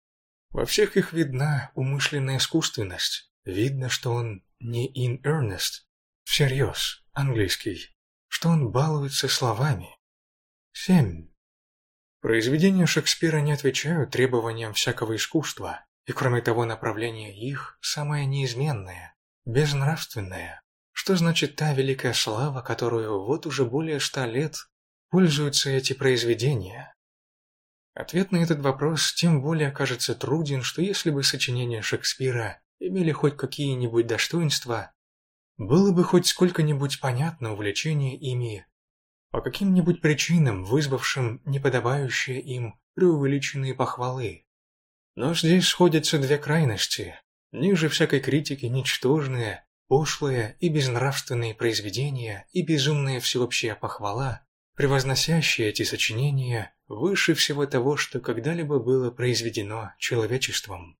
Во всех их видна умышленная искусственность. Видно, что он не in earnest, всерьез, английский, что он балуется словами. 7. Произведения Шекспира не отвечают требованиям всякого искусства, и кроме того направление их самое неизменное, безнравственное. Что значит та великая слава, которую вот уже более ста лет пользуются эти произведения? Ответ на этот вопрос тем более кажется труден, что если бы сочинения Шекспира имели хоть какие-нибудь достоинства, было бы хоть сколько-нибудь понятно увлечение ими по каким-нибудь причинам, вызвавшим неподобающие им преувеличенные похвалы. Но здесь сходятся две крайности. Ниже всякой критики ничтожные, Пошлые и безнравственные произведения и безумная всеобщая похвала, превозносящие эти сочинения выше всего того, что когда-либо было произведено человечеством.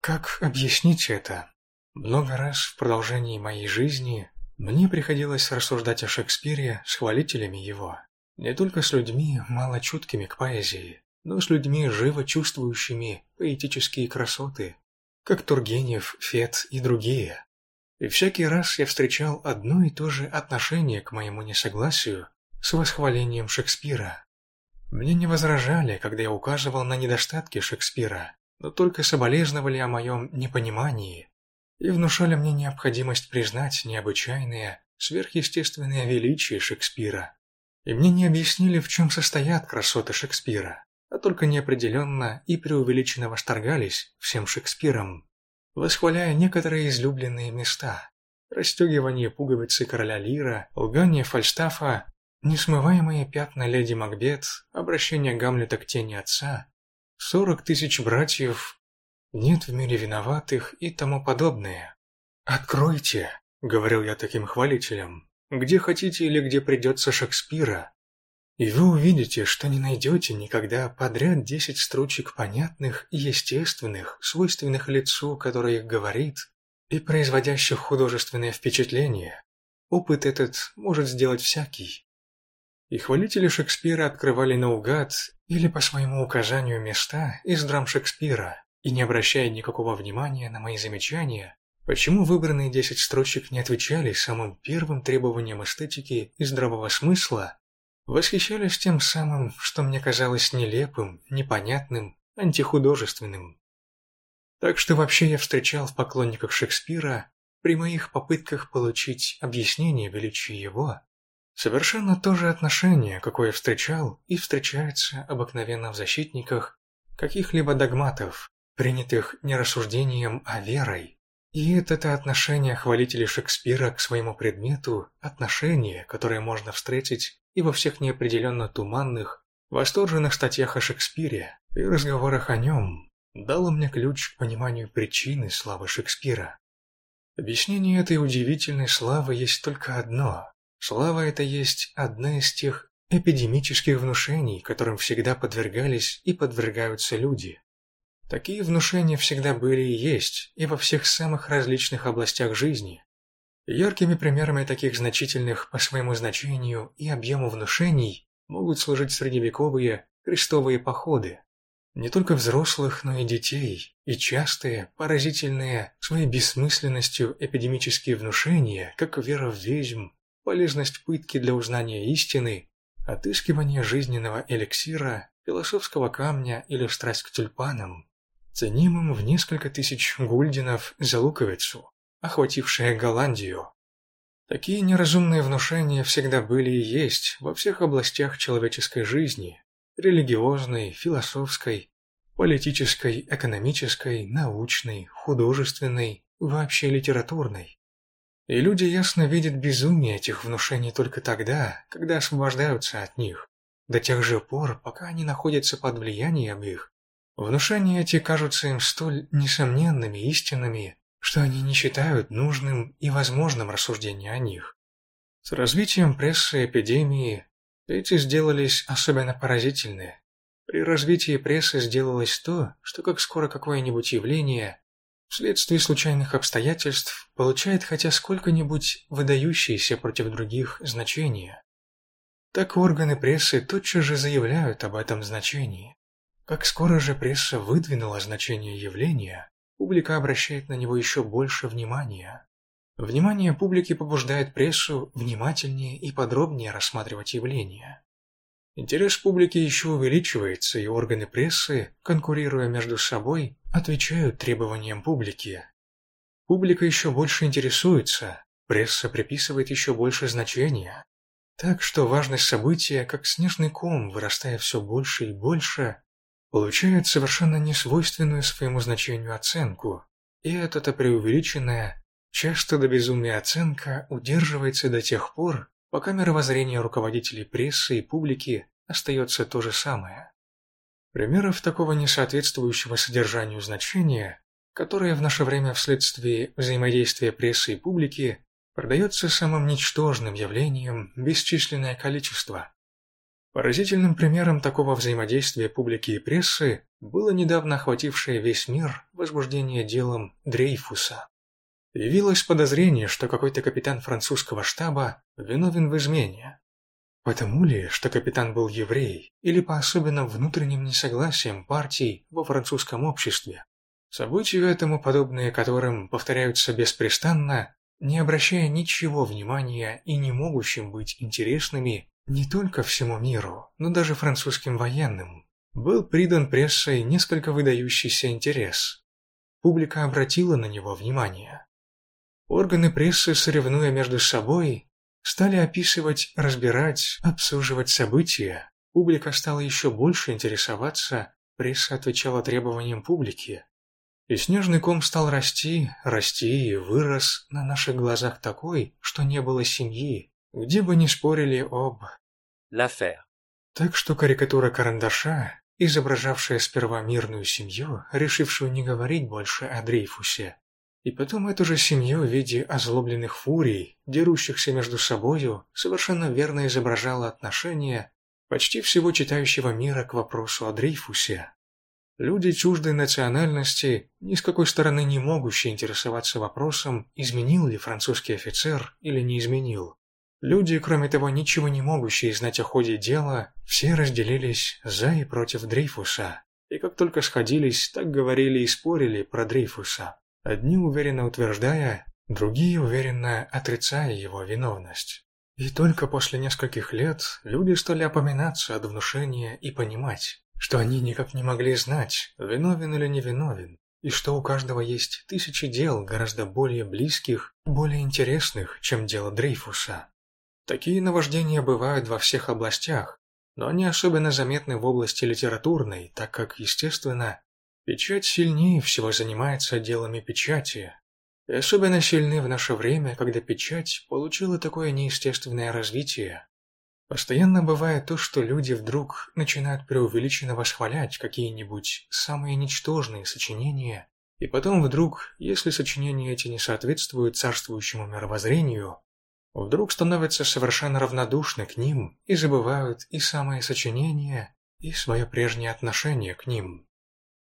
Как объяснить это? Много раз в продолжении моей жизни мне приходилось рассуждать о Шекспире с хвалителями его, не только с людьми, мало чуткими к поэзии, но с людьми, живо чувствующими поэтические красоты, как Тургенев, Фет и другие. И всякий раз я встречал одно и то же отношение к моему несогласию с восхвалением Шекспира. Мне не возражали, когда я указывал на недостатки Шекспира, но только соболезновали о моем непонимании и внушали мне необходимость признать необычайное, сверхъестественное величие Шекспира. И мне не объяснили, в чем состоят красоты Шекспира, а только неопределенно и преувеличенно восторгались всем Шекспиром, восхваляя некоторые излюбленные места. Расстегивание пуговицы короля Лира, лгание Фальстафа, несмываемые пятна леди Макбет, обращение Гамлета к тени отца, сорок тысяч братьев, нет в мире виноватых и тому подобное. «Откройте», — говорил я таким хвалителям, где хотите или где придется Шекспира, и вы увидите, что не найдете никогда подряд десять строчек понятных и естественных, свойственных лицу, которое их говорит, и производящих художественное впечатление. Опыт этот может сделать всякий. И хвалители Шекспира открывали наугад или по своему указанию места из драм Шекспира, и не обращая никакого внимания на мои замечания, Почему выбранные десять строчек не отвечали самым первым требованиям эстетики и здравого смысла, восхищались тем самым, что мне казалось нелепым, непонятным, антихудожественным. Так что вообще я встречал в поклонниках Шекспира при моих попытках получить объяснение величия его совершенно то же отношение, какое встречал и встречается обыкновенно в защитниках каких-либо догматов, принятых не рассуждением, а верой. И это отношение хвалителей Шекспира к своему предмету, отношение, которое можно встретить и во всех неопределенно туманных, восторженных статьях о Шекспире и разговорах о нем, дало мне ключ к пониманию причины славы Шекспира. Объяснение этой удивительной славы есть только одно. Слава это есть одна из тех эпидемических внушений, которым всегда подвергались и подвергаются люди. Такие внушения всегда были и есть, и во всех самых различных областях жизни. Яркими примерами таких значительных по своему значению и объему внушений могут служить средневековые крестовые походы. Не только взрослых, но и детей, и частые, поразительные своей бессмысленностью эпидемические внушения, как вера в ведьм, полезность пытки для узнания истины, отыскивание жизненного эликсира, философского камня или страсть к тюльпанам, ценимым в несколько тысяч гульдинов за луковицу, охватившая Голландию. Такие неразумные внушения всегда были и есть во всех областях человеческой жизни – религиозной, философской, политической, экономической, научной, художественной, вообще литературной. И люди ясно видят безумие этих внушений только тогда, когда освобождаются от них, до тех же пор, пока они находятся под влиянием их, Внушения эти кажутся им столь несомненными истинами, что они не считают нужным и возможным рассуждение о них. С развитием прессы и эпидемии эти сделались особенно поразительны. При развитии прессы сделалось то, что как скоро какое-нибудь явление вследствие случайных обстоятельств получает хотя сколько-нибудь выдающиеся против других значения. Так органы прессы тотчас же заявляют об этом значении. Как скоро же пресса выдвинула значение явления, публика обращает на него еще больше внимания. Внимание публики побуждает прессу внимательнее и подробнее рассматривать явления. Интерес публики еще увеличивается, и органы прессы, конкурируя между собой, отвечают требованиям публики. Публика еще больше интересуется, пресса приписывает еще больше значения. Так что важность события, как снежный ком, вырастая все больше и больше, получает совершенно несвойственную своему значению оценку, и эта преувеличенная, часто до безумия оценка удерживается до тех пор, пока мировоззрение руководителей прессы и публики остается то же самое. Примеров такого несоответствующего содержанию значения, которое в наше время вследствие взаимодействия прессы и публики продается самым ничтожным явлением бесчисленное количество. Поразительным примером такого взаимодействия публики и прессы было недавно охватившее весь мир возбуждение делом Дрейфуса. Явилось подозрение, что какой-то капитан французского штаба виновен в измене. Потому ли, что капитан был еврей, или по особенным внутренним несогласиям партий во французском обществе? События этому подобные которым повторяются беспрестанно, не обращая ничего внимания и не могущим быть интересными не только всему миру, но даже французским военным, был придан прессой несколько выдающийся интерес. Публика обратила на него внимание. Органы прессы, соревнуя между собой, стали описывать, разбирать, обсуживать события. Публика стала еще больше интересоваться, пресса отвечала требованиям публики. И снежный ком стал расти, расти и вырос на наших глазах такой, что не было семьи, где бы ни спорили об... L'affaire. Так что карикатура карандаша, изображавшая сперва мирную семью, решившую не говорить больше о Дрейфусе, и потом эту же семью в виде озлобленных фурий, дерущихся между собою, совершенно верно изображала отношение почти всего читающего мира к вопросу о Дрейфусе. Люди чуждой национальности, ни с какой стороны не могущие интересоваться вопросом, изменил ли французский офицер или не изменил. Люди, кроме того, ничего не могущие знать о ходе дела, все разделились за и против Дрейфуса. И как только сходились, так говорили и спорили про Дрейфуса. Одни уверенно утверждая, другие уверенно отрицая его виновность. И только после нескольких лет люди стали опоминаться от внушения и понимать, что они никак не могли знать, виновен или невиновен, и что у каждого есть тысячи дел гораздо более близких, более интересных, чем дело Дрейфуса. Такие наваждения бывают во всех областях, но они особенно заметны в области литературной, так как, естественно, Печать сильнее всего занимается делами печати. И особенно сильны в наше время, когда печать получила такое неестественное развитие. Постоянно бывает то, что люди вдруг начинают преувеличенно восхвалять какие-нибудь самые ничтожные сочинения, и потом вдруг, если сочинения эти не соответствуют царствующему мировоззрению, вдруг становятся совершенно равнодушны к ним и забывают и самые сочинения, и свое прежнее отношение к ним.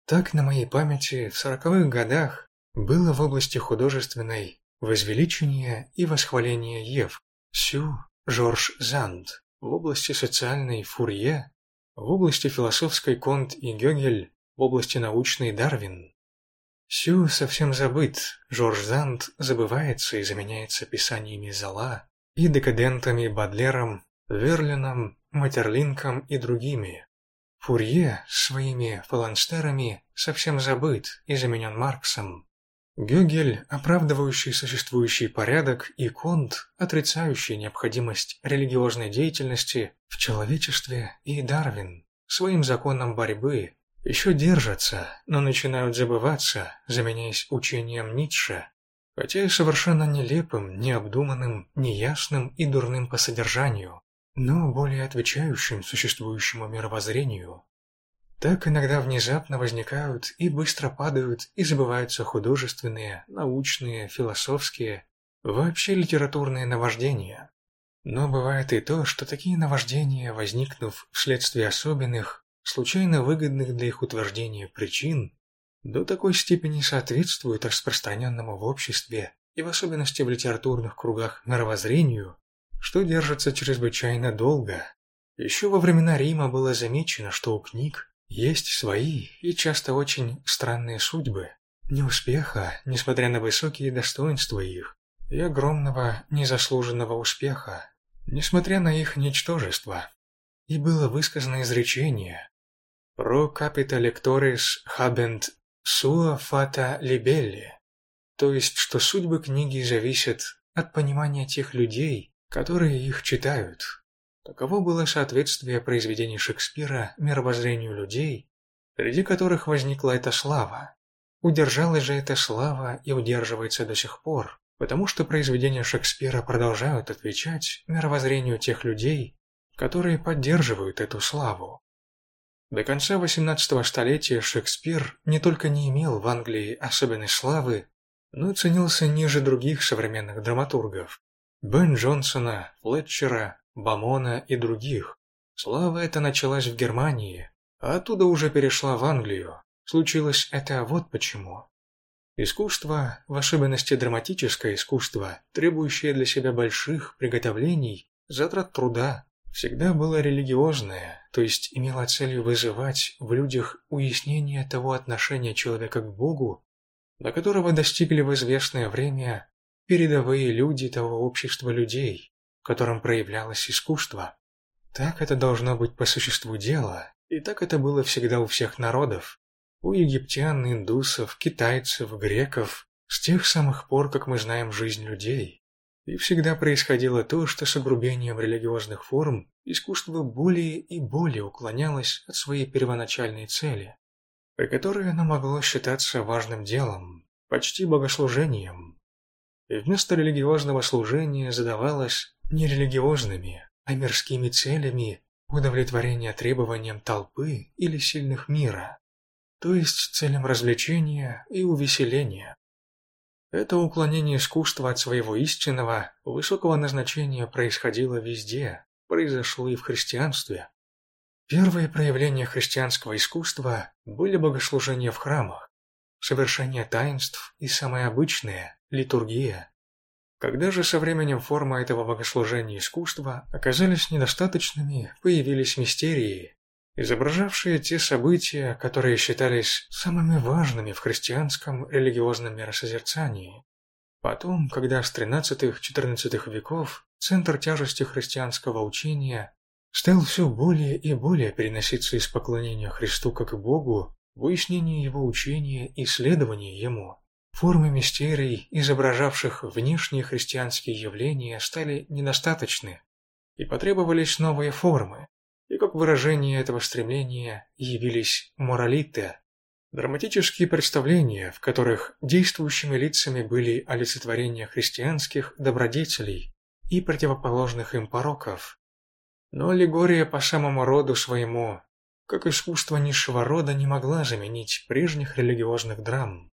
Так на моей памяти в сороковых годах было в области художественной возвеличение и восхваление Ев, Сю, Жорж Занд, в области социальной Фурье, в области философской Конт и Гёгель, в области научной Дарвин. Сю совсем забыт, Жорж Занд забывается и заменяется писаниями Зала и декадентами Бадлером, Верлином, Матерлинком и другими. Фурье своими фаланстерами совсем забыт и заменен Марксом. Гёгель, оправдывающий существующий порядок, и Конт, отрицающий необходимость религиозной деятельности в человечестве, и Дарвин, своим законом борьбы, еще держатся, но начинают забываться, заменяясь учением Ницше, хотя и совершенно нелепым, необдуманным, неясным и дурным по содержанию но более отвечающим существующему мировоззрению. Так иногда внезапно возникают и быстро падают и забываются художественные, научные, философские, вообще литературные наваждения. Но бывает и то, что такие наваждения, возникнув вследствие особенных, случайно выгодных для их утверждения причин, до такой степени соответствуют распространенному в обществе и в особенности в литературных кругах мировоззрению, что держится чрезвычайно долго. Еще во времена Рима было замечено, что у книг есть свои и часто очень странные судьбы, неуспеха, несмотря на высокие достоинства их, и огромного незаслуженного успеха, несмотря на их ничтожество. И было высказано изречение «Pro capita lectores habent sua fata libelli», то есть, что судьбы книги зависят от понимания тех людей, которые их читают. Таково было соответствие произведений Шекспира мировоззрению людей, среди которых возникла эта слава. Удержалась же эта слава и удерживается до сих пор, потому что произведения Шекспира продолжают отвечать мировоззрению тех людей, которые поддерживают эту славу. До конца XVIII столетия Шекспир не только не имел в Англии особенной славы, но ценился ниже других современных драматургов. Бен Джонсона, Флетчера, Бамона и других. Слава эта началась в Германии, а оттуда уже перешла в Англию. Случилось это вот почему. Искусство, в особенности драматическое искусство, требующее для себя больших приготовлений, затрат труда, всегда было религиозное, то есть имело целью вызывать в людях уяснение того отношения человека к Богу, до которого достигли в известное время передовые люди того общества людей, в котором проявлялось искусство. Так это должно быть по существу дела, и так это было всегда у всех народов. У египтян, индусов, китайцев, греков, с тех самых пор, как мы знаем жизнь людей. И всегда происходило то, что с огрубением религиозных форм искусство более и более уклонялось от своей первоначальной цели, при которой оно могло считаться важным делом, почти богослужением. И вместо религиозного служения задавалось не религиозными, а мирскими целями удовлетворения требованиям толпы или сильных мира, то есть целям развлечения и увеселения. Это уклонение искусства от своего истинного, высокого назначения происходило везде, произошло и в христианстве. Первые проявления христианского искусства были богослужения в храмах, совершение таинств и самое обычное – литургия. Когда же со временем форма этого богослужения искусства оказались недостаточными, появились мистерии, изображавшие те события, которые считались самыми важными в христианском религиозном миросозерцании. Потом, когда с XIII-XIV веков центр тяжести христианского учения стал все более и более переноситься из поклонения Христу как Богу выяснение Его учения и следование Ему, формы мистерий, изображавших внешние христианские явления, стали недостаточны, и потребовались новые формы, и как выражение этого стремления явились моралиты, драматические представления, в которых действующими лицами были олицетворения христианских добродетелей и противоположных им пороков. Но аллегория по самому роду своему, как искусство низшего рода, не могла заменить прежних религиозных драм.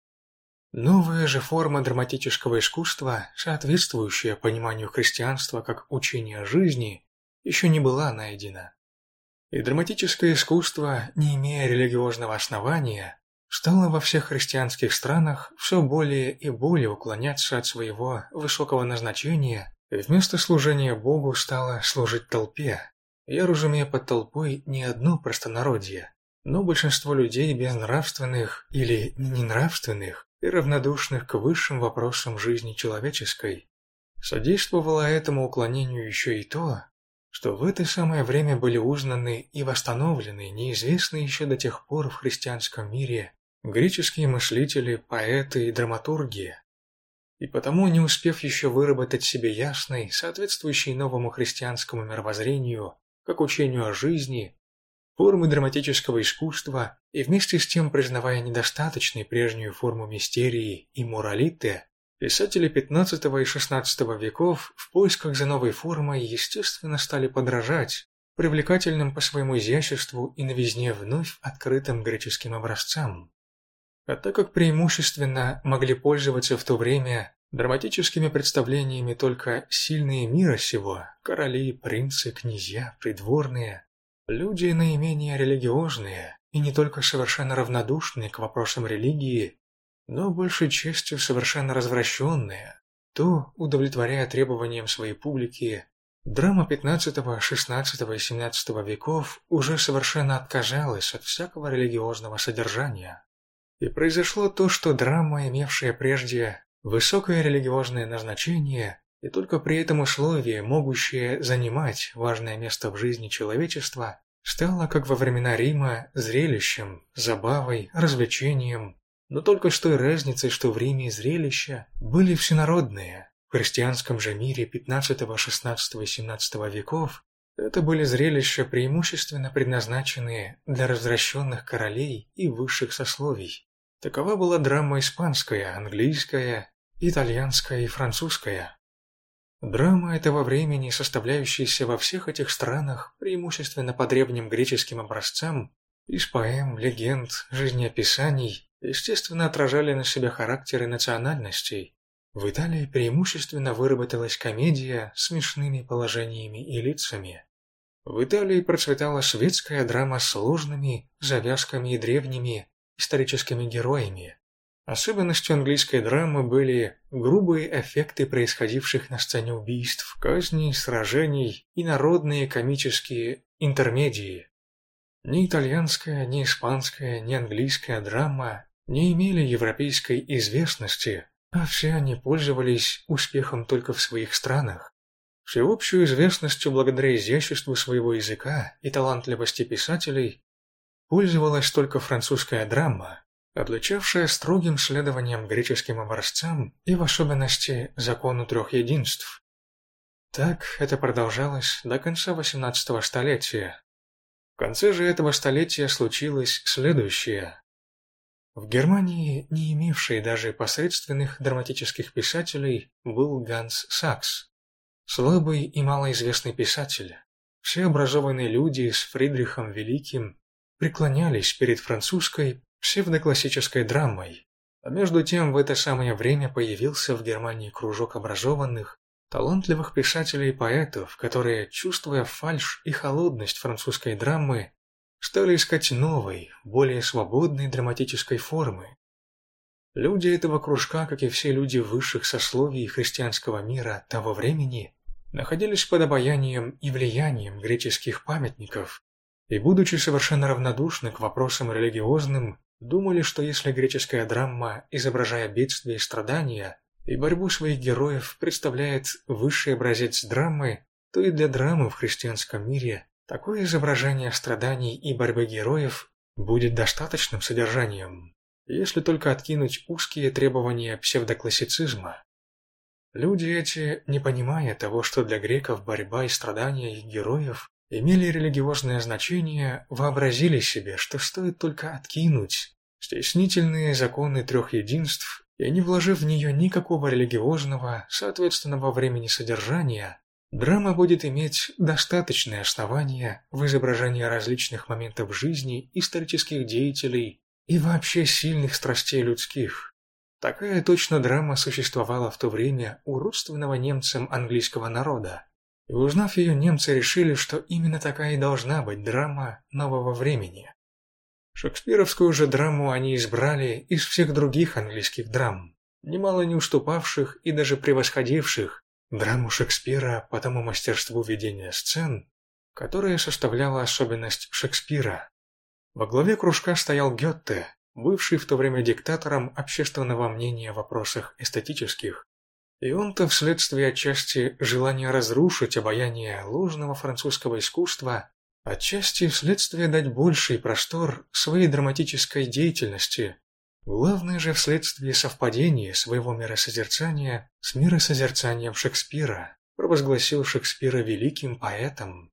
Новая же форма драматического искусства, соответствующая пониманию христианства как учения жизни, еще не была найдена. И драматическое искусство, не имея религиозного основания, стало во всех христианских странах все более и более уклоняться от своего высокого назначения и вместо служения Богу стало служить толпе. Я разумею под толпой не одно простонародье, но большинство людей безнравственных или ненравственных и равнодушных к высшим вопросам жизни человеческой. Содействовало этому уклонению еще и то, что в это самое время были узнаны и восстановлены неизвестные еще до тех пор в христианском мире греческие мыслители, поэты и драматурги. И потому, не успев еще выработать себе ясный, соответствующий новому христианскому мировоззрению, как учению о жизни, формы драматического искусства и вместе с тем признавая недостаточной прежнюю форму мистерии и моралиты, Писатели XV и XVI веков в поисках за новой формой, естественно, стали подражать привлекательным по своему изяществу и новизне вновь открытым греческим образцам. А так как преимущественно могли пользоваться в то время драматическими представлениями только сильные мира сего, короли, принцы, князья, придворные, люди наименее религиозные и не только совершенно равнодушные к вопросам религии, но большей частью совершенно развращенная, то, удовлетворяя требованиям своей публики, драма XV, XVI и XVII веков уже совершенно отказалась от всякого религиозного содержания. И произошло то, что драма, имевшая прежде высокое религиозное назначение и только при этом условии, могущее занимать важное место в жизни человечества, стала, как во времена Рима, зрелищем, забавой, развлечением, но только с той разницей, что время зрелища были всенародные. В христианском же мире XV, XVI и XVII веков это были зрелища, преимущественно предназначенные для развращенных королей и высших сословий. Такова была драма испанская, английская, итальянская и французская. Драма этого времени, составляющаяся во всех этих странах, преимущественно по древним греческим образцам, из поэм, легенд, жизнеописаний, естественно, отражали на себе характеры национальностей. В Италии преимущественно выработалась комедия с смешными положениями и лицами. В Италии процветала светская драма с сложными завязками и древними историческими героями. Особенностью английской драмы были грубые эффекты происходивших на сцене убийств, казней, сражений и народные комические интермедии. Ни итальянская, ни испанская, ни английская драма не имели европейской известности, а все они пользовались успехом только в своих странах. Всеобщую известностью благодаря изяществу своего языка и талантливости писателей пользовалась только французская драма, отличавшая строгим следованием греческим образцам и в особенности закону трех единств. Так это продолжалось до конца XVIII столетия. В конце же этого столетия случилось следующее. В Германии, не имевшей даже посредственных драматических писателей, был Ганс Сакс. Слабый и малоизвестный писатель. Все образованные люди с Фридрихом Великим преклонялись перед французской псевдоклассической драмой. А между тем в это самое время появился в Германии кружок образованных, талантливых писателей и поэтов, которые, чувствуя фальшь и холодность французской драмы, стали искать новой, более свободной драматической формы. Люди этого кружка, как и все люди высших сословий христианского мира того времени, находились под обаянием и влиянием греческих памятников, и, будучи совершенно равнодушны к вопросам религиозным, думали, что если греческая драма, изображая бедствия и страдания, и борьбу своих героев представляет высший образец драмы, то и для драмы в христианском мире такое изображение страданий и борьбы героев будет достаточным содержанием, если только откинуть узкие требования псевдоклассицизма. Люди эти, не понимая того, что для греков борьба и страдания их героев имели религиозное значение, вообразили себе, что стоит только откинуть стеснительные законы трех единств и не вложив в нее никакого религиозного, соответственного времени содержания, драма будет иметь достаточное основание в изображении различных моментов жизни исторических деятелей и вообще сильных страстей людских. Такая точно драма существовала в то время у родственного немцам английского народа. И узнав ее, немцы решили, что именно такая и должна быть драма нового времени. Шекспировскую же драму они избрали из всех других английских драм, немало не уступавших и даже превосходивших драму Шекспира по тому мастерству ведения сцен, которое составляло особенность Шекспира. Во главе кружка стоял Гетте, бывший в то время диктатором общественного мнения в вопросах эстетических, и он-то вследствие отчасти желания разрушить обаяние ложного французского искусства Отчасти вследствие дать больший простор своей драматической деятельности, главное же вследствие совпадения своего миросозерцания с миросозерцанием Шекспира, провозгласил Шекспира великим поэтом.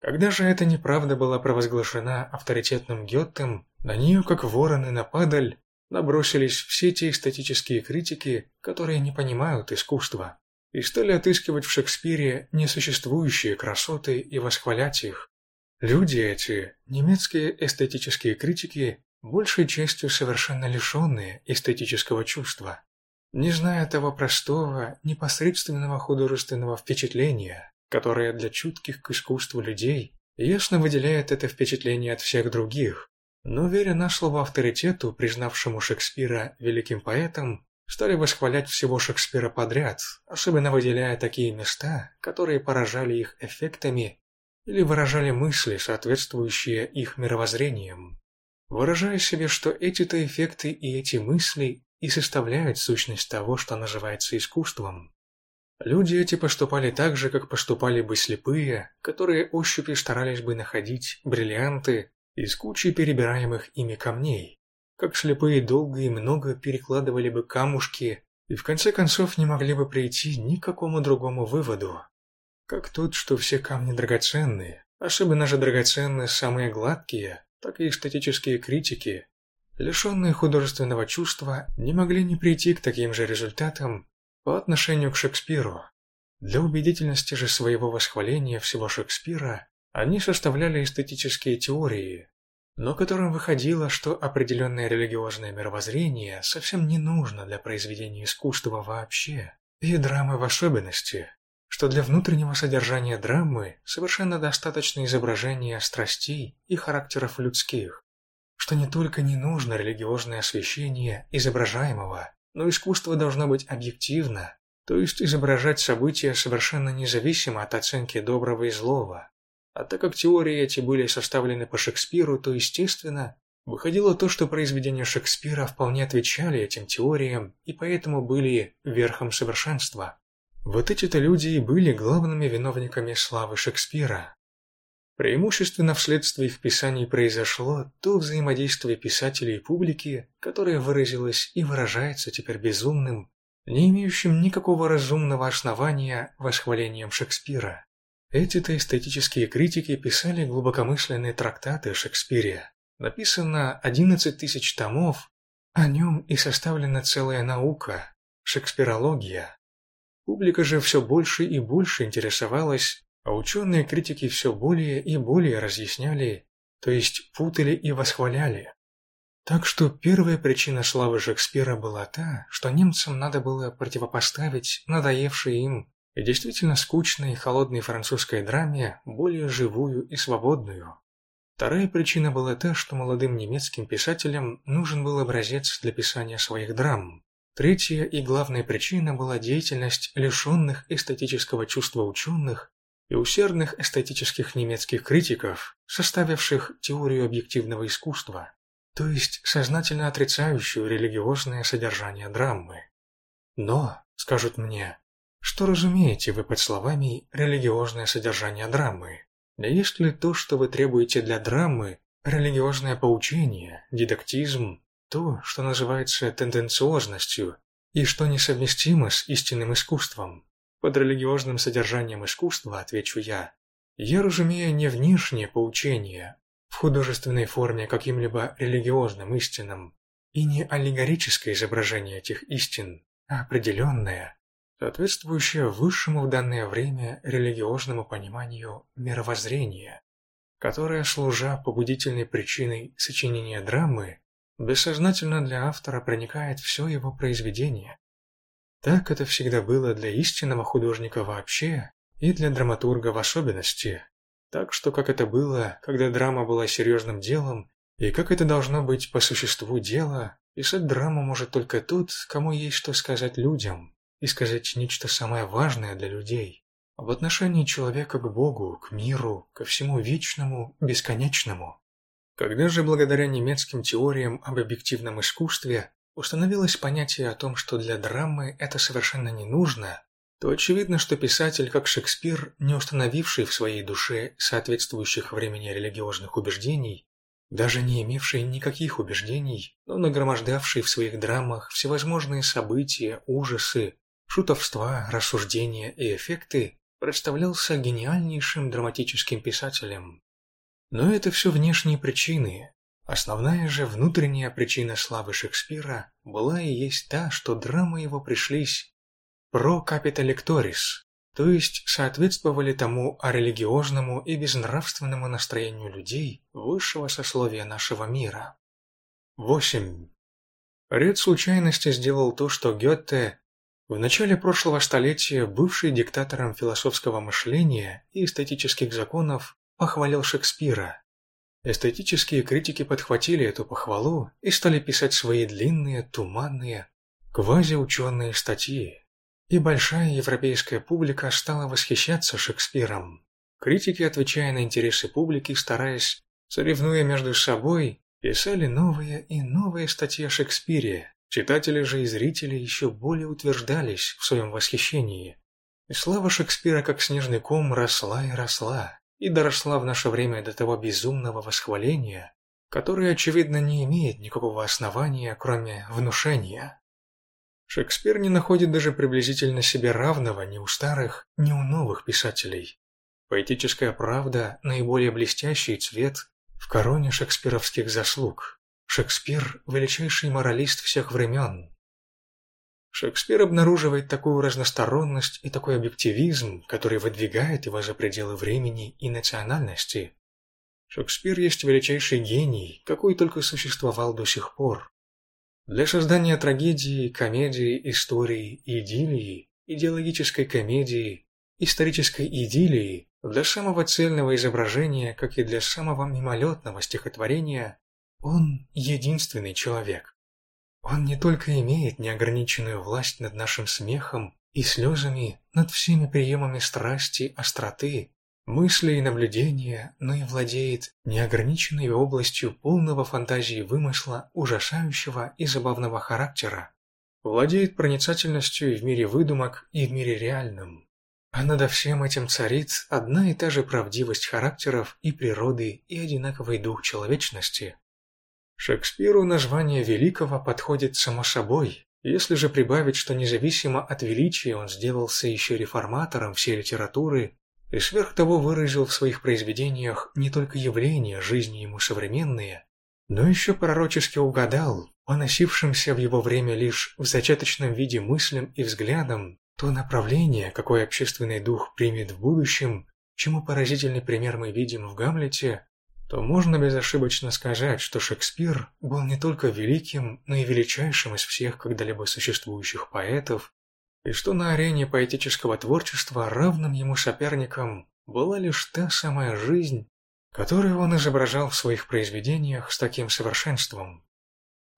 Когда же эта неправда была провозглашена авторитетным Геттем, на нее, как вороны на падаль, набросились все те эстетические критики, которые не понимают искусства, и стали отыскивать в Шекспире несуществующие красоты и восхвалять их. Люди эти, немецкие эстетические критики, большей частью совершенно лишенные эстетического чувства, не зная того простого, непосредственного художественного впечатления, которое для чутких к искусству людей ясно выделяет это впечатление от всех других, но веря на слово авторитету, признавшему Шекспира великим поэтом, стали восхвалять всего Шекспира подряд, особенно выделяя такие места, которые поражали их эффектами или выражали мысли, соответствующие их мировоззрениям, выражая себе, что эти-то эффекты и эти мысли и составляют сущность того, что называется искусством. Люди эти поступали так же, как поступали бы слепые, которые ощупью старались бы находить бриллианты из кучи перебираемых ими камней, как слепые долго и много перекладывали бы камушки и в конце концов не могли бы прийти ни к какому другому выводу, как тот, что все камни драгоценные, особенно же драгоценные самые гладкие, так и эстетические критики, лишенные художественного чувства, не могли не прийти к таким же результатам по отношению к Шекспиру. Для убедительности же своего восхваления всего Шекспира они составляли эстетические теории, но которым выходило, что определенное религиозное мировоззрение совсем не нужно для произведения искусства вообще, и драмы в особенности, что для внутреннего содержания драмы совершенно достаточно изображения страстей и характеров людских, что не только не нужно религиозное освещение изображаемого, но искусство должно быть объективно, то есть изображать события совершенно независимо от оценки доброго и злого. А так как теории эти были составлены по Шекспиру, то, естественно, Выходило то, что произведения Шекспира вполне отвечали этим теориям и поэтому были верхом совершенства. Вот эти-то люди и были главными виновниками славы Шекспира. Преимущественно вследствие их писаний произошло то взаимодействие писателей и публики, которое выразилось и выражается теперь безумным, не имеющим никакого разумного основания восхвалением Шекспира. Эти-то эстетические критики писали глубокомысленные трактаты о Шекспире. Написано 11 тысяч томов, о нем и составлена целая наука – шекспирология. Публика же все больше и больше интересовалась, а ученые критики все более и более разъясняли, то есть путали и восхваляли. Так что первая причина славы Шекспира была та, что немцам надо было противопоставить надоевшие им и действительно скучной и холодной французской драме более живую и свободную. Вторая причина была та, что молодым немецким писателям нужен был образец для писания своих драм. Третья и главная причина была деятельность лишенных эстетического чувства ученых и усердных эстетических немецких критиков, составивших теорию объективного искусства, то есть сознательно отрицающую религиозное содержание драмы. Но, скажут мне, что разумеете вы под словами «религиозное содержание драмы»? Да есть ли то, что вы требуете для драмы, религиозное поучение, дидактизм, то, что называется тенденциозностью и что несовместимо с истинным искусством? Под религиозным содержанием искусства, отвечу я, я разумею не внешнее поучение в художественной форме каким-либо религиозным истинам, и не аллегорическое изображение этих истин, а определенное, соответствующее высшему в данное время религиозному пониманию мировоззрения, которое, служа побудительной причиной сочинения драмы, бессознательно для автора проникает все его произведение. Так это всегда было для истинного художника вообще и для драматурга в особенности. Так что как это было, когда драма была серьезным делом, и как это должно быть по существу дела, писать драму может только тот, кому есть что сказать людям, и сказать нечто самое важное для людей, об отношении человека к Богу, к миру, ко всему вечному, бесконечному. Когда же благодаря немецким теориям об объективном искусстве установилось понятие о том, что для драмы это совершенно не нужно, то очевидно, что писатель, как Шекспир, не установивший в своей душе соответствующих времени религиозных убеждений, даже не имевший никаких убеждений, но нагромождавший в своих драмах всевозможные события, ужасы, шутовства, рассуждения и эффекты представлялся гениальнейшим драматическим писателем. Но это все внешние причины. Основная же внутренняя причина славы Шекспира была и есть та, что драмы его пришлись про капиталекторис, то есть соответствовали тому религиозному и безнравственному настроению людей высшего сословия нашего мира. 8. Ряд случайностей сделал то, что Гёте в начале прошлого столетия бывший диктатором философского мышления и эстетических законов похвалил Шекспира. Эстетические критики подхватили эту похвалу и стали писать свои длинные, туманные, квазиученые статьи. И большая европейская публика стала восхищаться Шекспиром. Критики, отвечая на интересы публики, стараясь, соревнуя между собой, писали новые и новые статьи о Шекспире, Читатели же и зрители еще более утверждались в своем восхищении. И слава Шекспира как снежный ком росла и росла, и доросла в наше время до того безумного восхваления, которое, очевидно, не имеет никакого основания, кроме внушения. Шекспир не находит даже приблизительно себе равного ни у старых, ни у новых писателей. Поэтическая правда – наиболее блестящий цвет в короне шекспировских заслуг. Шекспир – величайший моралист всех времен. Шекспир обнаруживает такую разносторонность и такой объективизм, который выдвигает его за пределы времени и национальности. Шекспир есть величайший гений, какой только существовал до сих пор. Для создания трагедии, комедии, истории, идиллии, идеологической комедии, исторической идиллии, для самого цельного изображения, как и для самого мимолетного стихотворения, он единственный человек. Он не только имеет неограниченную власть над нашим смехом и слезами, над всеми приемами страсти, остроты, мысли и наблюдения, но и владеет неограниченной областью полного фантазии вымысла, ужасающего и забавного характера. Владеет проницательностью и в мире выдумок, и в мире реальном. А над всем этим царит одна и та же правдивость характеров и природы и одинаковый дух человечности. Шекспиру название великого подходит само собой, если же прибавить, что независимо от величия он сделался еще реформатором всей литературы и сверх того выразил в своих произведениях не только явления жизни ему современные, но еще пророчески угадал, поносившимся в его время лишь в зачаточном виде мыслям и взглядам, то направление, какое общественный дух примет в будущем, чему поразительный пример мы видим в Гамлете, то можно безошибочно сказать, что Шекспир был не только великим, но и величайшим из всех когда-либо существующих поэтов, и что на арене поэтического творчества равным ему соперником была лишь та самая жизнь, которую он изображал в своих произведениях с таким совершенством.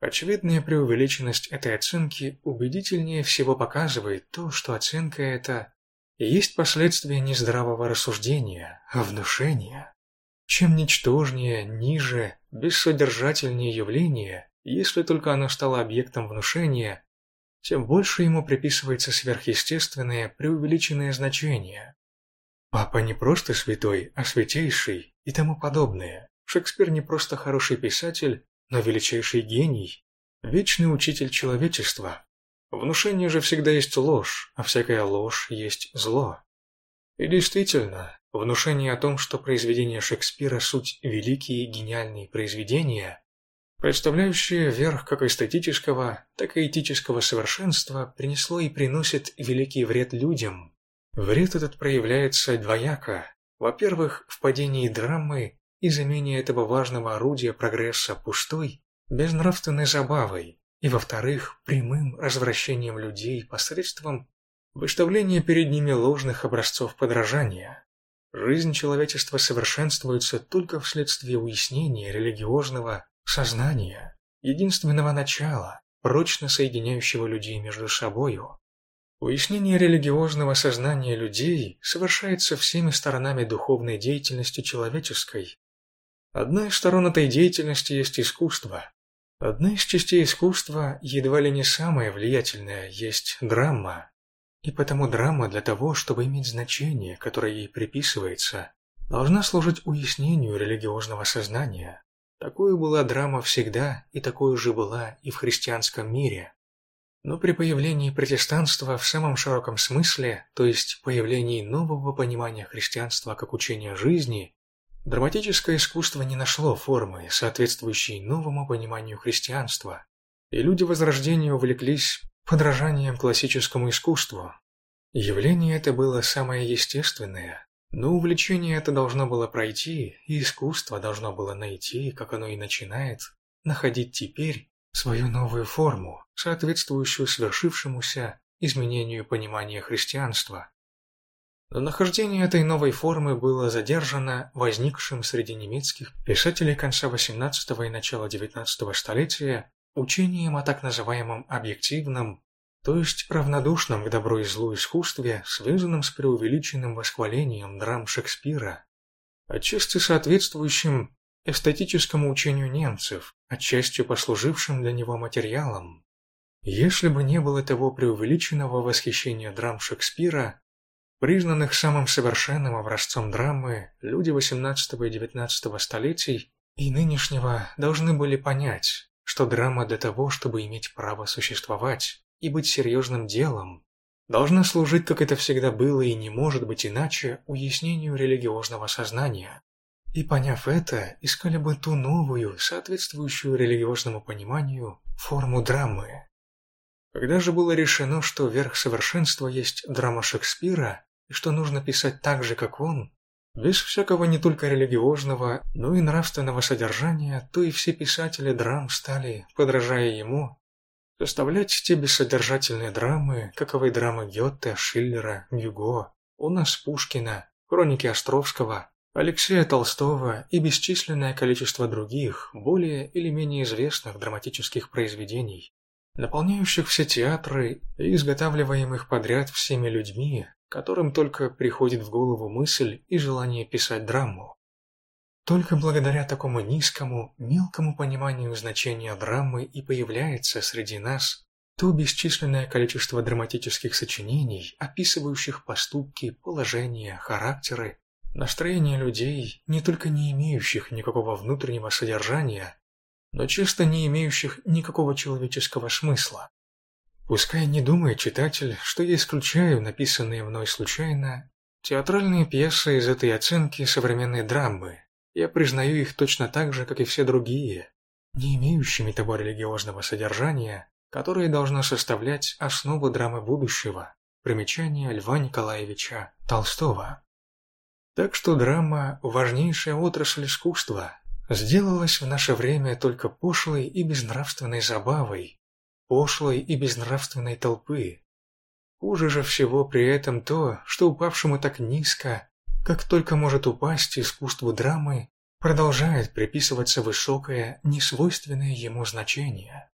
Очевидная преувеличенность этой оценки убедительнее всего показывает то, что оценка эта есть последствие не здравого рассуждения, а внушения. Чем ничтожнее, ниже, бессодержательнее явление, если только оно стало объектом внушения, тем больше ему приписывается сверхъестественное, преувеличенное значение. Папа не просто святой, а святейший и тому подобное. Шекспир не просто хороший писатель, но величайший гений, вечный учитель человечества. Внушение же всегда есть ложь, а всякая ложь есть зло. И действительно, внушение о том, что произведения Шекспира – суть великие гениальные произведения, представляющие верх как эстетического, так и этического совершенства, принесло и приносит великий вред людям. Вред этот проявляется двояко. Во-первых, в падении драмы и замене этого важного орудия прогресса пустой, безнравственной забавой, и, во-вторых, прямым развращением людей посредством выставления перед ними ложных образцов подражания. Жизнь человечества совершенствуется только вследствие уяснения религиозного сознания, единственного начала, прочно соединяющего людей между собою. Уяснение религиозного сознания людей совершается всеми сторонами духовной деятельности человеческой. Одна из сторон этой деятельности есть искусство. Одна из частей искусства, едва ли не самая влиятельная, есть драма. И потому драма для того, чтобы иметь значение, которое ей приписывается, должна служить уяснению религиозного сознания. Такую была драма всегда, и такую же была и в христианском мире. Но при появлении протестанства в самом широком смысле, то есть появлении нового понимания христианства как учения жизни, драматическое искусство не нашло формы, соответствующей новому пониманию христианства, и люди Возрождения увлеклись подражанием классическому искусству. Явление это было самое естественное, но увлечение это должно было пройти, и искусство должно было найти, как оно и начинает, находить теперь свою новую форму, соответствующую свершившемуся изменению понимания христианства. Но нахождение этой новой формы было задержано возникшим среди немецких писателей конца XVIII и начала XIX столетия учением о так называемом объективном, то есть равнодушном к добру и злу искусстве, связанном с преувеличенным восхвалением драм Шекспира, отчасти соответствующим эстетическому учению немцев, отчасти послужившим для него материалом. Если бы не было того преувеличенного восхищения драм Шекспира, признанных самым совершенным образцом драмы, люди XVIII и XIX столетий и нынешнего должны были понять, что драма для того, чтобы иметь право существовать и быть серьезным делом, должна служить, как это всегда было и не может быть иначе, уяснению религиозного сознания. И поняв это, искали бы ту новую, соответствующую религиозному пониманию, форму драмы. Когда же было решено, что верх совершенства есть драма Шекспира, и что нужно писать так же, как он, без всякого не только религиозного, но и нравственного содержания, то и все писатели драм стали, подражая ему, составлять те бессодержательные драмы, каковы драмы Гёте, Шиллера, Гюго, у нас Пушкина, хроники Островского, Алексея Толстого и бесчисленное количество других, более или менее известных драматических произведений, наполняющих все театры и изготавливаемых подряд всеми людьми, которым только приходит в голову мысль и желание писать драму. Только благодаря такому низкому, мелкому пониманию значения драмы и появляется среди нас то бесчисленное количество драматических сочинений, описывающих поступки, положения, характеры, настроения людей, не только не имеющих никакого внутреннего содержания, но часто не имеющих никакого человеческого смысла. Пускай не думает читатель, что я исключаю написанные мной случайно театральные пьесы из этой оценки современной драмы. Я признаю их точно так же, как и все другие, не имеющими того религиозного содержания, которое должно составлять основу драмы будущего. Примечание Льва Николаевича Толстого. Так что драма – важнейшая отрасль искусства, сделалась в наше время только пошлой и безнравственной забавой, пошлой и безнравственной толпы. Хуже же всего при этом то, что упавшему так низко, как только может упасть искусству драмы, продолжает приписываться высокое, несвойственное ему значение.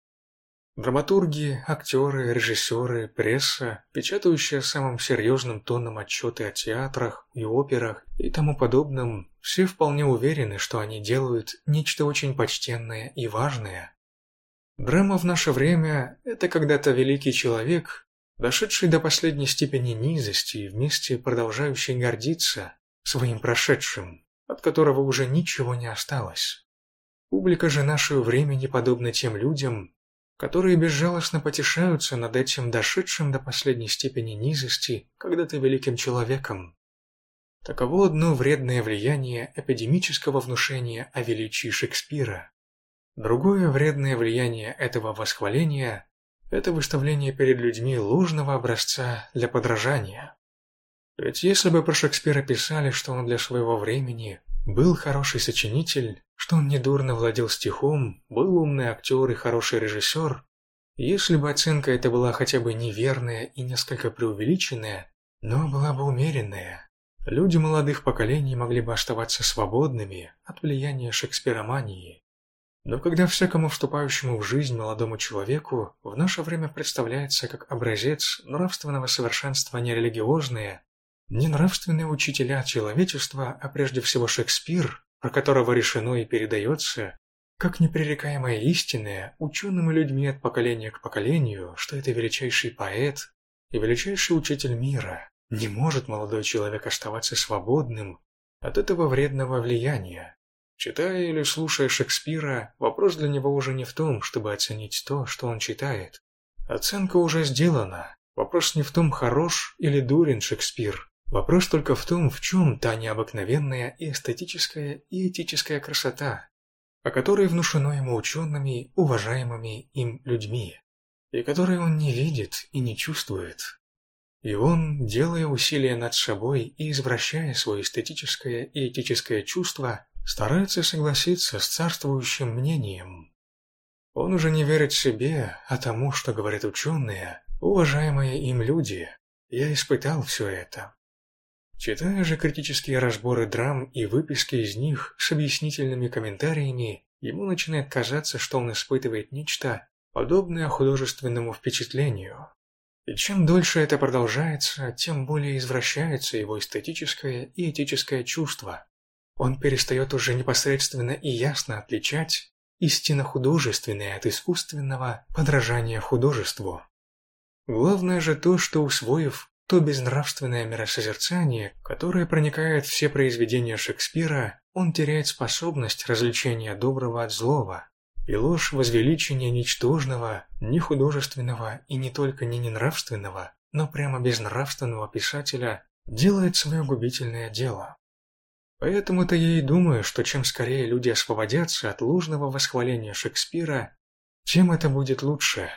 Драматурги, актеры, режиссеры, пресса, печатающая самым серьезным тоном отчеты о театрах и операх и тому подобном, все вполне уверены, что они делают нечто очень почтенное и важное, Драма в наше время – это когда-то великий человек, дошедший до последней степени низости и вместе продолжающий гордиться своим прошедшим, от которого уже ничего не осталось. Публика же нашего времени подобна тем людям, которые безжалостно потешаются над этим дошедшим до последней степени низости когда-то великим человеком. Таково одно вредное влияние эпидемического внушения о величии Шекспира. Другое вредное влияние этого восхваления – это выставление перед людьми ложного образца для подражания. Ведь если бы про Шекспира писали, что он для своего времени был хороший сочинитель, что он недурно владел стихом, был умный актер и хороший режиссер, если бы оценка эта была хотя бы неверная и несколько преувеличенная, но была бы умеренная, люди молодых поколений могли бы оставаться свободными от влияния шекспиромании. Но когда всякому вступающему в жизнь молодому человеку в наше время представляется как образец нравственного совершенства не религиозные, не нравственные учителя человечества, а прежде всего Шекспир, про которого решено и передается, как непререкаемая истинная учеными людьми от поколения к поколению, что это величайший поэт и величайший учитель мира, не может молодой человек оставаться свободным от этого вредного влияния, Читая или слушая Шекспира, вопрос для него уже не в том, чтобы оценить то, что он читает. Оценка уже сделана. Вопрос не в том, хорош или дурен Шекспир. Вопрос только в том, в чем та необыкновенная и эстетическая и этическая красота, о которой внушено ему учеными, уважаемыми им людьми, и которой он не видит и не чувствует. И он, делая усилия над собой и извращая свое эстетическое и этическое чувство, старается согласиться с царствующим мнением. Он уже не верит себе, а тому, что говорят ученые, уважаемые им люди. Я испытал все это. Читая же критические разборы драм и выписки из них с объяснительными комментариями, ему начинает казаться, что он испытывает нечто, подобное художественному впечатлению. И чем дольше это продолжается, тем более извращается его эстетическое и этическое чувство, он перестает уже непосредственно и ясно отличать истинно художественное от искусственного подражания художеству. Главное же то, что усвоив то безнравственное миросозерцание, которое проникает в все произведения Шекспира, он теряет способность различения доброго от злого, и ложь возвеличения ничтожного, нехудожественного и не только не ненравственного, но прямо безнравственного писателя делает свое губительное дело. Поэтому-то я и думаю, что чем скорее люди освободятся от ложного восхваления Шекспира, тем это будет лучше.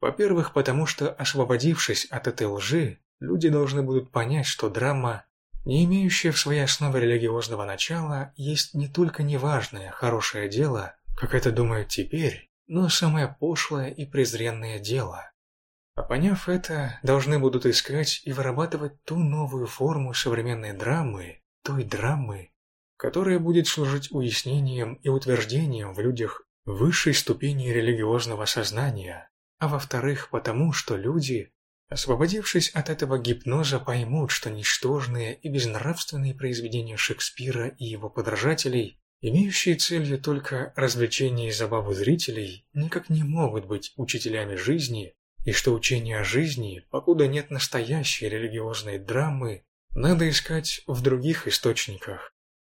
Во-первых, потому что, освободившись от этой лжи, люди должны будут понять, что драма, не имеющая в своей основе религиозного начала, есть не только неважное, хорошее дело, как это думают теперь, но самое пошлое и презренное дело. А поняв это, должны будут искать и вырабатывать ту новую форму современной драмы, той драмы, которое будет служить уяснением и утверждением в людях высшей ступени религиозного сознания, а во-вторых, потому что люди, освободившись от этого гипноза, поймут, что ничтожные и безнравственные произведения Шекспира и его подражателей, имеющие целью только развлечение и забаву зрителей, никак не могут быть учителями жизни, и что учение о жизни, покуда нет настоящей религиозной драмы, надо искать в других источниках.